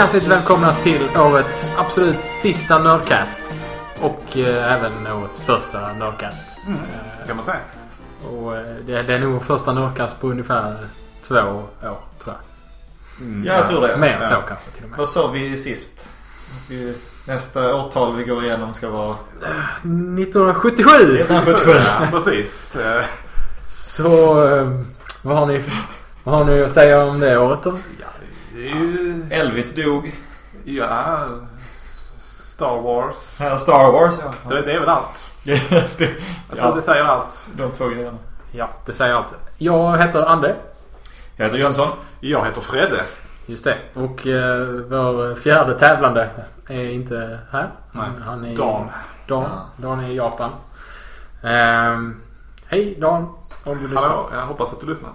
Hjärtligt välkomna till årets absolut sista Nerdcast. Och eh, även årets första Nerdcast. Eh, Kan man säga. och eh, det, det är nog första Nerdcast på ungefär två år, tror Mm, Ja, jag tror det. jag. Mer än Ja. så kanske till och med. Vad sa vi sist? Vi, nästa årtal vi går igenom ska vara 1977! 1977. Ja, precis. Så eh, vad har ni vad har ni att säga om det året då? Ju... Elvis dog. Ja... Star Wars. Ja, Star Wars ja. Det, det är väl allt. det, Jag tror ja, det säger allt. de två grejerna. Ja, det säger allt. Jag heter Ande. Jag heter Jönsson. Jag heter Fredde. Just det. Och eh, vår fjärde tävlande är inte här. Nej. Han är Dan. Dan. Ja. Dan är i Japan. Ehm, hej Dan. Om du lyssnar. Hallå, jag hoppas att du lyssnar.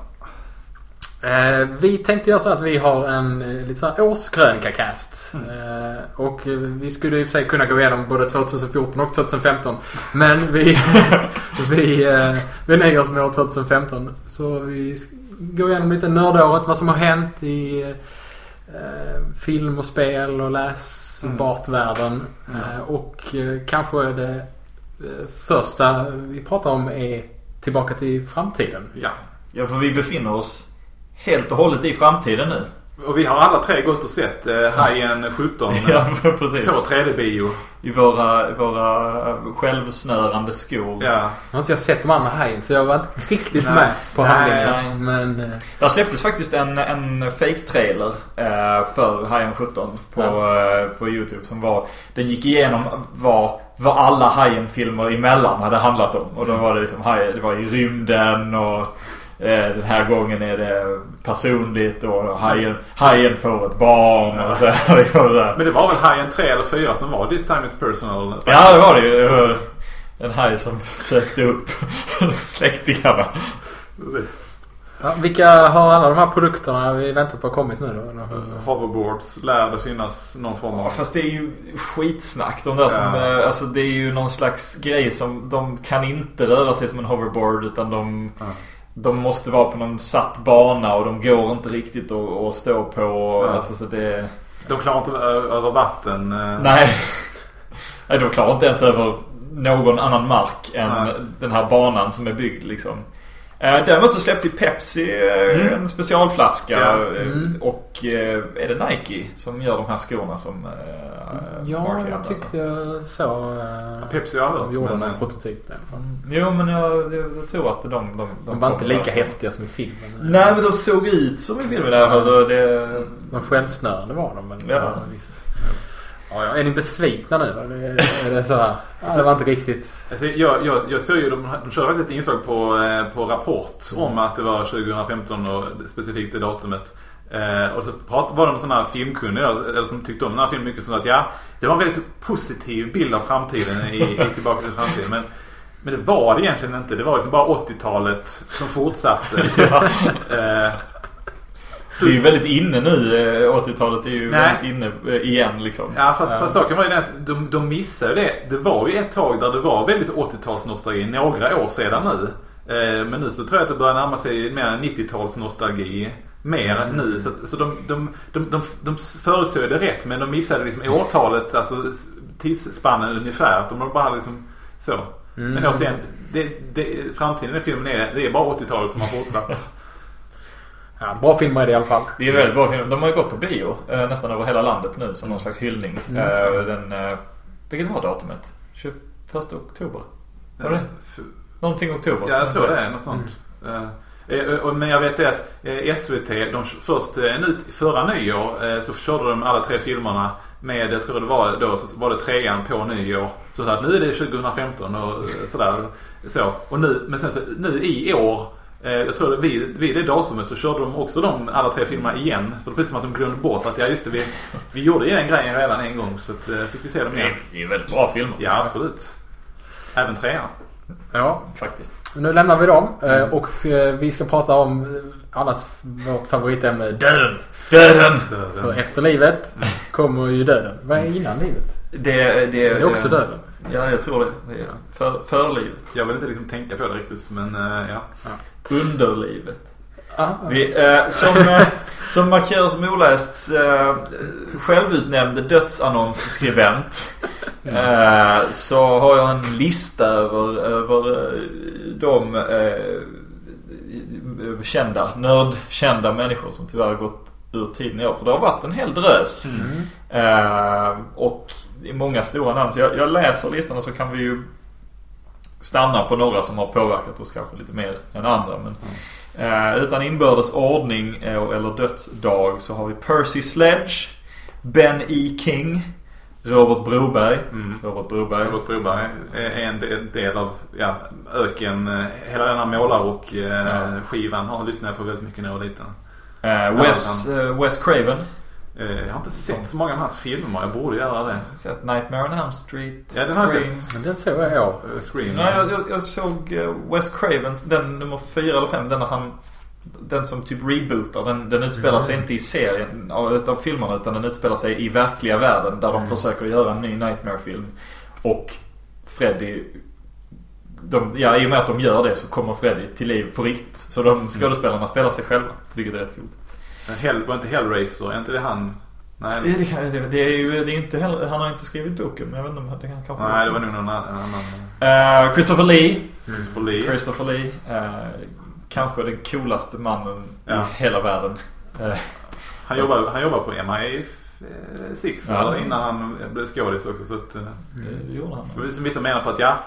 Eh, vi tänkte göra så att vi har en eh, lite så här årskrönikacast. Mm. Eh, och eh, vi skulle i och för sig kunna gå igenom både 2014 och 2015. Men vi, vi, eh, vi nöjer oss med år 2015. Så vi går igenom lite nördåret. Vad som har hänt i eh, film och spel och läsbart-världen. Mm. Eh, och kanske det första vi pratar om är Tillbaka till framtiden. Ja. Ja, för vi befinner oss helt och hållet i framtiden nu. Och vi har alla tre gått och sett eh, Hajen 17 eh, Ja, precis. på 3D-bio. I våra, våra självsnörande skor. Ja. Nu har inte jag sett de andra Hajen så jag var inte riktigt med på Nej. handlingen. Men eh, Där släpptes faktiskt en, en fake-trailer eh, för Hajen 17 på, Ja. eh, på YouTube som var Den gick igenom vad, vad alla Hajen-filmer emellan hade handlat om. Och då var det liksom Hajen, det var i rymden och eh, den här gången är det personligt och Hajen, hajen får ett barn och så här, liksom så. Men det var väl Hajen 3 eller 4 som var This time it's personal? Ja det var det ju. Det var en haj som sökte upp släktingarna. ja, vilka har alla de här produkterna vi väntat på kommit nu då? Hur? Hoverboards lär det finnas någon form Ja, av... fast det är ju skitsnack. De där som, Ja. eh, alltså det är ju någon slags grej som de kan inte röra sig som en hoverboard utan de, Ja. De måste vara på någon satt bana och de går inte riktigt att, stå på. Ja. Alltså, så det, De klarar inte över vatten. eh. nej. nej, de klarar inte ens över någon annan mark än Nej. den här banan som är byggd liksom. Eh, Däremot så släppte Pepsi eh, Mm. en specialflaska. Ja. eh, Mm. Och är det Nike som gör de här skorna som Ja, Mark jag tyckte jag såg... Uh, Pepsi har hört, De gjorde men, någon prototyp i alla fall. Jo men jag, jag, jag tror att de... De, de, De var inte lika där. häftiga som i filmen. Nej men de såg ut som i filmen där. Alltså, det, De självsnörande var de. Men Ja. viss... Ja, ja. Är ni besvikna nu? Eller är det så här? Ja, det var inte riktigt... Alltså, jag, jag, jag såg ju, de, de körde faktiskt ett inslag på, eh, på Rapport om att det var 2015 och specifikt det datumet. Eh, och så prat, var de sådana här filmkunniga eller som tyckte om den här filmen mycket som att ja, det var en väldigt positiv bild av framtiden i, i Tillbaka till framtiden. Men, men det var det egentligen inte. Det var liksom bara 80-talet som fortsatte. eh, det är ju väldigt inne nu. eh, 80-talet är ju Nej. väldigt inne eh, igen liksom. Ja fast, Ja. fast saken var ju den att de, de missade ju det. Det var ju ett tag där det var väldigt 80-talsnostalgi. Några år sedan nu. Eh, men nu så tror jag att det börjar närma sig mer en 90-talsnostalgi. Mer än nu. Så, så de, de, de, de, de förutsåg det rätt men de missade liksom årtalet, alltså tidsspannen ungefär. Att de bara liksom så. Mm. Men återigen, det, det, framtiden i filmen är, det är bara 80-talet som har fortsatt. Ja, bra filmer är det i alla fall. Det är väldigt bra film. De har ju gått på bio eh, nästan över hela landet nu som någon slags hyllning. Mm. Eh, den, eh, vilket var datumet? 21 oktober? Var det? Någonting oktober? Ja, jag tror det är något sånt. Mm. Och- Men jag vet det att SVT, de först nu, förra nyår så körde de alla tre filmerna med, jag tror det var då, så var det trean på nyår. Så, att nu är det 2015 och sådär. Så. Och nu, men sen så nu i år, jag tror det, vid, vid det datumet så körde de också de alla tre filmerna igen. Så det precis som att de glömde bort att ja just det, vi, vi gjorde ju den grejen redan en gång så att, eh, fick vi se dem Det igen. är, det är väldigt bra filmer. Ja, absolut. Även trean. Ja, Faktiskt. nu lämnar vi dem. eh, Och eh, vi ska prata om eh, allas vårt favoritämne, döden. Döden! För efter livet kommer ju döden. Vad är innan livet? Det, det, Det är också döden. Ja, jag tror det. det är för, förlivet. Jag vill inte liksom tänka på det riktigt men eh, ja. Underlivet. Ah. Vi, eh, som, eh, som markerar som oläst eh, självutnämnd dödsannonsskribent. Eh, så har jag en lista över, över eh, de eh, kända, nördkända människor som tyvärr har gått ur tiden i år. För det har varit en hel drös. Mm. Eh, och det är många stora namn. Så jag, jag läser listan och så kan vi ju stanna på några som har påverkat oss kanske lite mer än andra. Men, eh, utan inbördes ordning eh, eller dödsdag så har vi Percy Sledge, Ben E. King, Robert Broberg. Mm. Robert Broberg. Robert Broberg är en del- av ja, öken. eh, Hela den här målarrock-skivan har lyssnat på väldigt mycket när jag var liten. Eh, Wes, eh, Wes Craven. Eh, Jag har inte sett så många av hans filmer. Jag borde göra det. Sett Nightmare on Elm Street. Ja, den har jag Scream. sett. Men den såg jag i år. Eh, Scream. Nej, jag, jag, jag såg eh, Wes Cravens, den nummer fyra eller fem, den när han den som typ rebootar, den, den utspelar sig Mm. inte i serien av, utav filmerna utan den utspelar sig i verkliga världen där de Mm. försöker göra en ny Nightmare-film. Och Freddy, de, ja i och med att de gör det så kommer Freddy till liv på riktigt. Så de skådespelarna spelar sig själva, vilket är rätt coolt. Hell, var inte Hellraiser? Är inte det han? Nej, Det, det, kan- det, det är ju, det är inte heller, han har inte skrivit boken men jag vet inte om det kan kanske nej det var nog någon annan. Eh, Christopher Lee. Christopher Lee. Christopher Lee. Eh, kanske den coolaste mannen Ja. i hela världen. Eh, Han jobbar, han jobbar på MI6 Ja. innan han blev skådis också. Så att, det gjorde han. Som vissa menar på att ja,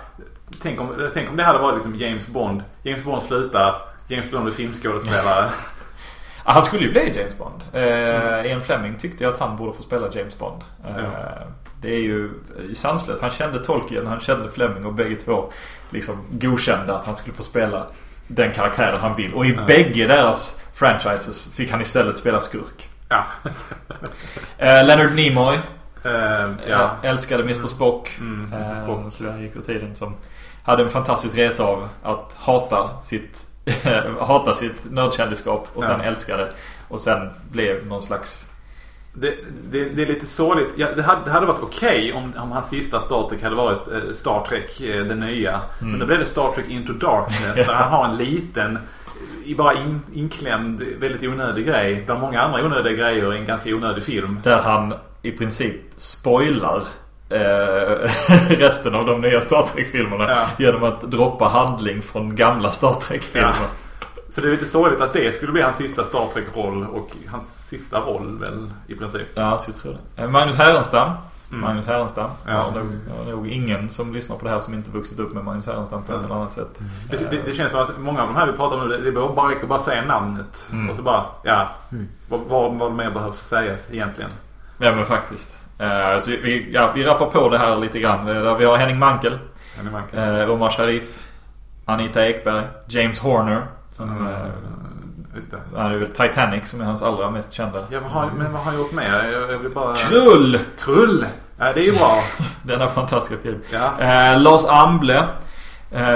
tänk om, tänk om det hade varit liksom James Bond. James Bond slutar, James Bond är filmskådespelare. Han skulle ju bli James Bond. Eh, Ian Fleming tyckte ju att han borde få spela James Bond. Eh, Ja. Det är ju sanslöst. Han kände Tolkien, han kände Fleming och bägge två liksom godkände att han skulle få spela den karaktären han vill. Och i Ja. bägge deras franchises fick han istället spela skurk. ja. Eh, Leonard Nimoy. Eh, ja. Eh, älskade Mr Spock. Mm, Eh, Mr. Spock. Tyvärr gick tiden. Som hade en fantastisk resa av att hata sitt, hata sitt nördkändisskap och sen Ja. älska det. Och sen blev någon slags... Det, det, det är lite sorgligt. Ja, det, hade, det hade varit okej om, om hans sista Star Trek hade varit eh, Star Trek eh, det nya. Men Mm. då blev det Star Trek Into Darkness. där han har en liten, bara in, inklämd, väldigt onödig grej. Bland många andra onödiga grejer i en ganska onödig film. Där han i princip spoilar resten av de nya Star Trek-filmerna. Ja. Genom att droppa handling från gamla Star Trek-filmer. Ja. Så det är lite sorgligt att det skulle bli hans sista Star Trek-roll och hans sista roll väl i princip. Ja, så jag tror det. Eh, Magnus Härenstam. Mm. Magnus Härenstam. Ja. Ja. Det är nog ingen som lyssnar på det här som inte vuxit upp med Magnus Härenstam på ett Mm. eller annat sätt. Det, det, det känns som att många av de här vi pratar om nu, det, det bara bara säga namnet. Mm. Och så bara, ja. Mm. Vad, vad, vad mer behövs sägas egentligen? Ja men faktiskt. Eh, så vi, ja, vi rappar på det här lite grann. Där vi har Henning Mankel, Henning Mankel. eh, Omar Sharif, Anita Ekberg, James Horner. Som, Mm. Just det. han är väl Titanic som är hans allra mest kända. Ja, vad har, men vad har han gjort mer? Jag, jag bara... Krull! Krull! Ja, det är ju bra. Denna fantastiska film. Ja. Lars Amble,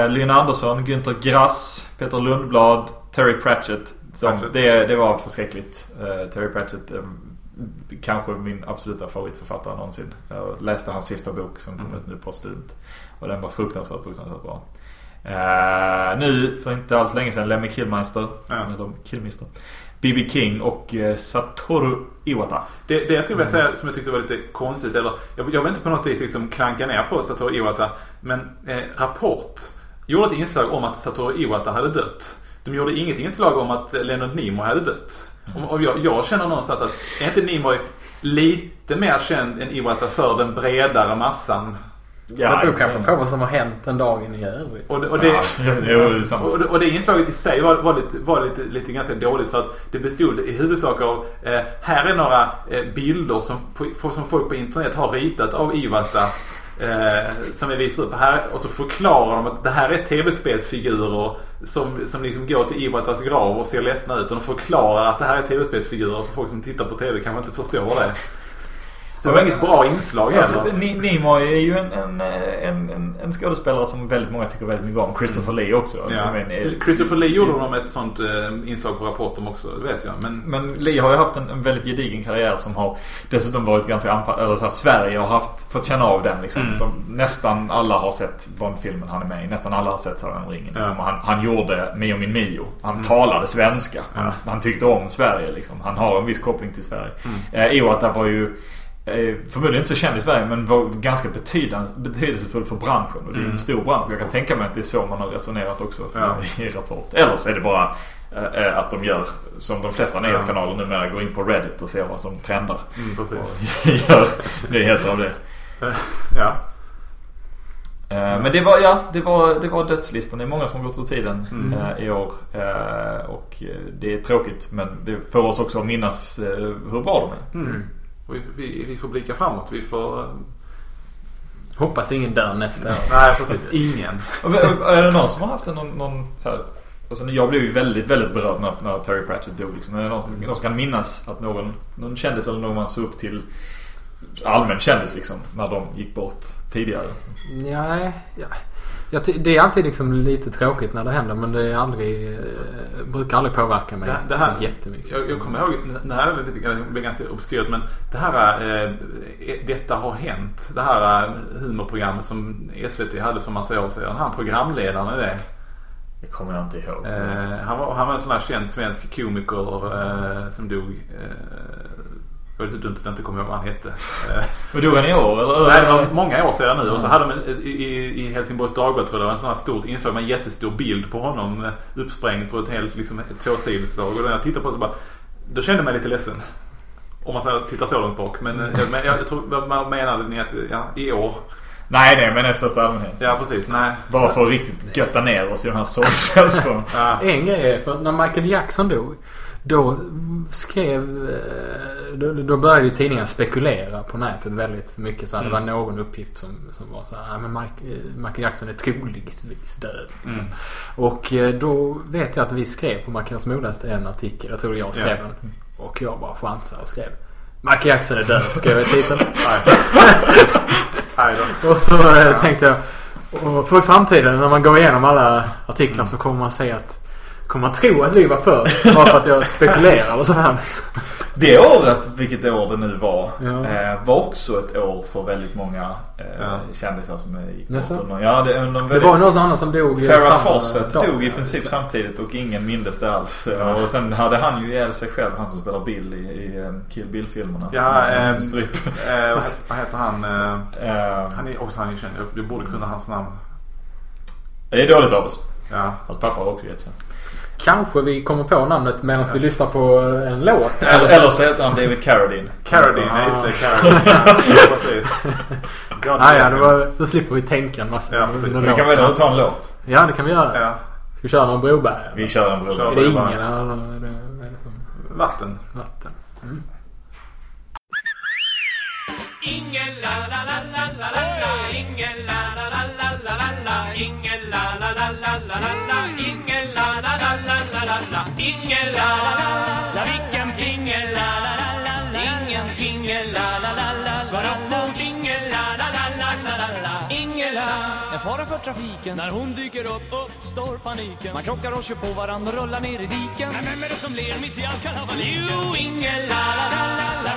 Lynn Andersson, Günther Grass, Peter Lundblad, Terry Pratchett. Som, Pratchett. Det, det var förskräckligt. Terry Pratchett, eh, kanske min absoluta favoritförfattare någonsin. Jag läste hans sista bok som kom Mm. ut nu postumt. Och den var fruktansvärt, fruktansvärt bra. Eh, nu, för inte alls länge sedan, Lemmy Kilmister. Ja. Eller Killmister. B.B. King och eh, Satoru Iwata. Det, det jag skulle vilja säga som jag tyckte var lite konstigt, eller jag, jag vill inte på något vis liksom klanka ner på Satoru Iwata, men eh, Rapport gjorde ett inslag om att Satoru Iwata hade dött. De gjorde inget inslag om att Leonard Nimoy hade dött. Och, jag, jag känner någonstans att är inte Nimoy lite mer känd än Iwata för den bredare massan? det beror kanske på vad som har hänt den dagen i övrigt. Och, det- och det, Ja, det. Och, det- och det inslaget i sig var, var, lite, var lite, lite ganska dåligt för att det bestod i huvudsak av eh, här är några eh, bilder som, på, som folk på internet har ritat av Iwata. Eh, som vi visar upp här och så förklarar de att det här är tv-spelsfigurer som, som liksom går till Ivatas grav och ser ledsna ut. Och de förklarar att det här är tv-spelsfigurer för folk som tittar på tv kanske inte förstår det. Så det var inget bra inslag Alltså, heller. Ni- Nimoy är ju en, en, en, en, en skådespelare som väldigt många tycker väldigt mycket om. Christopher Lee också. Ja. Eh, Christopher Lee gjorde de ett sånt eh, inslag på Rapporten också, det vet jag. Men Men Lee har ju haft en, en väldigt gedigen karriär som har dessutom varit ganska anpassad. Eller så här, Sverige har haft, fått känna av den liksom. Mm. De, nästan alla har sett Bond-filmen han är med i. Nästan alla har sett Sagan om ringen. Liksom. Ja. Han, han gjorde Mio min Mio. Han talade svenska. Han, Ja. han tyckte om Sverige liksom. Han har en viss koppling till Sverige. Mm. Eh, Iwata var ju förmodligen inte så känd i Sverige men var ganska betydelsefull för branschen. Och det är ju Mm. en stor bransch. Jag kan tänka mig att det är så man har resonerat också Ja. i Rapport. Eller så är det bara eh, att de gör som de flesta nyhetskanaler numera går in på Reddit och ser vad som trendar. mm, precis. Och gör nyheter av det. Ja. Eh, Men det var, ja, det var, det var dödslistan. Det är många som har gått ur tiden Mm. eh, i år. Eh, Och eh, det är tråkigt men det får oss också att minnas eh, hur bra de är. Mm. Vi, vi, vi får blicka framåt. Vi får... Hoppas ingen dör nästa år. Nej, precis. Ingen. Är det någon som har haft en, någon, någon så här, alltså jag blev ju väldigt, väldigt berörd när, när Terry Pratchett dog. Liksom. Är det någon, någon som kan minnas att någon, någon kändis eller någon man såg upp till allmän kändis liksom när de gick bort tidigare? Nej, ja. Det är alltid liksom lite tråkigt när det händer men det är aldrig, eh, brukar aldrig påverka mig Det, det här, så jättemycket. Jag, jag kommer ihåg, det här blir ganska obskyrt men det här eh, Detta har hänt. Det här eh, humorprogrammet som SVT hade för massa år sedan. Han programledaren i det. Det kommer jag inte ihåg. Eh, han, var, han var en sån här känd svensk komiker eh, som dog. Eh, det var lite dumt att jag inte kommer ihåg vad han. Eh, Men dog han i år eller? Nej, det var många år sedan nu. Och så hade de i, i, Helsingborgs Dagblad tror jag en sån här stort inslag med en jättestor bild på honom eh, uppsprängd på ett helt liksom, ett tvåsideslag. Och när jag tittade på det så bara, då kände jag mig lite ledsen. Om man tittar så långt bak. Men, eh, men jag tror, vad menade ni att, ja, i år? Nej, nej, men i största allmänhet. Ja, precis. Nej. Bara för att riktigt götta ner oss i de här sorgkänslorna. Ja. En grej är för när Michael Jackson dog. Då skrev... Då, började ju tidningar spekulera på nätet väldigt mycket. Så här, Det var Mm. någon uppgift som, som var så här, "Ja, men Mike, eh, Michael Jackson är troligtvis död. Liksom. Mm. Och eh, då vet jag att vi skrev på Mackas Modaste en artikel. Jag tror jag skrev Ja. den. Och jag bara chansade och skrev. Michael Jackson är död, skrev jag i titeln. Och så eh, tänkte jag. Och för framtiden när man går igenom alla artiklar så kommer man se att Kommer man tro att vi var först bara för att jag spekulerar och sådär. Det året, vilket år det nu var, Ja. eh, var också ett år för väldigt många eh, Ja. kändisar som eh, gick bort. Under- Ja, det, under en Det väldigt... var någon annan som dog samma Fawcett dag. dog i princip samtidigt och ingen mindes det alls. Ja. Och sen hade han ju ihjäl sig själv, han som spelar Bill i, i eh, Kill Bill-filmerna. Ja, ehm, Stryp. Eh, vad, heter han? Eh, Eh, han är också han är känd. Jag, borde kunna hans namn. det är dåligt av oss. Ja. Hans pappa har också sig. Kanske vi kommer på namnet medan vi lyssnar på en låt. Eller, eller så heter han David Carradine. Carradine, ja just det. Carradine. Ja, precis. God Ah, ja, var, då slipper vi tänka en massa. Ja, Vi kan låten. väl ändå ta en låt. Ja, det kan vi göra. Ja. Ska vi köra någon Broberg? eller? Vi kör en bro. Kör. Är det Broberg. ingen eller som Vatten. vatten? Mm. Ingen la la la la la la Ingen la la la la la la Ingen la la la la la la la Ingen la la la la la la la Ingen la la Vilken ingen la la la la Ingenting la la la la Går upp mot ingen la la la la la la la En fara för trafiken När hon dyker upp uppstår paniken Man krockar och kör på varandra och rullar ner i diken Men vem är det som ler mitt i all kalabaliken? Jo, ingen la la la la la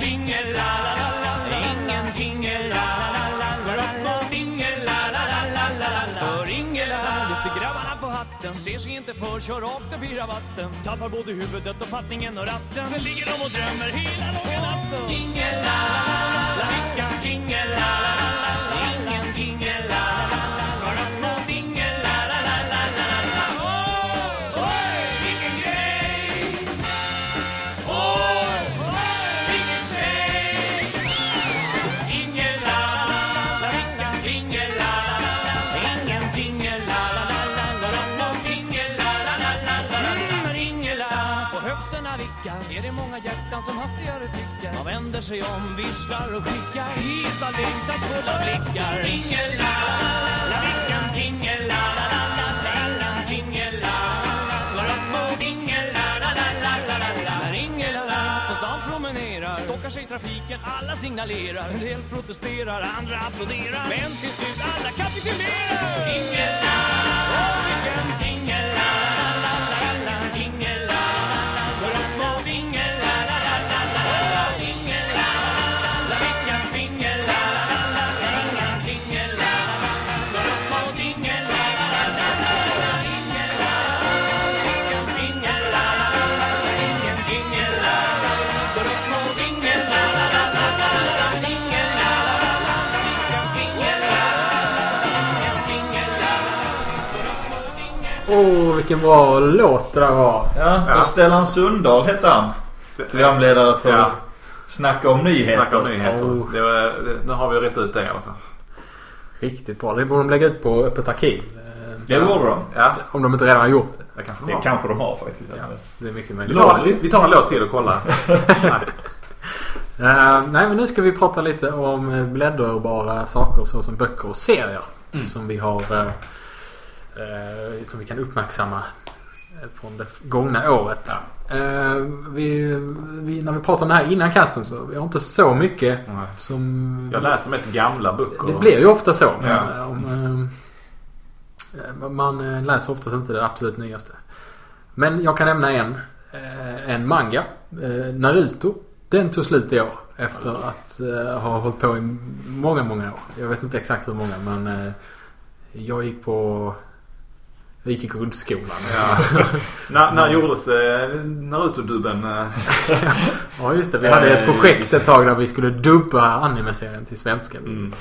Vilken ingen la la la la la Ingenting la la la la Går hatten Ser sig inte för, kör rakt upp i rabatten Tappar både huvudet och fattningen och ratten Sen ligger de och drömmer hela långa natten Ingen la la la la Vilken ingen la som hastigare tycker. Man vänder sig om, visslar och skickar. Hit av längtansfulla blickar. Ingen la vickan la la la la la la Går la la la la la la När Ingela på stan promenerar Stockar sig i trafiken, alla signalerar. En del protesterar, andra applåderar. Men till slut alla kapitulerar. Ingela, Åh, vilken bra låt det där var. Ja, Ja. och Stellan Sundahl hette han. Programledare för Ja. Snacka om nyheter. Snacka om nyheter. Oh. Det var, det, nu har vi rätt ut det i alla fall. Riktigt bra. Det borde de lägga ut på Öppet arkiv. Det borde de. Ja, Om de inte redan har gjort det. det kanske Det var. kanske de har faktiskt. Ja, det är mycket Vi möjligt. tar, vi, vi tar en låt till och kollar. Eh, nej, men nu ska vi prata lite om eh, bläddrbara saker såsom böcker och serier. Mm. Som vi har... Eh, som vi kan uppmärksamma eh, från det gångna året. Eh, vi, vi, när vi pratade om det här innan kasten så vi har inte så mycket Nej. som... Jag läser mest gamla böcker. Det blir ju ofta så. Ja. eh, Om, eh, man eh, läser oftast inte det absolut nyaste. Men jag kan nämna en. eh, En manga. eh, Naruto. Den tog slut i år. Efter att eh, ha hållit på i många, många år. Jag vet inte exakt hur många men eh, jag gick på... Jag gick i grundskolan. Ja. när, när gjordes eh, Naruto-dubben? Eh, Ja just det. Vi hade ett Eh, projekt ett tag där vi skulle dubba anime-serien till svenska. Mm.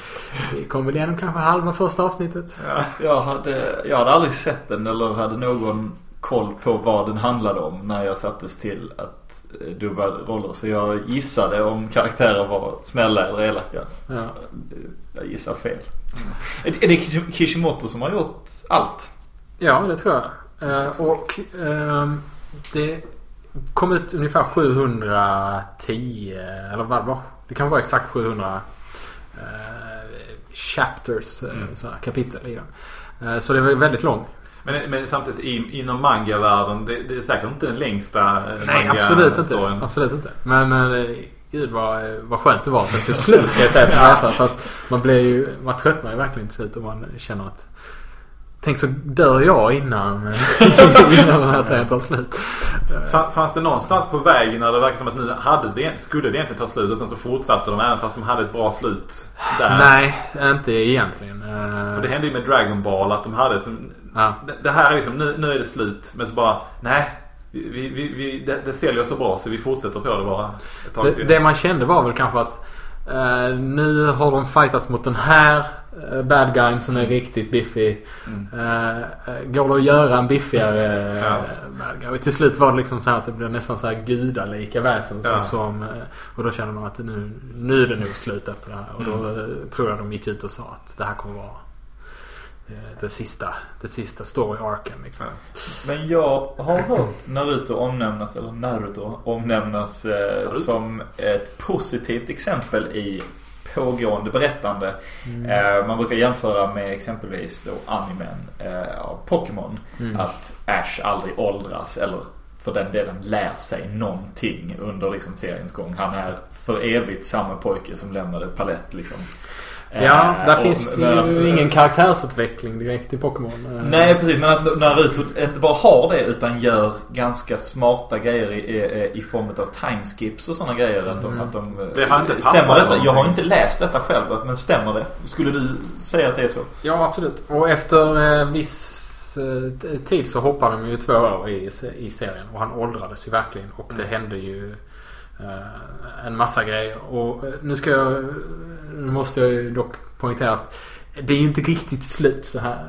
Vi kom väl igenom kanske halva första avsnittet. ja. Jag hade, jag hade aldrig sett den eller hade någon koll på vad den handlade om när jag sattes till att dubba roller. Så jag gissade om karaktärer var snälla eller elaka. Ja. Jag gissar fel. Är, är det Kish- Kishimoto som har gjort allt? Ja, det tror jag. Eh, och ehm, det kom ut ungefär 710, eller vad det var. Det kan vara exakt 700 eh, chapters, eh, Mm. så här, kapitel i den. Eh, så det var väldigt lång. Men, men samtidigt i, inom manga-världen, det, det är säkert inte den längsta eh, Nej, absolut inte. storyn. Absolut inte. Men eh, gud vad, vad skönt det var att det tog slut kan jag säga som läsare. För att man blir ju, man tröttnar ju verkligen till slut och man känner att Tänk så dör jag innan, innan den här serien tar slut. Fa- Fanns det någonstans på vägen när det verkar som att nu hade det, skulle det egentligen ta slut och sen så fortsatte de även fast de hade ett bra slut där? Nej, inte egentligen. Eh, För det hände ju med Dragon Ball att de hade som, ja. det, det här är liksom, nu, nu är det slut. Men så bara, nej. Vi, vi, vi, det, det säljer så bra så vi fortsätter på det bara ett tag det, till. det man kände var väl kanske att eh, nu har de fightats mot den här eh, bad guyn som är riktigt biffig. Mm. Eh, eh, går det att göra en biffigare eh, Ja. bad guy? Och till slut var det liksom så att det blev nästan så här gudalika väsen. Ja. som, eh, och då kände man att nu, nu är det nog slut efter det här. Och då Mm. eh, tror jag de gick ut och sa att det här kommer vara eh, det sista, det sista story-arken. Liksom. Ja. Men jag har hört Naruto omnämnas, eller Naruto omnämnas eh, som ett positivt exempel i pågående berättande. Mm. Eh, man brukar jämföra med exempelvis då animen eh, av Pokémon. Mm. Att Ash aldrig åldras eller för den delen lär sig någonting under liksom seriens gång. Han är för evigt samma pojke som lämnade palett liksom. Ja, Eh, där och- finns ju ingen karaktärsutveckling direkt i Pokémon. Eh, Nej precis, men att Naruto inte bara har det utan gör ganska smarta grejer i, i, i form av timeskips och sådana grejer. Att de, Mm. att de, Det har inte stämmer pappa detta? Jag har inte läst detta själv men stämmer det? Skulle du säga att det är så? Ja, absolut. Och efter eh, viss eh, tid så hoppade de ju två år i, i serien. Och han åldrades ju verkligen. Och det Mm. hände ju eh, en massa grejer. Och eh, nu ska jag... Nu måste jag ju dock poängtera att det är ju inte riktigt slut så här.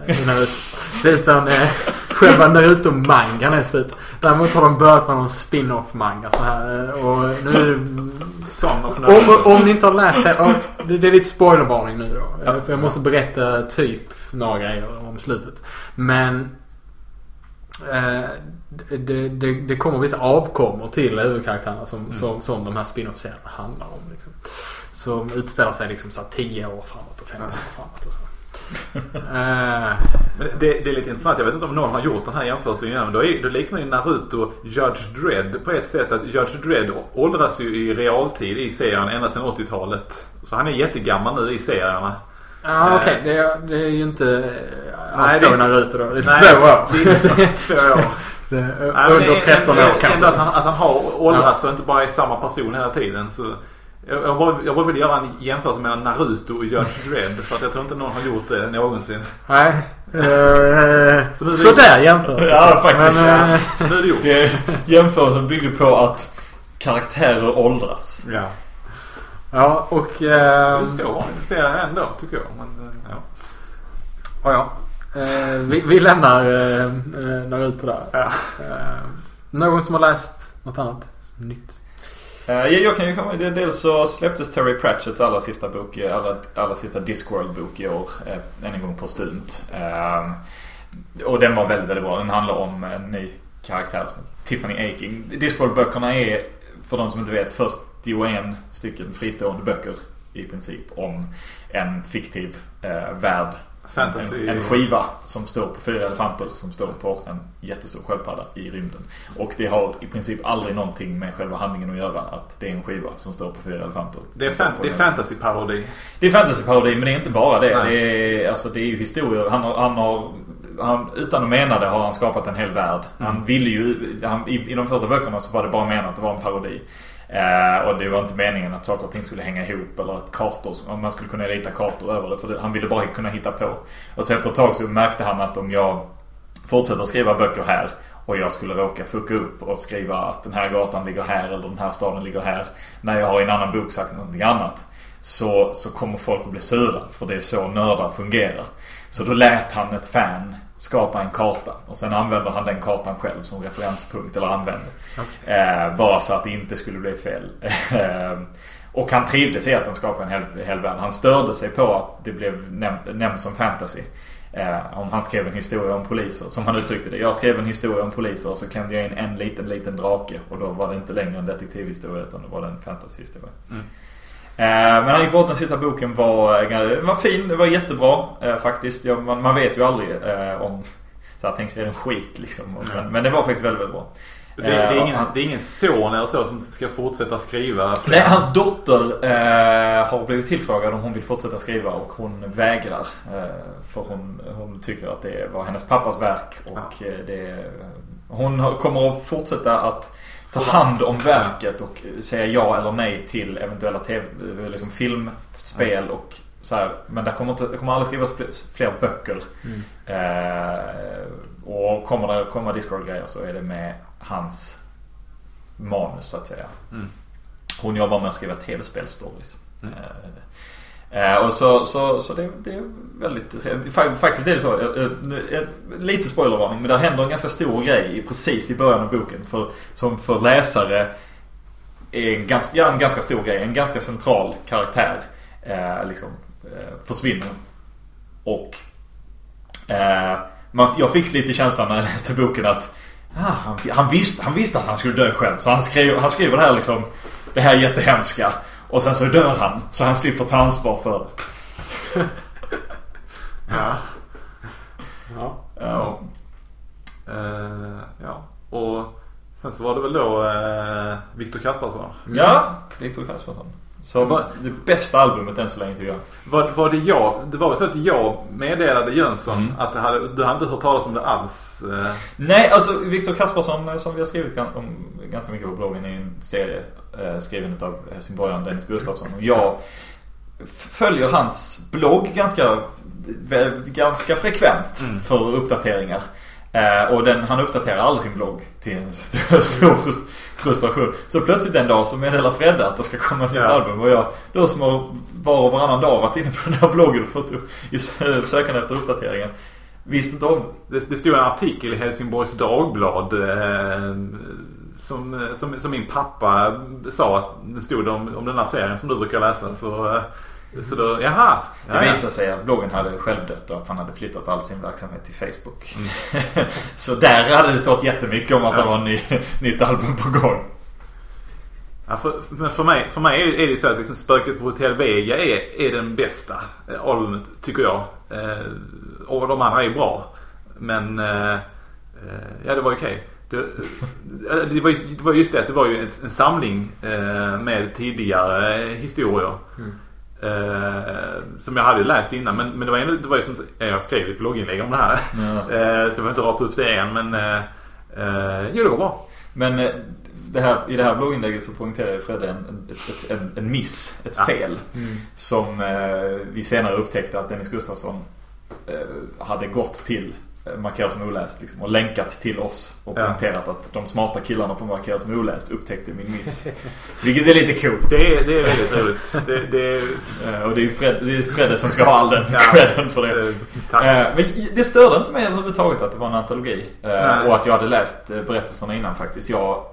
Utan eh, själva Naruto-mangan är slut. Däremot har de börjat med någon spin-off-manga så här. eh, Och nu är det Song of om, om ni inte har läst det. Det, det är lite spoilervarning nu då. Ja. För jag måste berätta typ några grejer om slutet. Men eh, det, det, det kommer vissa avkommor till huvudkaraktärerna som, Mm. som, som de här spin-off-serierna handlar om. Liksom. Som utspelar sig liksom så här 10 år framåt och 15 år framåt och så. Eh, Men det, det är lite intressant. Jag vet inte om någon har gjort den här jämförelsen innan. Men då, är, då liknar ju Naruto Judge Dredd på ett sätt. Att Judge Dredd åldras ju i realtid i serien ända sedan 80-talet. Så han är jättegammal nu i serierna. Ja okej, det, är- det är ju inte Nej, Nej, det- så Naruto då. Det är Nej, två år. Det är två år. Det under det- 13 men år Ändå kanske. att han, att han har åldrats och inte bara är samma person hela tiden. Så jag, bara, jag bara vill göra en jämförelse mellan Naruto och Judge Dredd. För att jag tror inte någon har gjort det någonsin. Nej. Uh, Så sådär jämfört. Ja, faktiskt. Men, eh, Nu är det gjort. Det, jämförelsen byggde på att karaktärer åldras. Ja. ja och... Det Uh, är så vanligt serien ändå tycker jag. Men, eh, ja. ja, ja. Eh, vi, vi lämnar uh, Naruto där. Ja. Eh, någon som har läst något annat nytt? Eh, jag, kan ju komma Dels så släpptes Terry Pratchetts allra sista bok, allra, allra sista Discworld-bok i år. Eh, än en gång på Stunt. Ehm, och den var väldigt, väldigt bra. Den handlar om en ny karaktär som heter Tiffany Aking. Discworld-böckerna är, för de som inte vet, 41 stycken fristående böcker i princip om en fiktiv eh, värld. Fantasy. En, en skiva som står på fyra elefanter som står på en jättestor sköldpadda i rymden. Och det har i princip aldrig någonting med själva handlingen att göra att det är en skiva som står på fyra elefanter. Det är, fan, det är fantasy-parodi. Det är fantasyparodi men det är inte bara det. Nej. Det är, alltså, det är ju historier. Han har, han har han, utan att mena det har han skapat en hel värld. Han ville ju, han, i, i de första böckerna så var det bara menat att det var en parodi. Eh, och det var inte meningen att saker och ting skulle hänga ihop eller att kartor, om man skulle kunna rita kartor över det. För det, han ville bara kunna hitta på. Och så efter ett tag så märkte han att om jag fortsätter skriva böcker här och jag skulle råka fucka upp och skriva att den här gatan ligger här eller den här staden ligger här. När jag har i en annan bok sagt någonting annat. Så, så kommer folk att bli sura för det är så nördar fungerar. Så då lät han ett fan skapa en karta och sen använder han den kartan själv som referenspunkt eller använder. Eh, bara så att det inte skulle bli fel. Eh, och han trivdes i att han skapade en hel, hel värld. Han störde sig på att det blev näm- nämnt som fantasy. Eh, om han skrev en historia om poliser. Som han uttryckte det. Jag skrev en historia om poliser och så klämde jag in en liten, liten drake. Och då var det inte längre en detektivhistoria utan då var det en fantasyhistoria. Mm. Eh, men han gick bort den sista boken var, eh, var fin. Det var jättebra eh, faktiskt. Ja, man, man vet ju aldrig om... Så jag tänkte, är en skit liksom? Men, men det var faktiskt väldigt, väldigt bra. Det, det, är ingen, det är ingen son eller så som ska fortsätta skriva. Nej, hans dotter eh, har blivit tillfrågad om hon vill fortsätta skriva och hon vägrar. Eh, för hon, hon tycker att det var hennes pappas verk och eh, det, hon kommer att fortsätta att ta hand om verket och säga ja eller nej till eventuella TV, liksom filmspel och så här. Men det kommer, inte, det kommer aldrig skrivas fler, böcker. Eh, och kommer det komma Discord-grejer så är det med hans manus så att säga. Mm. Hon jobbar med att skriva tv-spelstories. Mm. Eh, Eh, och så, så, så det, det är väldigt trevligt. Faktiskt är det så. Lite spoilervarning men det händer en ganska stor grej precis i början av boken. För, som för läsare är en ganska, en ganska stor grej. En ganska central karaktär eh, liksom, eh, försvinner. Och eh, man, jag fick lite känslan när jag läste boken att ah, han, han, visste, han visste att han skulle dö själv. Så han, skrev, han skriver det här liksom Det här jättehemska. Och sen så dör han. Så han slipper ta ansvar för det. Ja. Ja. Ja. Eh, ja. Och sen så var det väl då eh, Viktor Kaspersson. Ja, Viktor Kaspersson. Så Vad- det bästa albumet än så länge tycker jag. Var, var det jag? Det var väl så att jag meddelade Jönsson Mm. att det hade, du hade inte hört talas om det alls? eh. Nej, alltså Viktor Kaspersson som vi har skrivit om ganska mycket på bloggen är en serie skriven av helsingborgaren Dennis Gustafsson. Och jag följer hans blogg ganska, vä- ganska frekvent Mm. för uppdateringar. Eh, och den, han uppdaterar aldrig sin blogg till en stor, stor frust- frustration. Så plötsligt en dag så meddelar Fredde att det ska komma ett nytt Ja. album. Och jag då som har var och varannan dag varit inne på den här bloggen och fått upp, i sö- sökande efter uppdateringar. Visste inte om det. Det, det stod en artikel i Helsingborgs Dagblad eh, som, som, som min pappa sa att det stod om, om den här serien som du brukar läsa. Så, eh, så då, jaha. Det visade sig att bloggen hade självdött och att han hade flyttat all sin verksamhet till Facebook. Mm. så där hade det stått jättemycket om att Ja. det var en ny, nytt album på gång. Ja, för, men för mig, för mig är, det ju så att liksom Spöket på Hotel Vega är, är den bästa eh, albumet tycker jag. Eh, och de andra är bra. Men eh, eh, ja det var okej. Det, eh, det, var det var just det att det var ju en, en samling eh, med tidigare historier. Eh, som jag hade läst innan. Men, men det var, ändå, det var ju som jag har skrivit blogginlägg om det här. Ja. Eh, så jag vill inte rapa upp det igen. Men eh, eh, jo det var bra. Men eh, det här, i det här blogginlägget så poängterade Fredde en, en, ett- en, en miss, ett Ja. fel. Som eh, vi senare upptäckte att Dennis Gustafsson eh, hade gått till Markerat som oläst liksom, och länkat till oss och Ja. poängterat att de smarta killarna på Markerat som oläst upptäckte min miss. Vilket är lite coolt. Det, är- det är väldigt roligt. Det, det, Eh, och det är Fred, det är Fredde som ska ha all den credden för det. eh, tack. Eh, men det störde inte mig överhuvudtaget att det var en antologi. Eh, Nej. och att jag hade läst eh, berättelserna innan faktiskt. Jag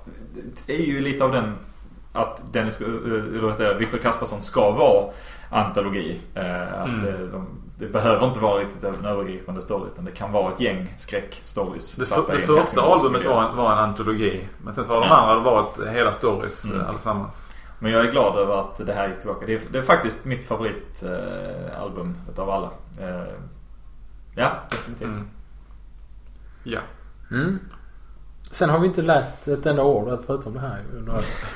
är ju lite av den att Dennis, eh, eller Viktor Kaspersson ska vara antologi. Eh, att Mm. de, det behöver inte vara riktigt en övergripande story utan det kan vara ett gäng skräckstories. Det, för, det första albumet var en, var en antologi. Men sen så har de Ja. andra varit hela stories Mm. mm. allesammans. Men jag är glad över att det här gick tillbaka. Det är, det är faktiskt mitt favoritalbum eh, utav alla. Eh, ja, definitivt. Mm. Ja. Mm. Sen har vi inte läst ett enda ord förutom det här.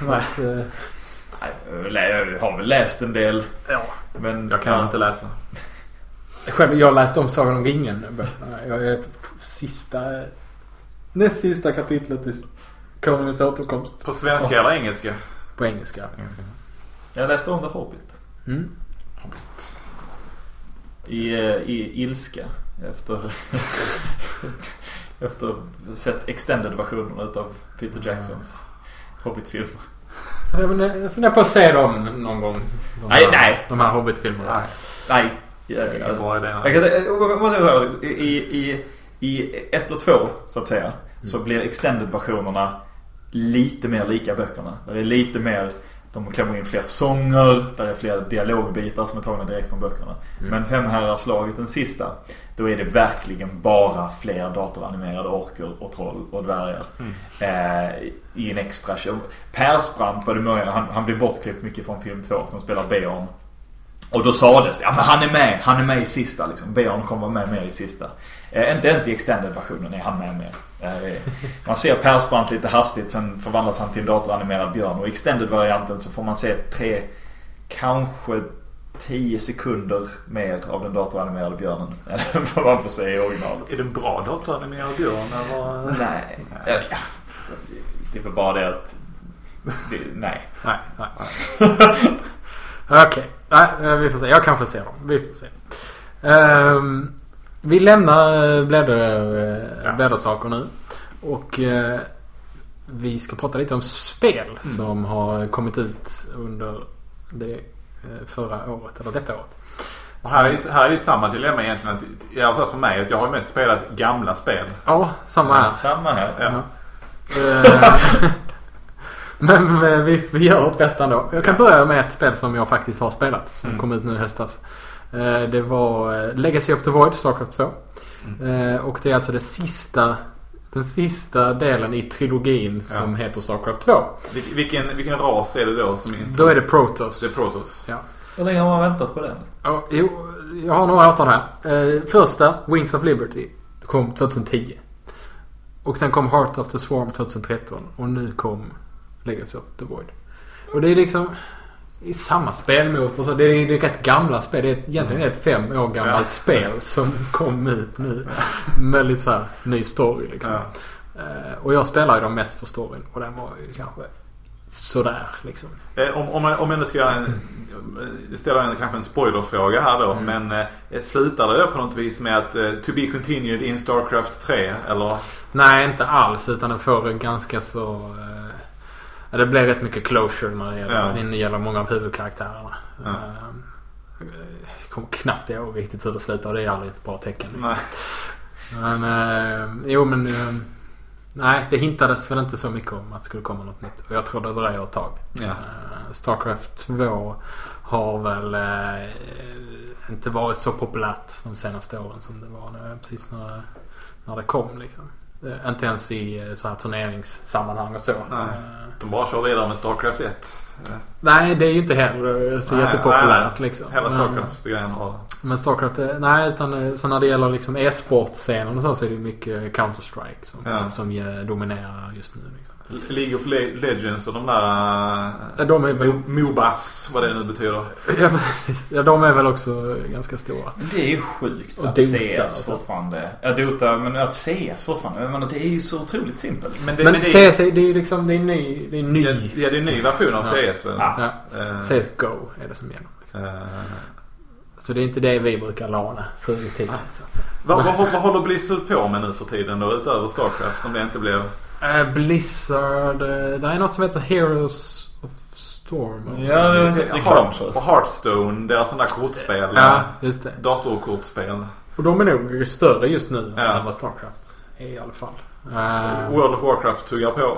Att, eh, Nej, jag har väl läst en del. ja. Men Jag kan inte läsa. Själv, jag har läst om Sagan om ringen. Jag är sista... Näst sista kapitlet i Konungens återkomst. På svenska eller engelska? På engelska. Jag läste om The Hobbit. Mm. I, eh, i ilska. Efter... efter sett extended-versionen utav Peter Jacksons Hobbit-filmer. Jag funderar jag funderar på att se dem någon gång. De Nej, här, nej. De här Hobbit-filmerna. Nej. Ja, Ingen bra idé. Jag jag måste säga, i, i, i ett och två så att säga så blir extended-versionerna lite mer lika böckerna. Där är lite mer, de klämmer in fler sånger, där är fler dialogbitar som är tagna direkt från böckerna. Men Femherrarslaget, den sista, då är det verkligen bara fler datoranimerade orker och troll och dvärgar. Eh, I en extra show. Persbrandt var det många, han, han blev bortklippt mycket från film 2 som spelar Beorn. Och då sades det, ja men han är med, han är med i sista liksom. Beorn kommer vara med mer i sista. Eh, inte ens i extended-versionen är han med mer. Eh, man ser Persbrandt lite hastigt, sen förvandlas han till en datoranimerad björn. Och i extended-varianten så får man se tre, kanske 10 sekunder mer av den datoranimerade björnen än vad man får se i originalet. Är det en bra datoranimerad björn eller? Nej. Ja, ja. Det är väl bara det att... Det, nej. Nej, nej. Okej. Nej, eh, vi får se. Jag kanske ser dem. Vi får se. Ehm, vi lämnar eh, bläddrar, eh, Ja. bläddarsaker nu. Och eh, vi ska prata lite om spel Mm. som har kommit ut under det förra året. Eller detta året. Och här, är, här är det samma dilemma egentligen. Att, I alla fall för mig. Att jag har ju mest spelat gamla spel. Ja, samma här. Samma här. Ja. Men eh, vi, vi gör vårt bästa ändå. Jag kan börja med ett spel som jag faktiskt har spelat. Som Mm. kom ut nu i höstas. Eh, Det var eh, Legacy of the Void, Starcraft 2. Eh, Och det är alltså det sista, den sista delen i trilogin Ja. som heter Starcraft 2. Vil- Vilken, vilken ras är det då som inte... Då är det Protoss. Det är Protoss. Hur länge har man väntat på den? Ja, jo, jag har några årtal här. Eh, första, Wings of Liberty, kom 2010. Och sen kom Heart of the Swarm 2013. Och nu kom Legacy of the Void. Och det är liksom i samma spelmotor. Så det är, det är rätt gamla spel. Det är egentligen ett fem år gammalt Ja. spel som kom ut nu. Med lite så här ny story liksom. Ja. Eh, och jag spelar ju dem mest för storyn. Och den var ju kanske sådär liksom. Eh, Om, om, jag, om jag nu ska göra en... Ställa en, kanske en spoilerfråga här då. Mm. Men eh, slutar det på något vis med att eh, to be continued in Starcraft 3? Eller? Nej, inte alls. Utan den får en ganska så... Eh, ja, det blir rätt mycket closure när det gäller, Ja. när det gäller många av huvudkaraktärerna. Ja. Eh, jag kommer knappt ihåg riktigt hur det slutar och det är aldrig ett bra tecken. Liksom. Nej. Men eh, jo men... Eh, nej, det hintades väl inte så mycket om att det skulle komma något nytt. Och jag tror det dröjer ett tag. Ja. Eh, Starcraft 2 har väl eh, inte varit så populärt de senaste åren som det var när, precis när, när det kom. Liksom. Eh, Inte ens i eh, så här turneringssammanhang och så. Nej. De bara kör vidare med Starcraft 1. Nej, det är ju inte heller så Nej, jättepopulärt nej, liksom. Hela Starcraft-grejen har Men Starcraft, eh, nej utan eh, så när det gäller liksom e-sportscenen och så, så är det mycket Counter-Strike som, Ja. som eh, dominerar just nu. Liksom. League of Le- Legends och de där... Ja, de är väl, Mo- Mobas, vad det nu betyder. ja, de är väl också ganska stora. Det är ju sjukt Och att Dota CS och så. fortfarande... Ja, Dota, men att CS fortfarande. Men det är ju så otroligt simpelt. Men det, Men men det, CS, är- det är ju liksom, det är ny, det är ny. Ja, ja, det är en ny version av Ja. CS? Ja. Ja, Eh, CSGO är det som gäller. Liksom. eh, Så det är inte det vi brukar lana förr i tiden. Att, vad, vad, vad håller Blizzard på med nu för tiden då utöver Starcraft? Om det inte blev... Eh, Blizzard, eh, det är något som heter Heroes of Storm. Ja, det är reklam Heart, och Hearthstone, deras sådana där kortspel. ja, just det. Datorkortspel. Och de är nog större just nu Ja. än vad Starcraft är i alla fall. Eh, World of Warcraft tuggar på.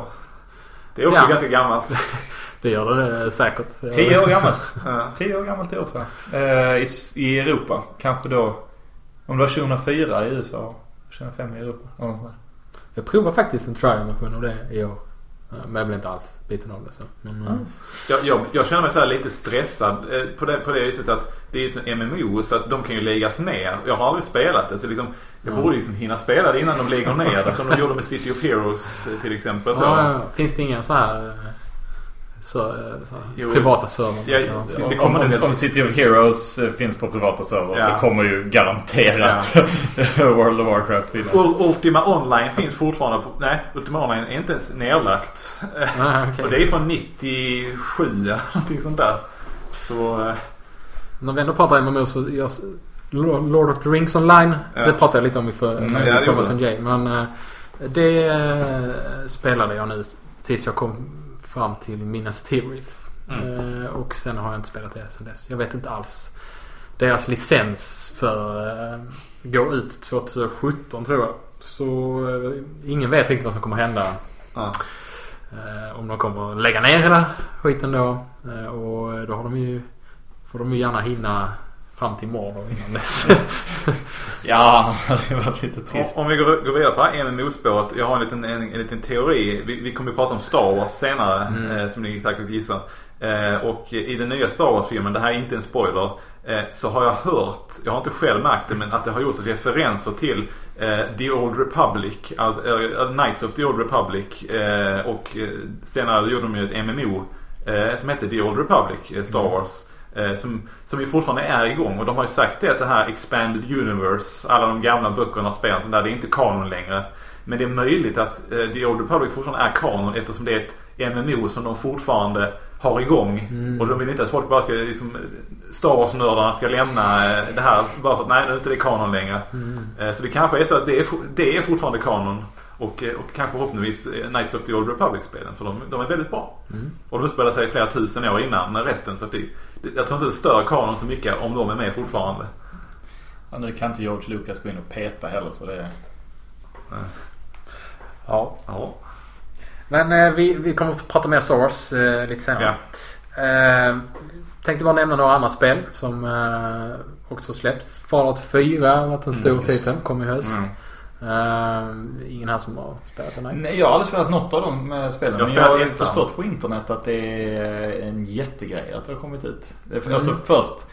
Det är också Ja. ganska gammalt. det gör det säkert. Tio år gammalt. Tio år gammalt i år tror jag. Eh, i, I Europa. Kanske då... Om det var 2004 i USA. 2005 i Europa. Något sånt där. Jag provar faktiskt en trial-version av det i år. Men jag blev inte alls biten av det så. Men, Mm. Jag, jag, jag känner mig så här lite stressad eh, på det, på det viset att det är ett MMO så att de kan ju läggas ner. Jag har aldrig spelat det så liksom, jag Ja. borde liksom hinna spela det innan de lägger ner det. Som de gjorde med City of Heroes eh, till exempel. Så. ja, ja. Finns det inga så här, eh, så, eh, så privata servrar? Ja, det Om, om, om City of Heroes eh, finns på privata servrar Ja. så kommer ju garanterat World of Warcraft finnas. Ul- Ultima Online finns fortfarande på... Nej, Ultima Online är inte ens nedlagt. Ah, okej. Och det är från 97 eller någonting sånt där. Så... eh, När vi ändå pratar MMO så jag, Lord of the Rings online. Ja. Det pratade jag lite om i för, Mm, ja, Thomas Jay. Men det spelade jag nu tills jag kom fram till Minas Tirith. Mm. Eh, och sen har jag inte spelat det sen dess. Jag vet inte alls. Deras licens för eh, går ut 2017 tror jag. Så eh, ingen vet riktigt vad som kommer hända. Ja. Eh, om de kommer lägga ner hela skiten då. Eh, och då har de ju, får de ju gärna hinna fram till imorgon innan dess. Ja, annars hade det varit lite trist. Om, om vi går, går vidare på det här MMO-spåret. Jag har en liten, en, en liten teori. Vi, vi kommer ju prata om Star Wars senare. Mm. Eh, som ni säkert gissar. Eh, och i den nya Star Wars-filmen, det här är inte en spoiler. Eh, så har jag hört, jag har inte själv märkt det, men att det har gjorts referenser till eh, The Old Republic. Alltså, eh, Knights of the Old Republic. Eh, och eh, senare gjorde de ju ett MMO. Eh, som hette The Old Republic, eh, Star Wars. Eh, som, som ju fortfarande är igång. Och de har ju sagt det att det här Expanded Universe, alla de gamla böckerna och spelen sånt där, det är inte kanon längre. Men det är möjligt att eh, The Old Republic fortfarande är kanon eftersom det är ett MMO som de fortfarande har igång. Mm. Och de vill inte att folk bara ska, liksom, Star Wars-nördarna ska lämna eh, det här bara för att nej, nu är inte det kanon längre. Mm. Eh, så det kanske är så att det är, det är fortfarande kanon. Och, eh, och kanske förhoppningsvis eh, Knights of the Old Republic-spelen. För de, de är väldigt bra. Mm. Och de utspelar sig flera tusen år innan resten. Så att det, det, jag tror inte det stör kanon så mycket om de är med fortfarande. Ja, nu kan inte George Lucas gå in och peta heller så det är... Ja. Ja. Men eh, vi, vi kommer att prata mer Star Wars eh, lite senare. Eh, tänkte bara nämna några andra spel som eh, också släppts. Fallout 4 har varit en stor Mm, titel. Kom i höst. Mm. Eh, ingen här som har spelat den? Nej. Nej, jag har aldrig spelat något av de eh, spelen. Jag har men jag har ettan. förstått på internet att det är en jättegrej att det har kommit ut. Det är för- Mm. Alltså först.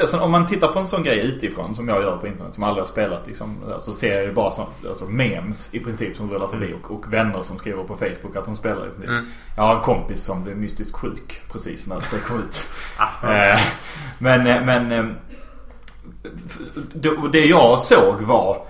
Alltså, om man tittar på en sån grej utifrån som jag gör på internet som aldrig har spelat liksom, så ser jag ju bara sånt, alltså memes i princip som rullar förbi och, och vänner som skriver på Facebook att de spelar. Mm. Jag har en kompis som blev mystiskt sjuk precis när det kom ut. Eh, men, men det jag såg var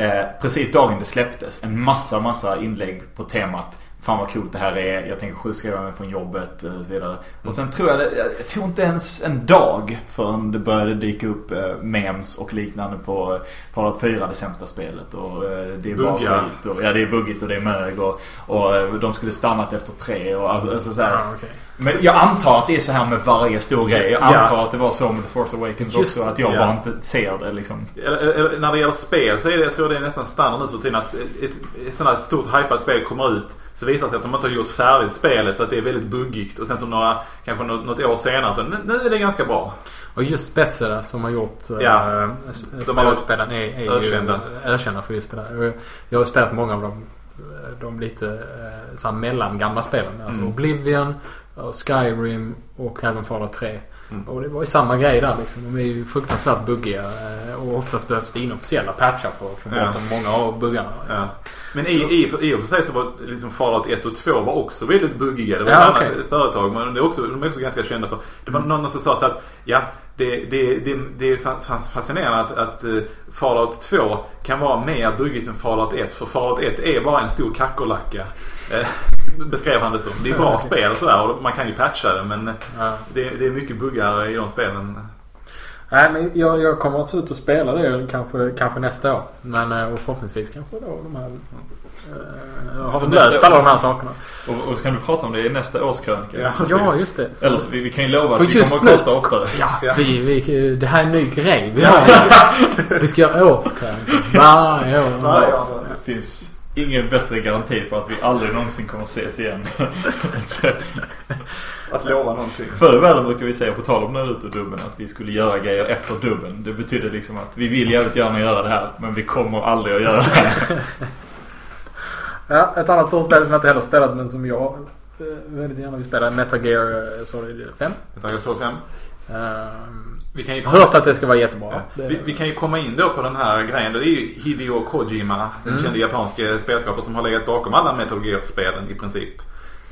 eh, precis dagen det släpptes en massa, massa inlägg på temat Fan vad coolt det här är. Jag tänker sjukskriva mig från jobbet eh, och så vidare. Och sen tror jag det, jag tror inte ens en dag förrän det började dyka upp eh, memes och liknande på Fallout 4, det sämsta spelet. Och eh, det är bara skit. Och, ja, det är buggigt och det är mög. Och, och de skulle stannat efter tre. Och, alltså, så. Ja, okej. Men jag antar att det är så här med varje stor grej. Jag Ja. antar att det var så med The Force Awakens Just också. Att jag ja. bara inte ser det liksom. När det gäller spel så är det, jag tror det är nästan standard nu för tiden att ett, ett sånt här stort hypat spel kommer ut. Så visar det sig att de inte har gjort färdigt spelet så att det är väldigt buggigt. Och sen så några, kanske något, något år senare så nu, är det ganska bra. Och just Bethesda som har gjort Ja. äh, De har Fallout-spelen är, är ju ökända. ökända för just det där. Jag har spelat många av dem. De lite äh, så här mellangamla spelen. Alltså Mm. Oblivion, Skyrim och även Fallout 3. Mm. Och det var ju samma grej där liksom. De är ju fruktansvärt buggiga. eh, Och oftast behövs det inofficiella patchar för att få bort Ja. många av buggarna. liksom. Ja. Men i, i, i och för sig så var liksom Fallout 1 och 2 var också väldigt buggiga. Det var Ja, ett okej. annat företag men det är också, de är också ganska kända för. Det var någon som sa så att ja, det, det, det, det är fa- fa- fascinerande att, att eh, Fallout 2 kan vara mer buggigt än Fallout 1. För Fallout 1 är bara en stor kackerlacka. Beskrev han det som. Det är bra spel och sådär och man kan ju patcha det men Ja. det, det är mycket buggar i de spelen. Nej men jag, jag kommer absolut att spela det kanske, kanske nästa år. Men eh, och förhoppningsvis kanske då de här... Uh, har vi Nästa löst alla de här sakerna. Och, och så kan du prata om det i nästa årskrönika. Ja. Ja just det. Så- Eller så, vi, vi kan ju lova För att vi kommer att kosta oftare. Ja, Ja. Vi, vi, det här är en ny grej. Vi, har, vi ska göra årskrönika varje år. Varje år. Det finns ingen bättre garanti för att vi aldrig någonsin kommer att ses igen. Att lova någonting. Förr i världen brukar vi säga på tal om Naruto-dubben att vi skulle göra grejer efter dubben. Det betyder liksom att vi vill jävligt gärna göra det här men vi kommer aldrig att göra det här. Ja, ett annat sånt spel som jag inte heller spelat men som jag eh, väldigt gärna vill spela är Metal Gear eh, Solid 5. Metal Gear Solid 5. Ehm, Vi kan ju har hört att det ska vara jättebra. Ja. Vi, vi kan ju komma in då på den här grejen. Det är ju Hideo Kojima, den Mm. kände japanske spelskaparen som har legat bakom alla Metal Gear-spelen i princip.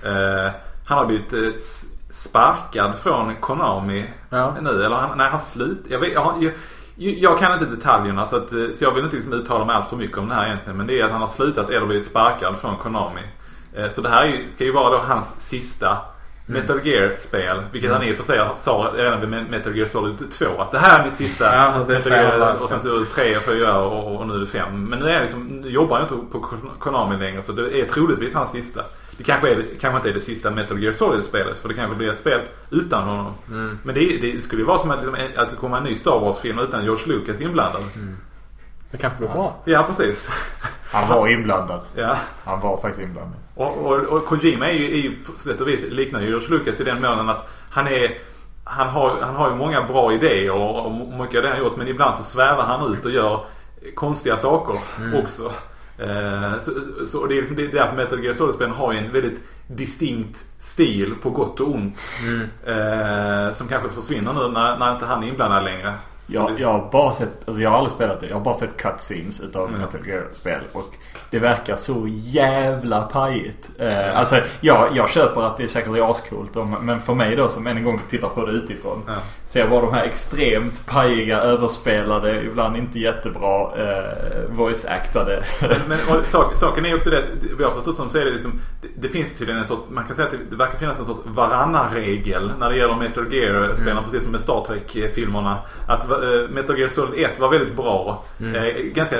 Eh, han har blivit s- sparkad från Konami Ja. nu. Eller han, nej, han slut. Jag, vet, jag, jag, jag kan inte detaljerna så, att, eh, så jag vill inte liksom uttala mig allt för mycket om det här egentligen. Men det är att han har slutat eller blivit sparkad från Konami. Eh, så det här ju, ska ju vara då hans sista. Metal Gear-spel. Vilket han i och för sig sa redan vid Metal Gear Solid 2 att det här är mitt sista Ja, det Metal Gear. Och sen så 3 och 4 och, och nu är det 5. Men nu, är liksom, nu jobbar han inte på Konami längre så det är troligtvis hans sista. Det kanske, är, kanske inte är det sista Metal Gear Solid-spelet för det kanske blir ett spel utan honom. Mm. Men det, det skulle ju vara som att, liksom, att det kommer en ny Star Wars-film utan George Lucas inblandad. Det kanske blir bra. Ja, precis. Han var inblandad. Ja. Han var faktiskt inblandad. Och, och, och Kojima är ju, är ju på sätt och vis liknar ju George Lucas i den månen att han är han har, han har ju många bra idéer och, och mycket av det han gjort men ibland så svävar han ut och gör konstiga saker också. Eh, så, så det är liksom det är därför Metal Gear Solid-spelen har ju en väldigt distinkt stil på gott och ont. Mm. Eh, som kanske försvinner nu när, när inte han är inblandad längre. Jag, det- jag har bara sett, alltså jag har aldrig spelat det. Jag har bara sett cutscenes utav Mm. Metal. Och det verkar så jävla pajigt. Eh, alltså jag, jag köper att det är säkert ascoolt. om- Men för mig då som än en gång tittar på det utifrån. Ja. Ser bara de här extremt pajiga, överspelade, ibland inte jättebra eh, voice-actade. Men och, sak, saken är också det att jag har förstått som så är det liksom det, det finns tydligen en sorts, man kan säga att det, det verkar finnas en sorts varannan-regel när det gäller Metal Gear-spelarna precis som med Star Trek-filmerna. Att Metal Gear Solid 1 var väldigt bra. Eh, ganska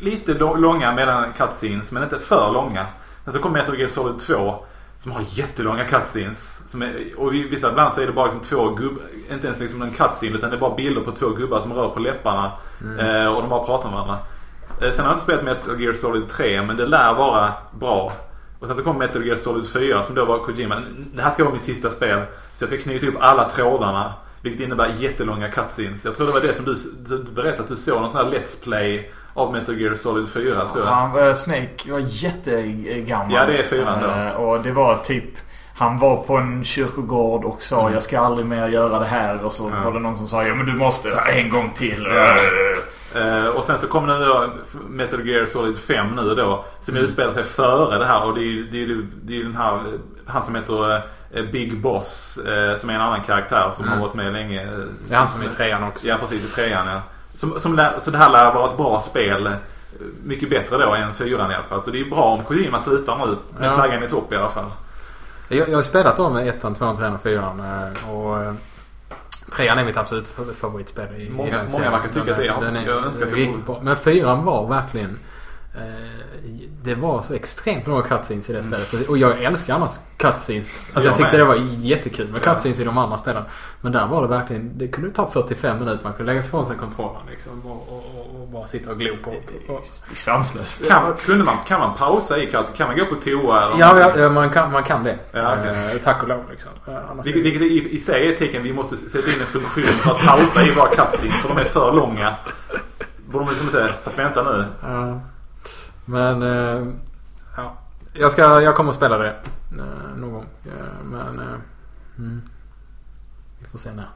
lite långa mellan cutscenes men inte för långa. Men så kom Metal Gear Solid 2 som har jättelånga cutscenes. Som är, och i vissa ibland så är det bara liksom två gubbar, inte ens liksom en cutscene utan det är bara bilder på två gubbar som rör på läpparna. Eh, och de bara pratar med varandra. Eh, sen har jag inte spelat Metal Gear Solid 3 men det lär vara bra. Och sen så kom Metal Gear Solid 4 som då var Kojima. Det här ska vara mitt sista spel. Så jag ska knyta upp alla trådarna. Vilket innebär jättelånga cutscenes. Jag tror det var det som du, du berättade att du såg någon sån här Let's Play av Metal Gear Solid 4 tror jag. Han, eh, Snake var jättegammal. Ja, det är fyran då. Eh, Och det var typ... Han var på en kyrkogård och sa jag ska aldrig mer göra det här. Och så Mm. Ja. var det någon som sa ja men du måste en gång till. Ja. Eh, och sen så kommer det då Metal Gear Solid 5 nu då. Som Mm. utspelar sig före det här. Och det är ju det är, det är den här, han som heter Big Boss. Eh, som är en annan karaktär som Mm. har varit med länge. eh, Det är han som är i trean också. Ja precis, i trean ja. Som, som så det här lär vara ett bra spel. eh, Mycket bättre då än fyran i alla fall. Så det är bra om Kojima slutar nu. Med Ja. flaggan i topp i alla fall. Jag, jag har spelat dem med ettan, tvåan, trean och fyran. eh, Och eh, trean är mitt absolut fa- favoritspel i, Många- i den många verkar tycka att det är. är- Den Jag önskar är att jag riktigt bra. Men fyran var verkligen eh, det var så extremt många cutscenes i det spelet. Och jag älskar annars cutscenes. Alltså Jag jag tyckte det var jättekul med Ja. cutscenes i de andra spelen. Men där var det verkligen, det kunde ta 45 minuter. Man kunde lägga ifrån sig kontrollen liksom. Och, och, och, bara sitta och glo på. på. Det är sanslöst. Kan, kunde man, kan man pausa i kallt? Kan man gå på toa? Eller Ja, ja, man, kan, man kan det. Ja, okej. Eh, tack och lov liksom. Eh, annars Vilket, i, i sig är ett tecken vi måste sätta in en funktion för att pausa i våra cutscenes för de är för långa. Borde de liksom inte... Fast vänta nu. Ja. Men eh, ja. Jag, ska, jag kommer att spela det eh, någon gång. Eh, men mm. vi får se när.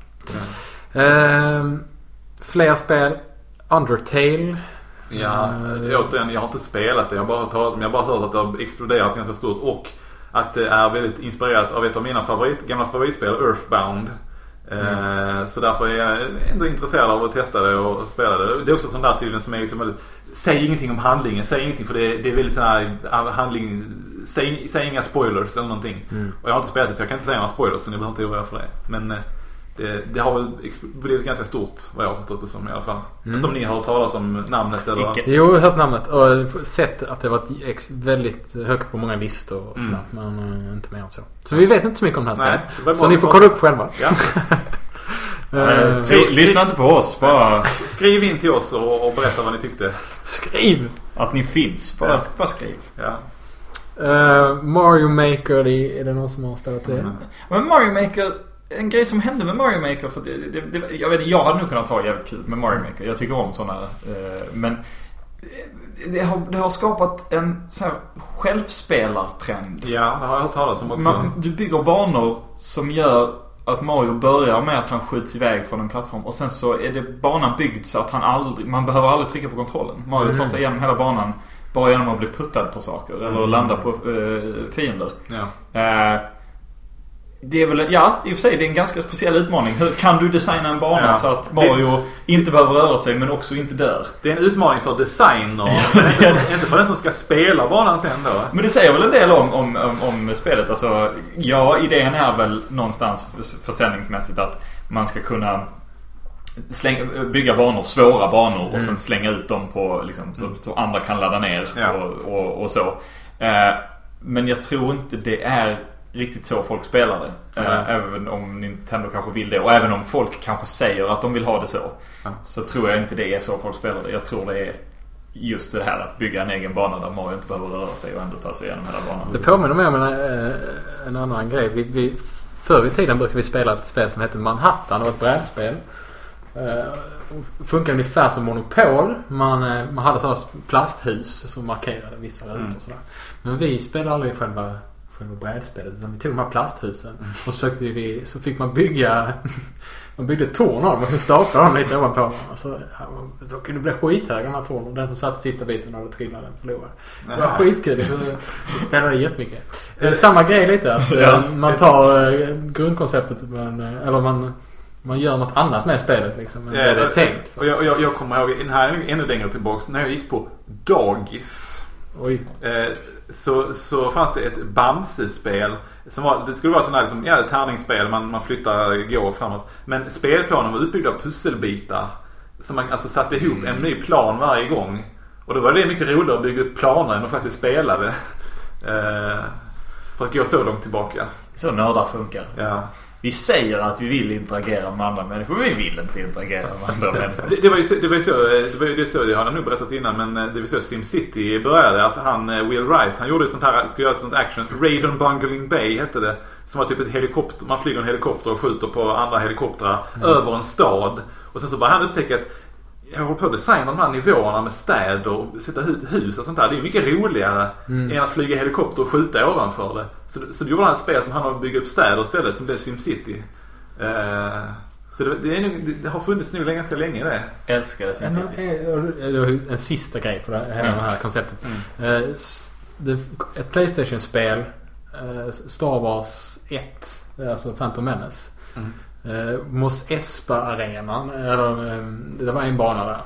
Eh, fler spel. Undertale. Ja, Mm. återigen, jag har inte spelat det. Jag har bara hört, jag har bara hört att det har exploderat ganska stort. Och att det är väldigt inspirerat av ett av mina favorit, gamla favoritspel, Earthbound. Eh, Så därför är jag ändå intresserad av att testa det och spela det. Det är också sånt där tydligen som är liksom väldigt... Säg ingenting om handlingen, säg ingenting för det, det är väldigt sån här ah, handling... Säg, säg inga spoilers eller någonting. Mm. Och jag har inte spelat det så jag kan inte säga några spoilers så ni behöver inte oroa er för det. Men eh, det, det har väl blivit ganska stort vad jag har förstått det som i alla fall. Mm. Inte om ni har hört talas om namnet eller... Icke. Jo, jag har hört namnet och sett att det varit ex- väldigt högt på många listor och Mm. sådär. Men eh, inte mer än så. Så vi vet inte så mycket om det här Nej, så ni får få- kolla upp själva. Ja. Eh, Skriv- Lyssna inte på oss. Bara Skriv in till oss och, och berätta vad ni tyckte. skriv! att ni finns. Bara, Ja. bara skriv. Ja. Eh, Mario Maker, är det någon som har spelat det? Mm. Men Mario Maker. En grej som hände med Mario Maker. För det, det, det, jag, vet, jag hade nog kunnat ha jävligt kul med Mario Maker. Jag tycker om sådana. Eh, men eh, det har, det har skapat en så här självspelartrend. ja, det har jag hört talas om också. Man, du bygger banor som gör att Mario börjar med att han skjuts iväg från en plattform och sen så är det banan byggd så att han aldrig, man behöver aldrig trycka på kontrollen. Mario tar Mm. sig igenom hela banan bara genom att bli puttad på saker eller Mm. landa på eh, fiender. Ja. Eh, det är väl, ja i och för sig det är en ganska speciell utmaning. Hur kan du designa en bana Ja. så att Mario inte behöver röra sig men också inte dör? Det är en utmaning för designer. inte, inte för den som ska spela banan sen då. Men det säger väl en del om, om, om, om spelet. Alltså, ja, idén är väl någonstans för- försäljningsmässigt att man ska kunna slänga, bygga banor, svåra banor och sen slänga ut dem på liksom, så, så andra kan ladda ner Ja. och, och, och så. Eh, men jag tror inte det är riktigt så folk spelar det. Nej. även om Nintendo kanske vill det och även om folk kanske säger att de vill ha det så. Ja. Så tror jag inte det är så folk spelar det. Jag tror det är just det här att bygga en egen bana där Mario inte behöver röra sig och ändå ta sig igenom hela banan. Det påminner mig om en, eh, en annan grej. Vi, vi, förr i tiden brukade vi spela ett spel som hette Manhattan. Det var ett brädspel. Eh, funkar ungefär som Monopol. Man, man hade sådana plasthus som markerade vissa rutor Mm. sådär. Men vi spelade aldrig själva, själva brädspelet. Utan vi tog de här plasthusen. Och så, vi, så fick man bygga man byggde torn av dem och staplade dem lite ovanpå varandra. Så, ja, så kunde det bli skithöga de här tornen. Den som satt sista biten och trillade förlorade. Det var skitkul. Vi spelade jättemycket. Eh, Samma grej lite. Att eh, man tar eh, grundkonceptet men, eh, eller man, man gör något annat med spelet liksom. Än Ja, det det är och- tänkt Och för. jag, jag, jag kommer ihåg, den här är ännu längre tillbaks, när jag gick på dagis. Oj. Eh, så, så fanns det ett Bamse-spel. Som var, det skulle vara sån här liksom, ja, tärningsspel. Man, man flyttar, går framåt. Men spelplanen var utbyggd av pusselbitar. Så man alltså satte ihop en ny plan varje gång. Och då var det mycket roligare att bygga upp planer än att faktiskt spela det. Eh, för att gå så långt tillbaka. Så nördar funkar. Ja. Vi säger att vi vill interagera med andra människor. Vi vill inte interagera med andra människor. Det, det var ju så, det var ju så, eh, det var ju det så, det har jag nog berättat innan men eh, det var så SimCity började att han, eh, Will Wright, han gjorde ett sånt här, skulle göra ett sånt action, Raidon Bungling Bay hette det. Som var typ ett helikopter, man flyger en helikopter och skjuter på andra helikoptrar över en stad. Och sen så bara han upptäcka att jag håller på att designa de här nivåerna med städer och sätta ut hus och sånt där. Det är mycket roligare än att flyga helikopter och skjuta ovanför det. Så, så då gjorde han ett spel som handlar om att bygga upp städer istället som blev SimCity. Eh, så det, det, är nog, det, det har funnits nu ganska länge det. Älskar det. En, en, en sista grej på det här, Mm. det här konceptet. Eh, s- det, ett Playstation-spel. eh, Star Wars 1. Alltså Phantom Menace. Eh, Mos Espa-arenan. Eller, eh, det var en bana där.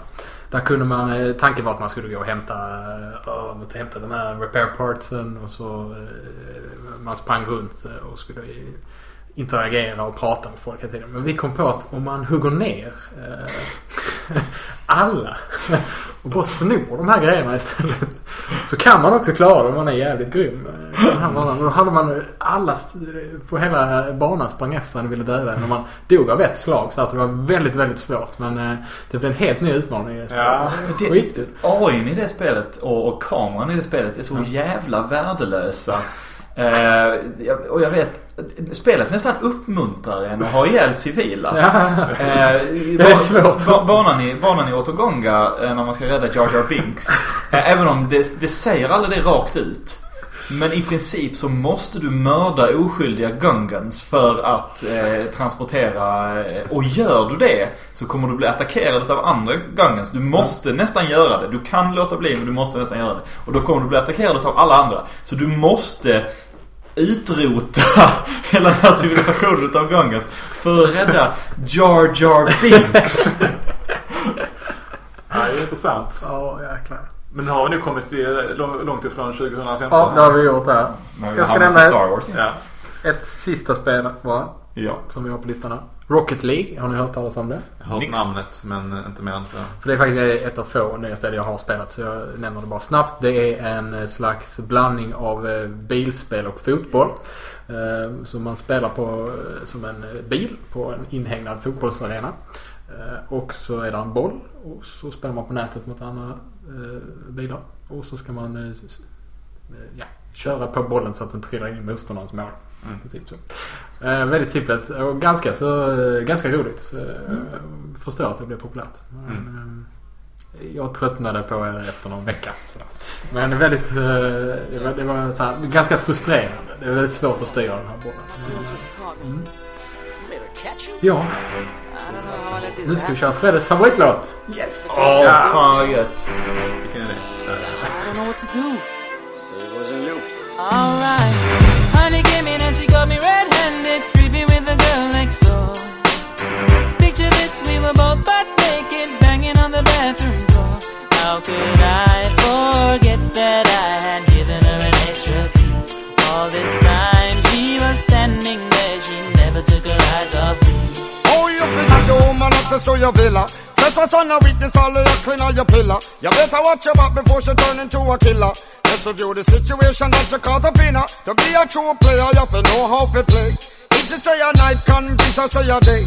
Där kunde man, eh, tanken var att man skulle gå och hämta, eh, uh, hämta de här repair partsen och så eh, man sprang runt och skulle interagera och prata med folk hela tiden. Men vi kom på att om man hugger ner eh, alla. Och bara snor de här grejerna istället. Så kan man också klara det om man är jävligt grym. Eh, Då hade man alla st- på hela banan sprang efter en och ville döda en. Man dog av ett slag. Så alltså det var väldigt, väldigt svårt. Men eh, det blev en helt ny utmaning i det spelet. Ja. Det-. AIn i det spelet och, och kameran i det spelet är så jävla värdelösa. Eh, och jag vet, spelet nästan uppmuntrar en att ha ihjäl civila. Ja. Eh, Det är svårt. ba- Banan i, banan i Otogonga eh, när man ska rädda Jar Jar Binks. Eh, även om det, det säger aldrig det rakt ut. Men i princip så måste du mörda oskyldiga Gungans för att eh, transportera. Och gör du det så kommer du bli attackerad av andra Gungans. Du måste nästan göra det. Du kan låta bli men du måste nästan göra det. Och då kommer du bli attackerad av alla andra. Så du måste utrota hela den här civilisationen utav Gungans för att rädda Jar Jar Binks. Ja, det är intressant. Ja, jäklar. Men nu har vi nu kommit lång- långt ifrån 2015. Ja, det har vi gjort vi Jag ska nämna Star Wars igen. Ja, ett sista spel bara. Ja. Som vi har på listan här. Rocket League. Har ni hört talas om det? jag har hört Nix. namnet men inte mer än så. För det är faktiskt ett av få nya spel jag har spelat så jag nämner det bara snabbt. Det är en eh, slags blandning av eh, bilspel och fotboll. Eh, Så man spelar på som en bil på en inhägnad fotbollsarena. Och så är det en boll och så spelar man på nätet mot andra bilar. Och så ska man ja, köra på bollen så att den trillar in i motståndarens mål. Mm. Princip så. Eh, väldigt simpelt och ganska så eh, ganska roligt. Så, eh, Förstår att det blev populärt. Men, eh, jag tröttnade på det efter någon vecka. Sådär. Men väldigt, eh, det var, det var så här, ganska frustrerande. Det är väldigt svårt att styra den här bollen. Mm. Ja, nu ska vi köra Freddes favoritlåt. Yes! Åh, fan vad gött. Vilken är det? I don't know what to do. So it wasn't you. Alright. Honey were both butt naked, banging on the bathroom door. How could I forget that I had given her an extra key? All this time she was standing there, she never took her eyes off me. Oh, you figure the woman access to your villa. Trespass on a witness, all of your clean on your pillar. You better watch your back before she turn into a killer. Just review the situation that you caught up in. To be a true player, you have to know how to play. If she say a night, convince her say a day.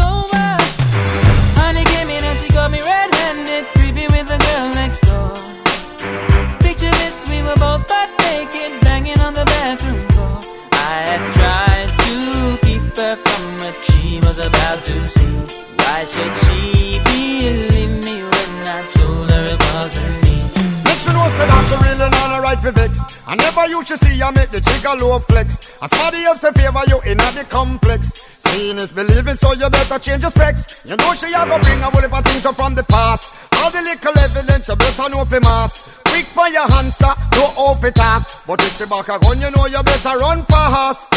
to see. Why should she believe me when I told her it wasn't me? Make she know say that she really not right for vex. I never you should see her make the trigger low flex. As somebody else in favor you in the complex. Seeing is believing, so you better change your specs. You know she a go bring a whole heap of things up from the past. All the little evidence you better know for mass. Quick for your answer, no off it talk. But if she back a gun, you know you better run fast.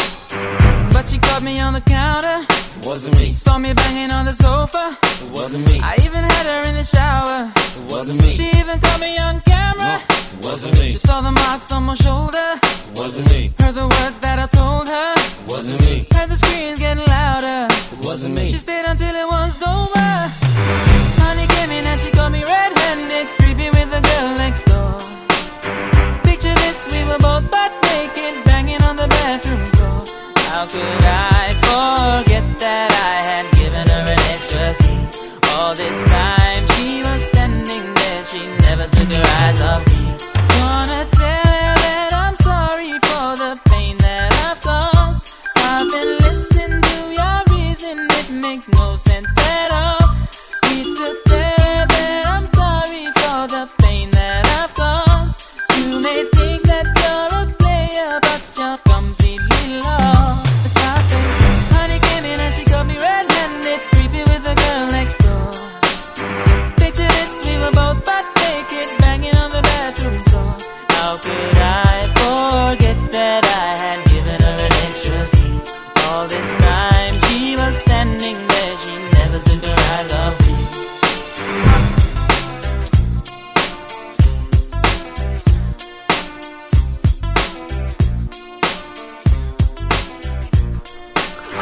But she caught me on the counter, wasn't me, saw me banging on the sofa. wasn't me, I even had her in the shower. wasn't me, She even caught me on camera. wasn't me, She saw the marks on my shoulder. wasn't me, Heard the words that I told her. wasn't me, Heard the screams getting louder. wasn't me. She stayed until it was over.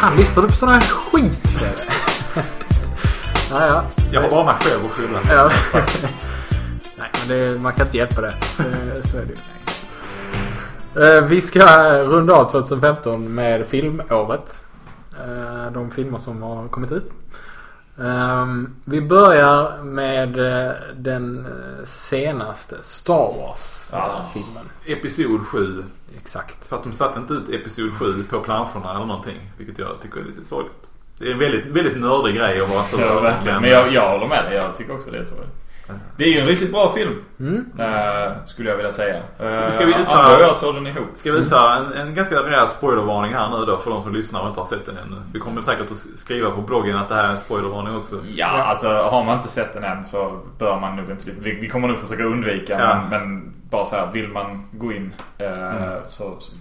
Fan, lyssnar du på sån här skit? ja, ja. Jag har bara mig själv att skylla. ja. Nej, men det, man kan inte hjälpa det. så är det. Eh, Vi ska runda av 2015 med filmåret. Eh, De filmer som har kommit ut. Ehm, Vi börjar med eh, den eh, senaste Star Wars-filmen. Episod 7. Exakt. För att de satte inte ut Episod 7 på planscherna eller någonting. Vilket jag tycker är lite sorgligt. Det är en väldigt, väldigt nördig grej att vara så Ja, verkligen. Men jag, jag håller med dig. Jag tycker också det är så. Det är ju en riktigt bra film. Mm. eh, skulle jag vilja säga. Uh, ska vi utföra- Andra såg den ihop. Ska vi utföra en, en ganska rejäl spoilervarning här nu då för de som lyssnar och inte har sett den ännu. Vi kommer säkert att skriva på bloggen att det här är en spoilervarning också. Ja, alltså har man inte sett den än så bör man nog inte lyssna. Vi, vi kommer nog försöka undvika Ja. men, men bara så här, vill man gå in eh, så, så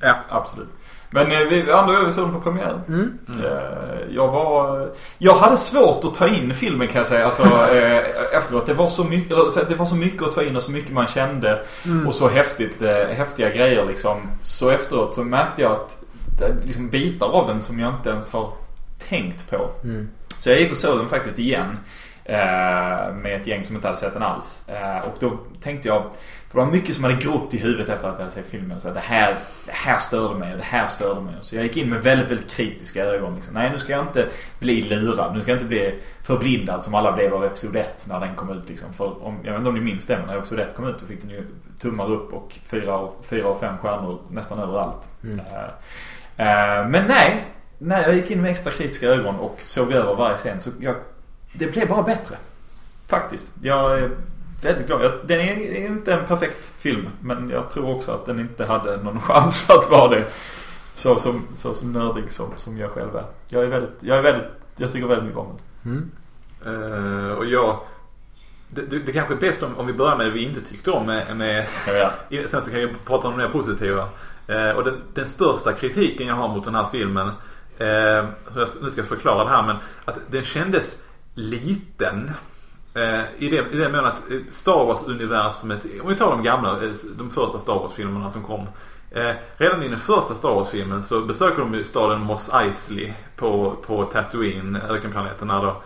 Ja. absolut. Men eh, vi andra vi såg den på premiär. Mm. Eh, jag var... Jag hade svårt att ta in filmen kan jag säga. Alltså, eh, efteråt. Det var, så mycket, det var så mycket att ta in och så mycket man kände. Och så häftigt, eh, häftiga grejer liksom. Så efteråt så märkte jag att det liksom bitar av den som jag inte ens har tänkt på. Mm. Så jag gick och såg den faktiskt igen. Eh, med ett gäng som inte hade sett den alls. Och då tänkte jag, för det var mycket som hade grott i huvudet efter att jag hade sett filmen. Så att det, här, det här störde mig, det här störde mig. Så jag gick in med väldigt, väldigt kritiska ögon. Liksom. Nej, nu ska jag inte bli lurad. Nu ska jag inte bli förblindad som alla blev av Episod 1 när den kom ut. Liksom. För om, jag vet inte om ni minns det, men när Episod 1 kom ut så fick den ju tummar upp och fyra och, fyra och fem stjärnor nästan överallt. Mm. Eh, men nej, när jag gick in med extra kritiska ögon och såg över varje scen så jag, det blev bara bättre. Faktiskt. Jag väldigt glad. Jag, den är, inte en perfekt film men jag tror också att den inte hade någon chans att vara det. Så, som, så, som nördig som, som jag själv är. Jag är väldigt, jag är väldigt, jag tycker väldigt mycket om den. Mm. Eh, och jag... Det, det, det kanske är bäst om, om vi börjar med det vi inte tyckte om med, med göra. I- Sen så kan jag prata om det mer positiva. Eh, och den, den största kritiken jag har mot den här filmen. Eh, så jag nu ska jag förklara det här men att den kändes liten. Eh, I det, i det menar att eh, Star Wars-universumet, om vi tar de gamla, eh, de första Star Wars-filmerna som kom. Eh, redan i den första Star Wars-filmen så besöker de ju staden Mos Eisley på, på Tatooine, ökenplaneten där då.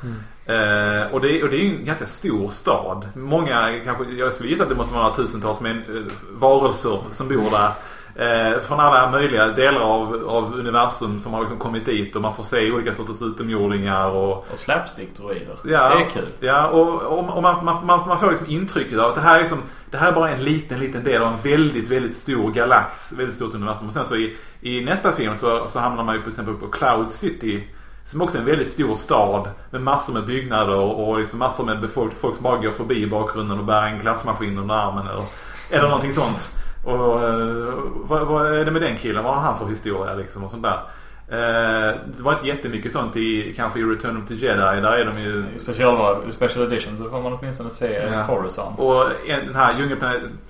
Eh, och, det, och det är ju en ganska stor stad. Många, kanske, jag skulle gissa att det måste vara tusentals men, varelser som bor där. Eh, från alla möjliga delar av, av universum som har liksom kommit dit och man får se olika sorters utomjordingar och Och slapstick-droider. Ja, Det är kul. Ja, och, och, och man, man, man, man får liksom intrycket av att det här, är liksom, det här är bara en liten, liten del av en väldigt, väldigt stor galax. Väldigt stort universum. Och sen så i, i nästa film så, så hamnar man ju till exempel på Cloud City. Som också är en väldigt stor stad med massor med byggnader och, liksom massor med befolk, folk som bara går förbi i bakgrunden och bär en glassmaskin under armen eller, eller någonting sånt. Och eh, vad, vad är det med den killen? Vad har han för historia liksom och sånt där. Eh, det var inte jättemycket sånt i kanske i Return of the Jedi. Där är de ju I special, special edition så får man åtminstone se Ja. Coruscant. Och en, den här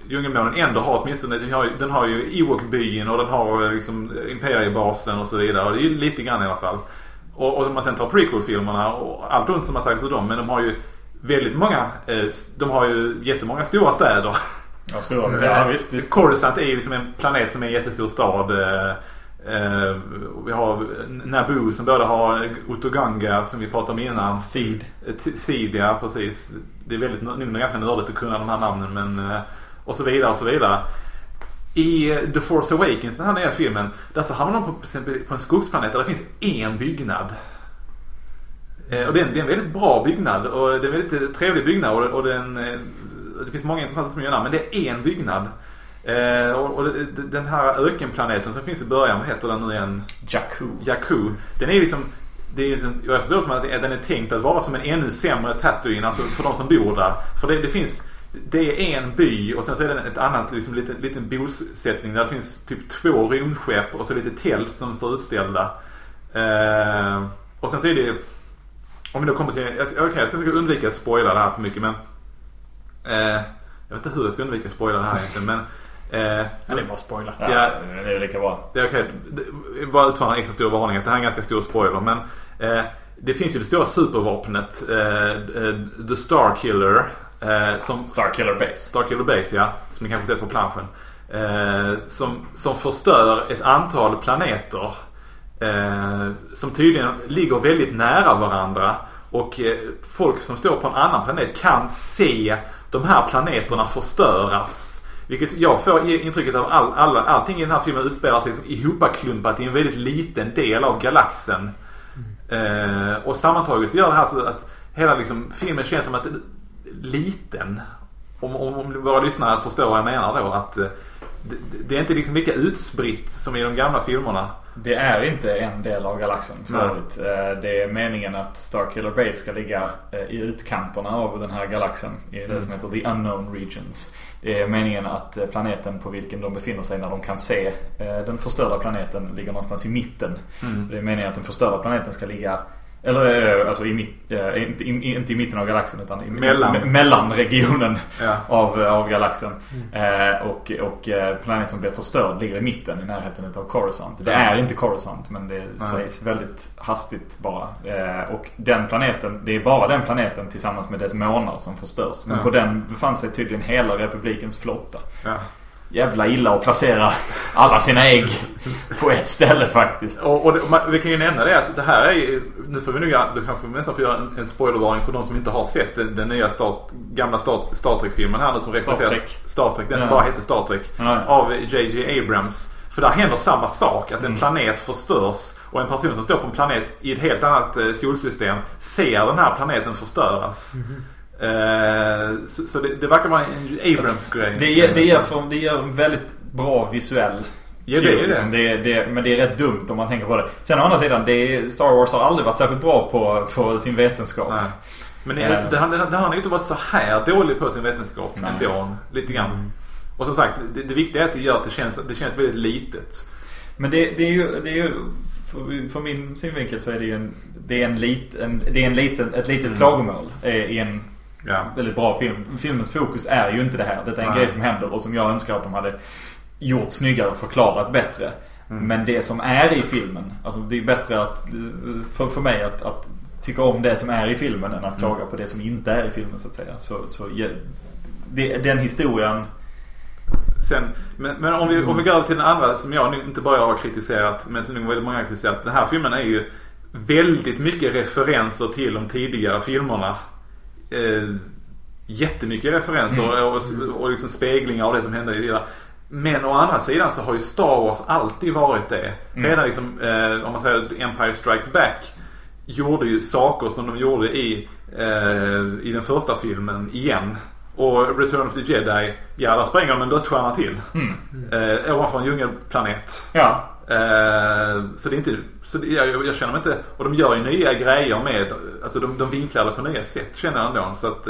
djungelmånen ändå har åtminstone, den har, ju- den har ju Ewok-byn och den har liksom Imperiebasen och så vidare. Och det är ju lite grann i alla fall. Och, och om man sen tar prequel-filmerna och allt ont som har sagts om dem. Men de har ju väldigt många, eh, de har ju jättemånga stora städer. Ja, så, ja, visst, visst. Coruscant är liksom en planet som är en jättestor stad. Eh, eh, vi har Naboo som både har Utoganga som vi pratade om innan. Feed. Eh, Seed, ja precis. Det är väldigt, nu är det ganska nördigt att kunna de här namnen men eh, och så vidare och så vidare. I eh, The Force Awakens, den här nya filmen, där så hamnar de på, på en skogsplanet där det finns en byggnad. Eh, Och det är, en, det är en väldigt bra byggnad och det är en väldigt eh, trevlig byggnad och, och den, eh, det finns många intressanta gör men det är en byggnad. Eh, och, och den här ökenplaneten som finns i början, vad heter den nu igen? Jakku. Jakku. Den är liksom det är liksom, jag förstår det som att den är tänkt att vara som en ännu sämre Tatooine alltså för de som bor där. För det, det finns det är en by och sen så är det ett annat liksom, liten, liten bosättning där det finns typ två rymdskepp och så lite tält som står utställda. Eh, och sen så är det om vi då kommer till, okej jag ska undvika att spoila det här för mycket men eh, jag vet inte hur jag ska undvika att spoila det här egentligen men eh, Ja, det är bara spoiler. Ja, Ja. det är lika bra. det är okej. Det- Bara utföra en extra stor varning att det här är en ganska stor spoiler. Men eh, det finns ju det stora supervapnet eh, eh, The Starkiller. Eh, som, Starkiller Base. Starkiller Base ja. Som ni kanske sett på planschen. Eh, som, som förstör ett antal planeter. Eh, som tydligen ligger väldigt nära varandra. Och eh, folk som står på en annan planet kan se de här planeterna förstöras. Vilket jag får intrycket av all, all, allting i den här filmen utspelar sig liksom ihopklumpat i en väldigt liten del av galaxen. Eh, och sammantaget så gör det här så att hela liksom, filmen känns som att den är liten. Om, om, om våra lyssnare förstår vad jag menar då. Att eh, det, det är inte liksom lika utspritt som i de gamla filmerna. Det är inte en del av galaxen för övrigt. Eh, Det är meningen att Starkiller Base ska ligga eh, i utkanterna av den här galaxen. I det Mm. som heter The Unknown Regions. Det är meningen att eh, planeten på vilken de befinner sig när de kan se den förstörda planeten ligger någonstans i mitten. Mm. Det är meningen att den förstörda planeten ska ligga eller eh, alltså i mitt, eh, inte, i, inte i mitten av galaxen utan i, Mellan. me- mellan regionen Ja. av, av galaxen. Eh, och och eh, planeten som blir förstörd ligger i mitten i närheten av Coruscant. Det är inte Coruscant men det sägs väldigt hastigt bara. Eh, och den planeten, det är bara den planeten tillsammans med dess månar som förstörs. Men Ja. på den befann sig tydligen hela republikens flotta. Ja. Jävla illa att placera alla sina ägg på ett ställe faktiskt. Och, och det, man, vi kan ju nämna det att det här är ju- Nu får vi nog då kanske vi nästan får göra en, en spoilervarning för de som inte har sett den, den nya Star, gamla Star, Star Trek-filmen här nu som Star Trek. Star Trek. Den som Ja. bara heter Star Trek. Ja. Av J.J. Abrams. För där händer samma sak. Att en Mm. planet förstörs. Och en person som står på en planet i ett helt annat eh, solsystem ser den här planeten förstöras. Eh, så så det, det verkar vara en Abrams-grej. Det ger, det ger, för, det ger en väldigt bra visuell Ja, det är det. liksom. det, det. Men det är rätt dumt om man tänker på det. Sen å andra sidan, det är, Star Wars har aldrig varit särskilt bra på, på sin vetenskap. Nej. Men det, Eh. det, han, det, han har inte varit så här dålig på sin vetenskap Nej. ändå. Lite grann. Och som sagt, det, det viktiga är att det gör att det känns, det känns väldigt litet. Men det, det är ju, det är ju för, för min synvinkel så är det ju en, det är en, lit, en, det är en liten, ett litet klagomål eh, i en Ja. väldigt bra film. Filmens fokus är ju inte det här. Det är en Nej. grej som händer och som jag önskar att de hade gjort snyggare och förklarat bättre. Mm. Men det som är i filmen, alltså det är bättre att, för, för mig att, att tycka om det som är i filmen än att klaga på det som inte är i filmen så att säga. Så, så det, den historien Sen, men, men om, vi, om vi går över till den andra som jag inte bara har kritiserat men som nog väldigt många har kritiserat. Den här filmen är ju väldigt mycket referenser till de tidigare filmerna. Eh, jättemycket referenser och, och liksom speglingar av det som hände i det. Men å andra sidan så har ju Star Wars alltid varit det. Redan liksom, eh, om man säger Empire Strikes Back gjorde ju saker som de gjorde i, eh, i den första filmen igen. Och Return of the Jedi, ja där spränger de en dödsstjärna till. Mm. Eh, ovanför en djungelplanet. Ja. Eh, så det är inte, så det, jag, jag känner mig inte, och de gör ju nya grejer med, alltså de, de vinklar det på nya sätt känner jag ändå. Så att,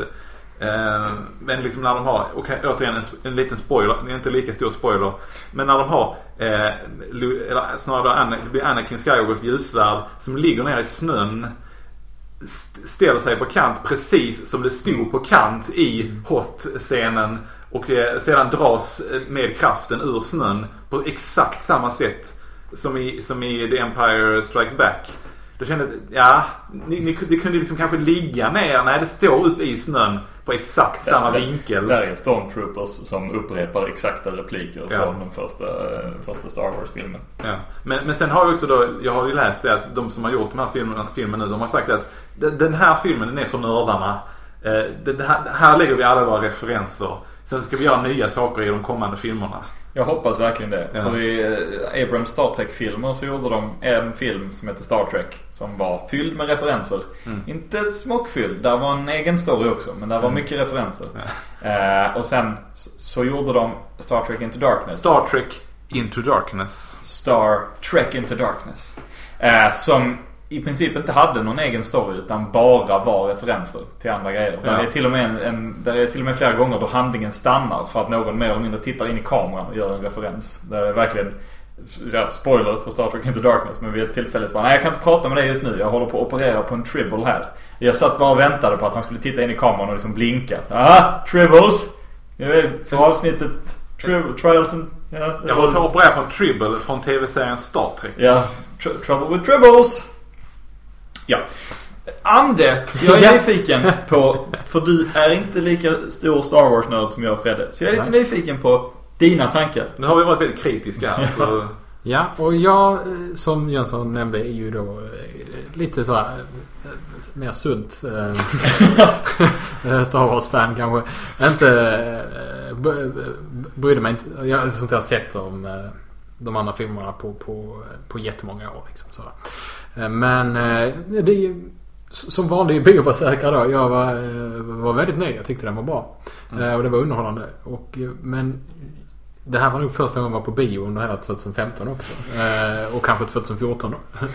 eh, men liksom när de har, och återigen en, en liten spoiler, det är inte lika stor spoiler. Men när de har, eh, eller snarare då det blir Anakin Skywalkers ljussvärd som ligger ner i snön. Ställer sig på kant precis som det stod på kant i Hot-scenen. Och eh, sedan dras med kraften ur snön på exakt samma sätt som i, som i The Empire Strikes Back. Då kände jag, ja, ni, ni, det kunde liksom kanske ligga ner. Nej, det står uppe i snön på exakt samma Där- vinkel. Där är Stormtroopers som upprepar exakta repliker Ja. från den första, första Star Wars-filmen. Ja. Men, men sen har jag också då, jag har ju läst det att de som har gjort de här filmerna, filmen nu, de har sagt att den, den här filmen den är för nördarna. Eh, det, det här, här lägger vi alla våra referenser. Sen ska vi göra nya saker i de kommande filmerna. Jag hoppas verkligen det. Ja. För i eh, Abrams Star Trek-filmer så gjorde de en film som heter Star Trek. Som var fylld med referenser. Mm. Inte smockfylld. Där var en egen story också. Men där var mycket referenser. Eh, och sen så, så gjorde de Star Trek Into Darkness. Star Trek Into Darkness. Star Trek Into Darkness. Eh, som i princip inte hade någon egen story utan bara var referenser till andra grejer. Ja. Där, är till och med en, en, där är till och med flera gånger då handlingen stannar för att någon mer eller mindre tittar in i kameran och gör en referens. Där är verkligen ja, spoiler för Star Trek Into Darkness men vid ett tillfälle så bara Nej jag kan inte prata med dig just nu. Jag håller på att operera på en tribble här. Jag satt bara och väntade på att han skulle titta in i kameran och liksom blinka. Ah, tribbles! För avsnittet tri- Trials and... Ja, Jag håller på att operera på en tribble från tv-serien Star Trek. Ja, tr- Trouble with Tribbles. Ja. Ande, jag är nyfiken på, för du är inte lika stor Star Wars-nörd som jag och Fredde. Så jag är lite nyfiken på dina tankar. Nu har vi varit väldigt kritiska här. Så, Ja, och jag som Jönsson nämnde är ju då eh, lite så här eh, mer sunt eh, Star Wars-fan kanske. Inte brydde mig inte. Jag tror inte har sett de, de andra filmerna på, på, på jättemånga år. Liksom, så. Eh, Men eh, det som vanlig biobesökare då. Jag var, eh, var väldigt nöjd. Jag tyckte den var bra. Eh, Och det var underhållande. Och, men det här var nog första gången jag var på bio under hela 2015 också. Och kanske 2014 då.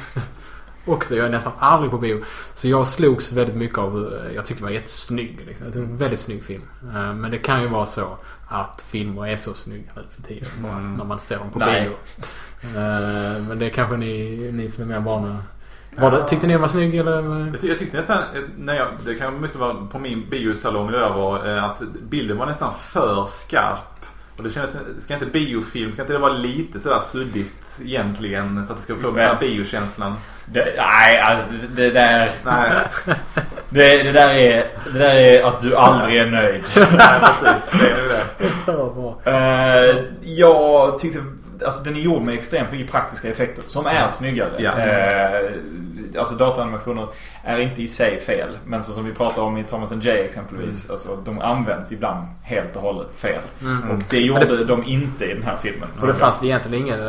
också. Jag är nästan aldrig på bio. Så jag slogs väldigt mycket av... Jag tyckte det var jättesnygg. Liksom. Jag tyckte det var en väldigt snygg film. Men det kan ju vara så att filmer är så snygga nu för tiden. Mm. när man ser dem på Nej. bio. Eh, men det kanske ni, ni som är mer vana... Var det, tyckte ni den var snygg eller? Jag, ty- jag tyckte nästan, eh, när jag, det kan måste vara på min biosalong där jag var, eh, att bilden var nästan för skarp. Och det kändes, ska inte biofilm, ska inte det vara lite sådär suddigt egentligen för att det ska få den här biokänslan? Det, nej, alltså det, det där... Nej, Det, det, där är, det där är att du aldrig är nöjd. nej precis. Det är ju det. För bra. Eh, jag tyckte... Alltså den är gjord med extremt mycket praktiska effekter som är snyggare. Ja. Eh, alltså dataanimationer är inte i sig fel. Men så som vi pratar om i Thomas and Jay exempelvis. Alltså de används ibland helt och hållet fel. Mm. Och det gjorde det- de inte i den här filmen. Och det fanns egentligen inget,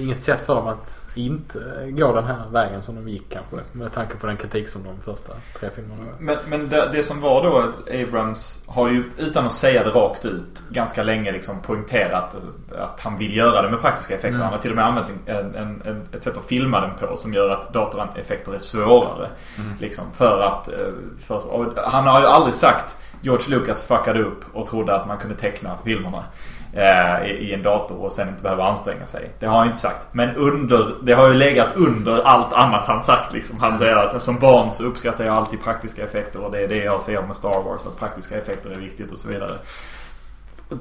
inget sätt för dem att inte gå den här vägen som de gick kanske. Med tanke på den kritik som de första tre filmerna. Men, men det, det som var då att Abrams har ju utan att säga det rakt ut ganska länge liksom poängterat att han vill göra det med praktiska effekter. Mm. Han har till och med använt en, en, en, ett sätt att filma den på som gör att datoreffekter är svårare. Liksom, för att, eh, för, han har ju aldrig sagt George Lucas fuckade upp och trodde att man kunde teckna filmerna eh, i, i en dator och sen inte behöva anstränga sig. Det har han inte sagt. Men under, det har ju legat under allt annat han sagt. Liksom. Han säger att som barn så uppskattar jag alltid praktiska effekter och det är det jag ser med Star Wars. Att praktiska effekter är viktigt och så vidare.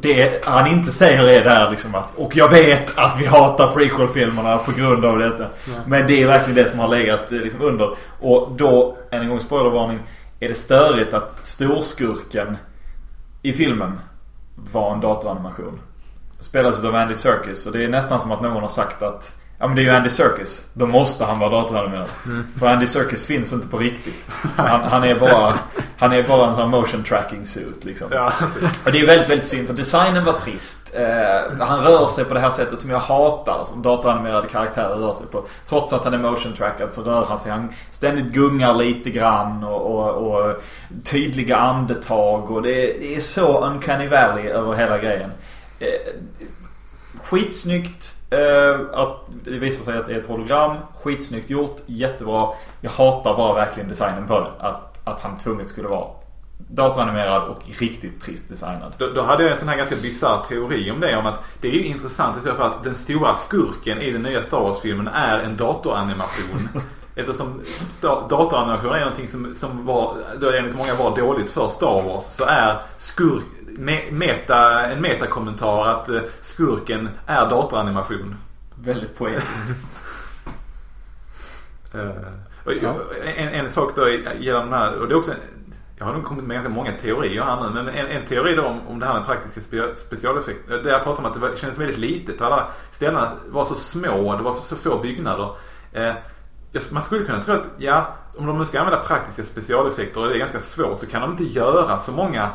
Det han inte säger är där liksom att Och jag vet att vi hatar prequel-filmerna på grund av detta. Men det är verkligen det som har legat eh, liksom under. Och då, än en gång spoilervarning. Är det störigt att storskurken i filmen var en datoranimation. Spelas av Andy Serkis och det är nästan som att någon har sagt att Ja men det är ju Andy Serkis. Då måste han vara datoranimerad. För Andy Serkis finns inte på riktigt. Han, han är bara Han är bara en sån motion tracking suit liksom. Ja, Och det är väldigt, väldigt synd för designen var trist. Eh, han rör sig på det här sättet som jag hatar som datoranimerade karaktärer rör sig på. Trots att han är motion trackad så rör han sig. Han ständigt gungar lite grann och, och, och tydliga andetag och det, det är så uncanny valley över hela grejen. Eh, skitsnyggt att det visar sig att det är ett hologram. Skitsnyggt gjort, jättebra. Jag hatar bara verkligen designen på det. Att, att han tvunget skulle vara datoranimerad och riktigt trist designad. Då, då hade jag en sån här ganska bisarr teori om det. Om att det är ju intressant istället för att den stora skurken i den nya Star Wars-filmen är en datoranimation. Eftersom datoranimation är någonting som, som var, då enligt många var dåligt för Star Wars. Så är skurk, meta, en metakommentar att eh, skurken är datoranimation. Väldigt poetiskt. Eh, och, Ja. en, en sak då gällande de här, och det är också jag har nog kommit med ganska många teorier här nu. Men en, en teori då om, om det här med praktiska spe, specialeffekter. Där jag pratade om att det var, kändes väldigt litet. Och alla ställena var så små. Det var så få byggnader. Eh, man skulle kunna tro att ja, om de nu ska använda praktiska specialeffekter och det är ganska svårt så kan de inte göra så många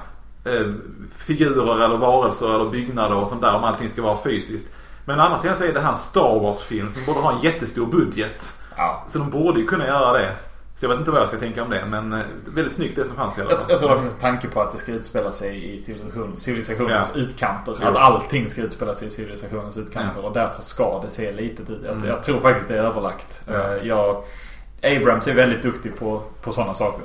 eh, figurer eller varelser eller byggnader och sånt där om allting ska vara fysiskt. Men å andra sidan så är det här en Star Wars-film som borde ha en jättestor budget. Ja. Så de borde ju kunna göra det. Så jag vet inte vad jag ska tänka om det. Men eh, väldigt snyggt det som fanns i alla Jag, fall. jag tror det finns en tanke på att det ska utspela sig i civilisation, civilisationens Ja. utkanter. Jo. Att allting ska utspela sig i civilisationens utkanter. Ja. Och därför ska det se litet ut. Jag, Mm. jag tror faktiskt det är överlagt. Ja. Eh, Jag, Abrams är väldigt duktig på, på sådana saker.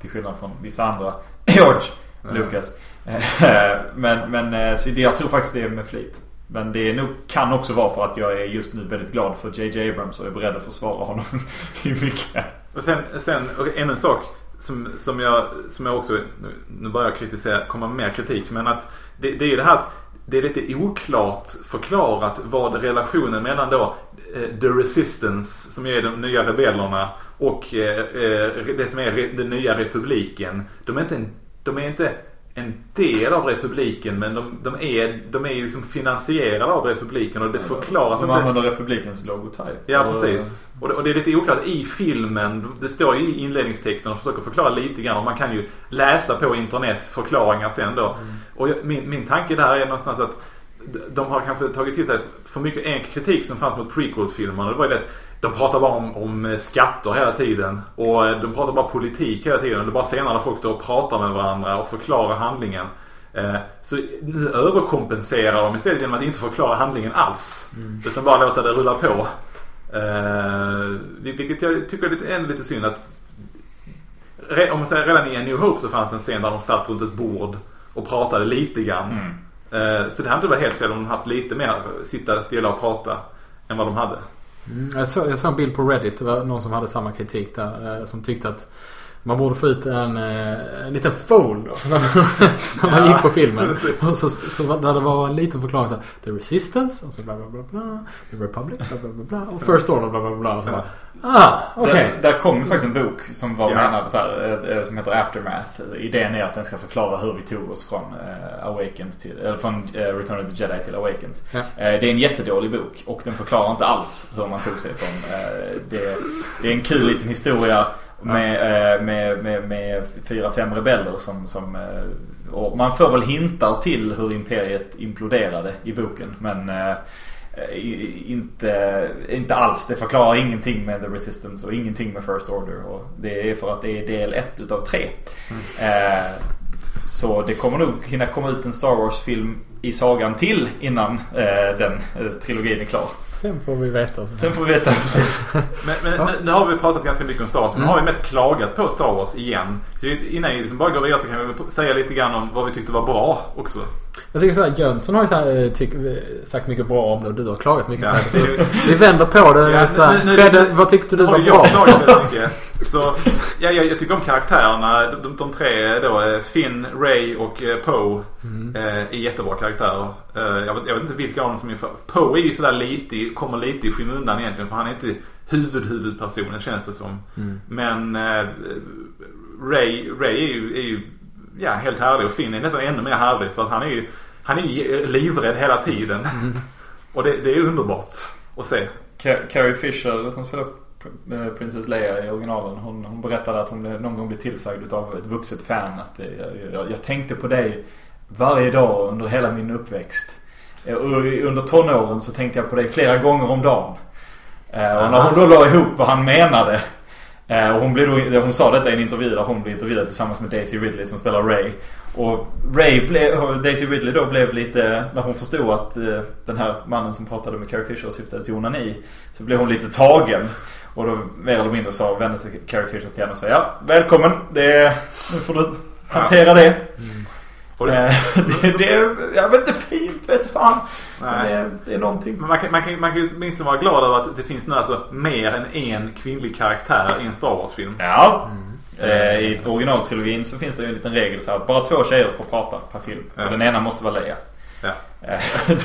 Till skillnad från vissa andra. George Ja. Lucas. Eh, men men eh, så det, jag tror faktiskt det är med flit. Men det nog, kan också vara för att jag är just nu väldigt glad för JJ Abrams och är beredd att försvara honom i mycket. Och sen, sen och ännu en sak som, som, jag, som jag också, nu, börjar jag kritisera, komma med mer kritik. Men att det, det är ju det här att det är lite oklart förklarat vad relationen mellan då eh, The Resistance som är de nya rebellerna och det som är den nya republiken. De är inte, en, de är inte en del av republiken men de, de är, de är ju liksom finansierade av republiken och det förklaras De inte. använder republikens logotyp. Ja precis. Och det, och det är lite oklart i filmen. Det står ju i inledningstexten och försöker förklara lite grann. Och man kan ju läsa på internet förklaringar sen då. Och jag, min, min tanke där är någonstans att de har kanske tagit till sig för mycket en kritik som fanns mot prequel-filmerna. Det var ju det att de pratar bara om, om skatter hela tiden. Och eh, de pratar bara politik hela tiden. Och det är bara senare när folk står och pratar med varandra och förklarar handlingen. Eh, Så nu överkompenserar de istället genom att inte förklara handlingen alls. Utan bara låta det rulla på. Eh, vilket jag tycker är lite, lite synd att om man säger redan i A New Hope så fanns en scen där de satt runt ett bord och pratade lite grann. Mm. Så det hade inte varit helt fel om de haft lite mer sitta stilla och prata än vad de hade. Mm, jag, såg, jag såg en bild på Reddit. Det var någon som hade samma kritik där. Eh, som tyckte att man borde få ut en, eh, en liten folder när man Ja. gick på filmen. Och så, så där det var en liten förklaring så här, The Resistance och så bla bla bla bla. The Republic bla bla bla bla. Och First Order bla bla bla. Och så bara, ah, okej. Där, där kom ju faktiskt en bok som var Ja. menad så här, eh, eh, som heter Aftermath. Idén är att den ska förklara hur vi tog oss från eh, Awakens till, eller från eh, Return of the Jedi till Awakens. Ja. Eh, det är en jättedålig bok och den förklarar inte alls hur man tog sig från det, det är en kul liten historia med, eh, med, med, med fyra, fem rebeller som, som eh, och man får väl hintar till hur imperiet imploderade i boken men eh, inte, inte alls. Det förklarar ingenting med The Resistance och ingenting med First Order. Och det är för att det är del ett utav tre. Eh, så det kommer nog hinna komma ut en Star Wars-film i sagan till innan eh, den eh, trilogin är klar. Sen får vi veta. Så. Sen får vi veta precis. Men, men nu, nu har vi pratat ganska mycket om Star Wars. Men nu har vi mest klagat på Star Wars igen. Så innan vi liksom bara går vidare så kan vi säga lite grann om vad vi tyckte var bra också. Jag tycker såhär, Jönsson har ju så här, eh, tyck, eh, sagt mycket bra om det och du har klagat mycket Ja, på det. vi vänder på det. Ja, så här, nu- nu- Fredde, vad tyckte du var bra? jag klagat mycket. Så ja, jag, jag tycker om karaktärerna. De, de tre då, eh, Finn, Ray och eh, Poe eh, är jättebra karaktärer. Eh, jag, vet, jag vet inte vilka av dem som är för... Poe är ju sådär lite, kommer lite i skymundan egentligen för han är inte huvudhuvudpersonen känns det som. Men eh, Ray, Ray är ju, är ju ja, helt härlig och Finn är nästan ännu mer härlig för att han är ju han är ju livrädd hela tiden. och det, det är underbart att se. Ca- Carrie Fisher som spelar Princess Leia i originalen. Hon, hon berättade att hon någon gång blev tillsagd av ett vuxet fan att det, jag, jag, jag tänkte på dig varje dag under hela min uppväxt. Eh, under tonåren så tänkte jag på dig flera gånger om dagen. Eh, Och när hon då la ihop vad han menade. eh, Och hon, blev då, hon sa detta i en intervju där hon blev intervjuad tillsammans med Daisy Ridley som spelar Ray. Och Ray blev, Daisy Ridley då blev lite, när hon förstod att eh, den här mannen som pratade med Carrie Fisher syftade till onani. Så blev hon lite tagen. Och då mer eller mindre sa, vände sig Carrie Fisher till henne och sa ja, välkommen. Det, nu får du hantera det. Och det, det, det jag vet inte fint, vet fan. Nej. Det, det är någonting. Men man kan, man kan, man kan ju minst vara glad över att det finns nu alltså mer än en kvinnlig karaktär i en Star Wars-film. Ja. Eh, I originaltrilogin så finns det ju en liten regel så här. Bara två tjejer får prata per film. Ja. Och den ena måste vara Leia. Ja. Eh,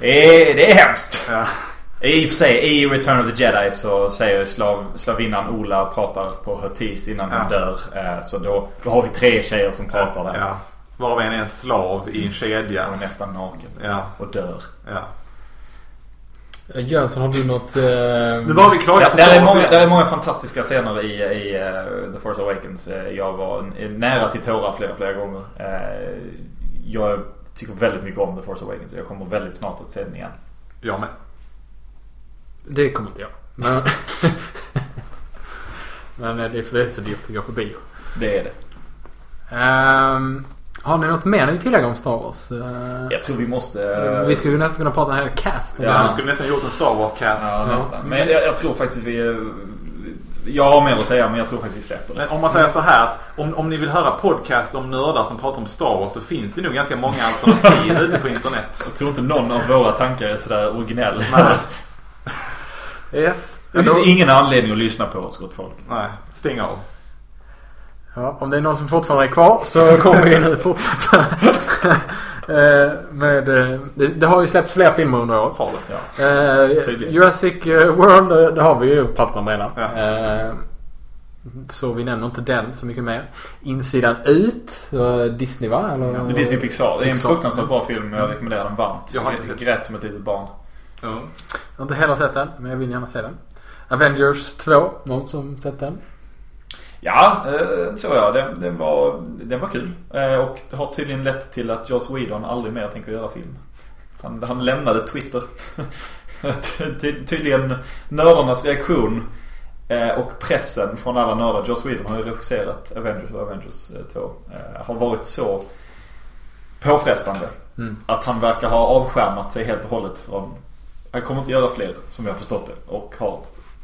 det, är, det är hemskt. Ja. I och för sig, i Return of the Jedi så säger slav, slavinnan Ola pratar på Hurtis innan hon Ja. dör. Eh, så då, då har vi tre tjejer som pratar där. Ja. Varav en är en slav i en kedja. Och nästan naken. Ja. Och dör. Ja. Eh, Jönsson, har du något... Eh, Nu var vi Där, på där, är många, där är många fantastiska scener i, i eh, The Force Awakens. Jag var nära till tårar flera, flera gånger. Eh, jag tycker väldigt mycket om The Force Awakens. Jag kommer väldigt snart att se den igen. Jag med. Det kommer inte jag. Men, men eh, det är för det är så dyrt att gå på bio. Det är det. Ehm, har ni något mer ni vill tillägga om Star Wars? Eh, Jag tror vi måste... eh, Vi skulle ju nästan kunna prata en hel cast om Ja. Ja. Vi skulle nästan gjort en Star Wars-cast. Ja, nästan. Men jag, jag tror faktiskt vi... Jag har mer att säga men jag tror faktiskt vi släpper det. Men om man säger så här att om, om ni vill höra podcast om nördar som pratar om Star Wars så finns det nog ganska många alternativ ute på internet. Jag tror inte någon av våra tankar är sådär originell. Nej. Yes. Det finns ingen anledning att lyssna på oss gott folk. Nej, stäng av. Ja, om det är någon som fortfarande är kvar så kommer vi nu fortsätta. Eh, med, eh, det, det har ju släppts fler filmer under året. Har. Ja. Eh. Jurassic eh, World, det har vi ju pratat om redan. Ja. Eh, Så vi nämner inte den så mycket mer. Insidan ut. Disney va? Eller? Disney Pixar. Det är en fruktansvärt bra film. Jag rekommenderar den varmt. Jag har inte sett. grät som ett litet barn. Ja. Jag har inte heller sett den, men jag vill gärna se den. Avengers 2. Någon som sett den? Ja, eh, så ja. Den, den, var, den var kul. Eh, Och har tydligen lett till att Joss Whedon aldrig mer tänker göra film. Han, han lämnade Twitter. Ty- ty- tydligen nördarnas reaktion eh, och pressen från alla nördar. Joss Whedon har ju regisserat Avengers och Avengers eh, 2. eh, Har varit så påfrestande. Mm. Att han verkar ha avskärmat sig helt och hållet från Han kommer inte göra fler som jag har förstått det. Och har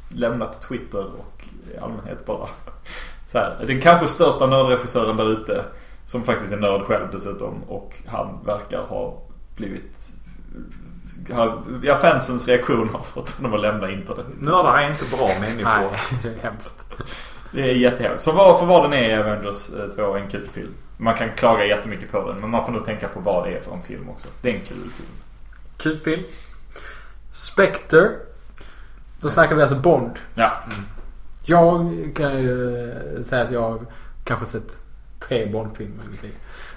lämnat Twitter och i allmänhet bara så här, Den kanske största nördregissören där ute. Som faktiskt är nörd själv dessutom. Och han verkar ha blivit har, Ja fansens reaktion har fått honom att lämna internet. Nördar är inte bra människor. Nej, det är hemskt. Det är jättehemskt. För vad, för vad den är Avengers eh, 2 en kul film. Man kan klaga jättemycket på den. Men man får nog tänka på vad det är för en film också. Det är en kul film. Kul film. Spectre. Då snackar vi alltså Bond. Ja. Jag kan ju eh, säga att jag kanske sett tre Bond-filmer i mitt liv.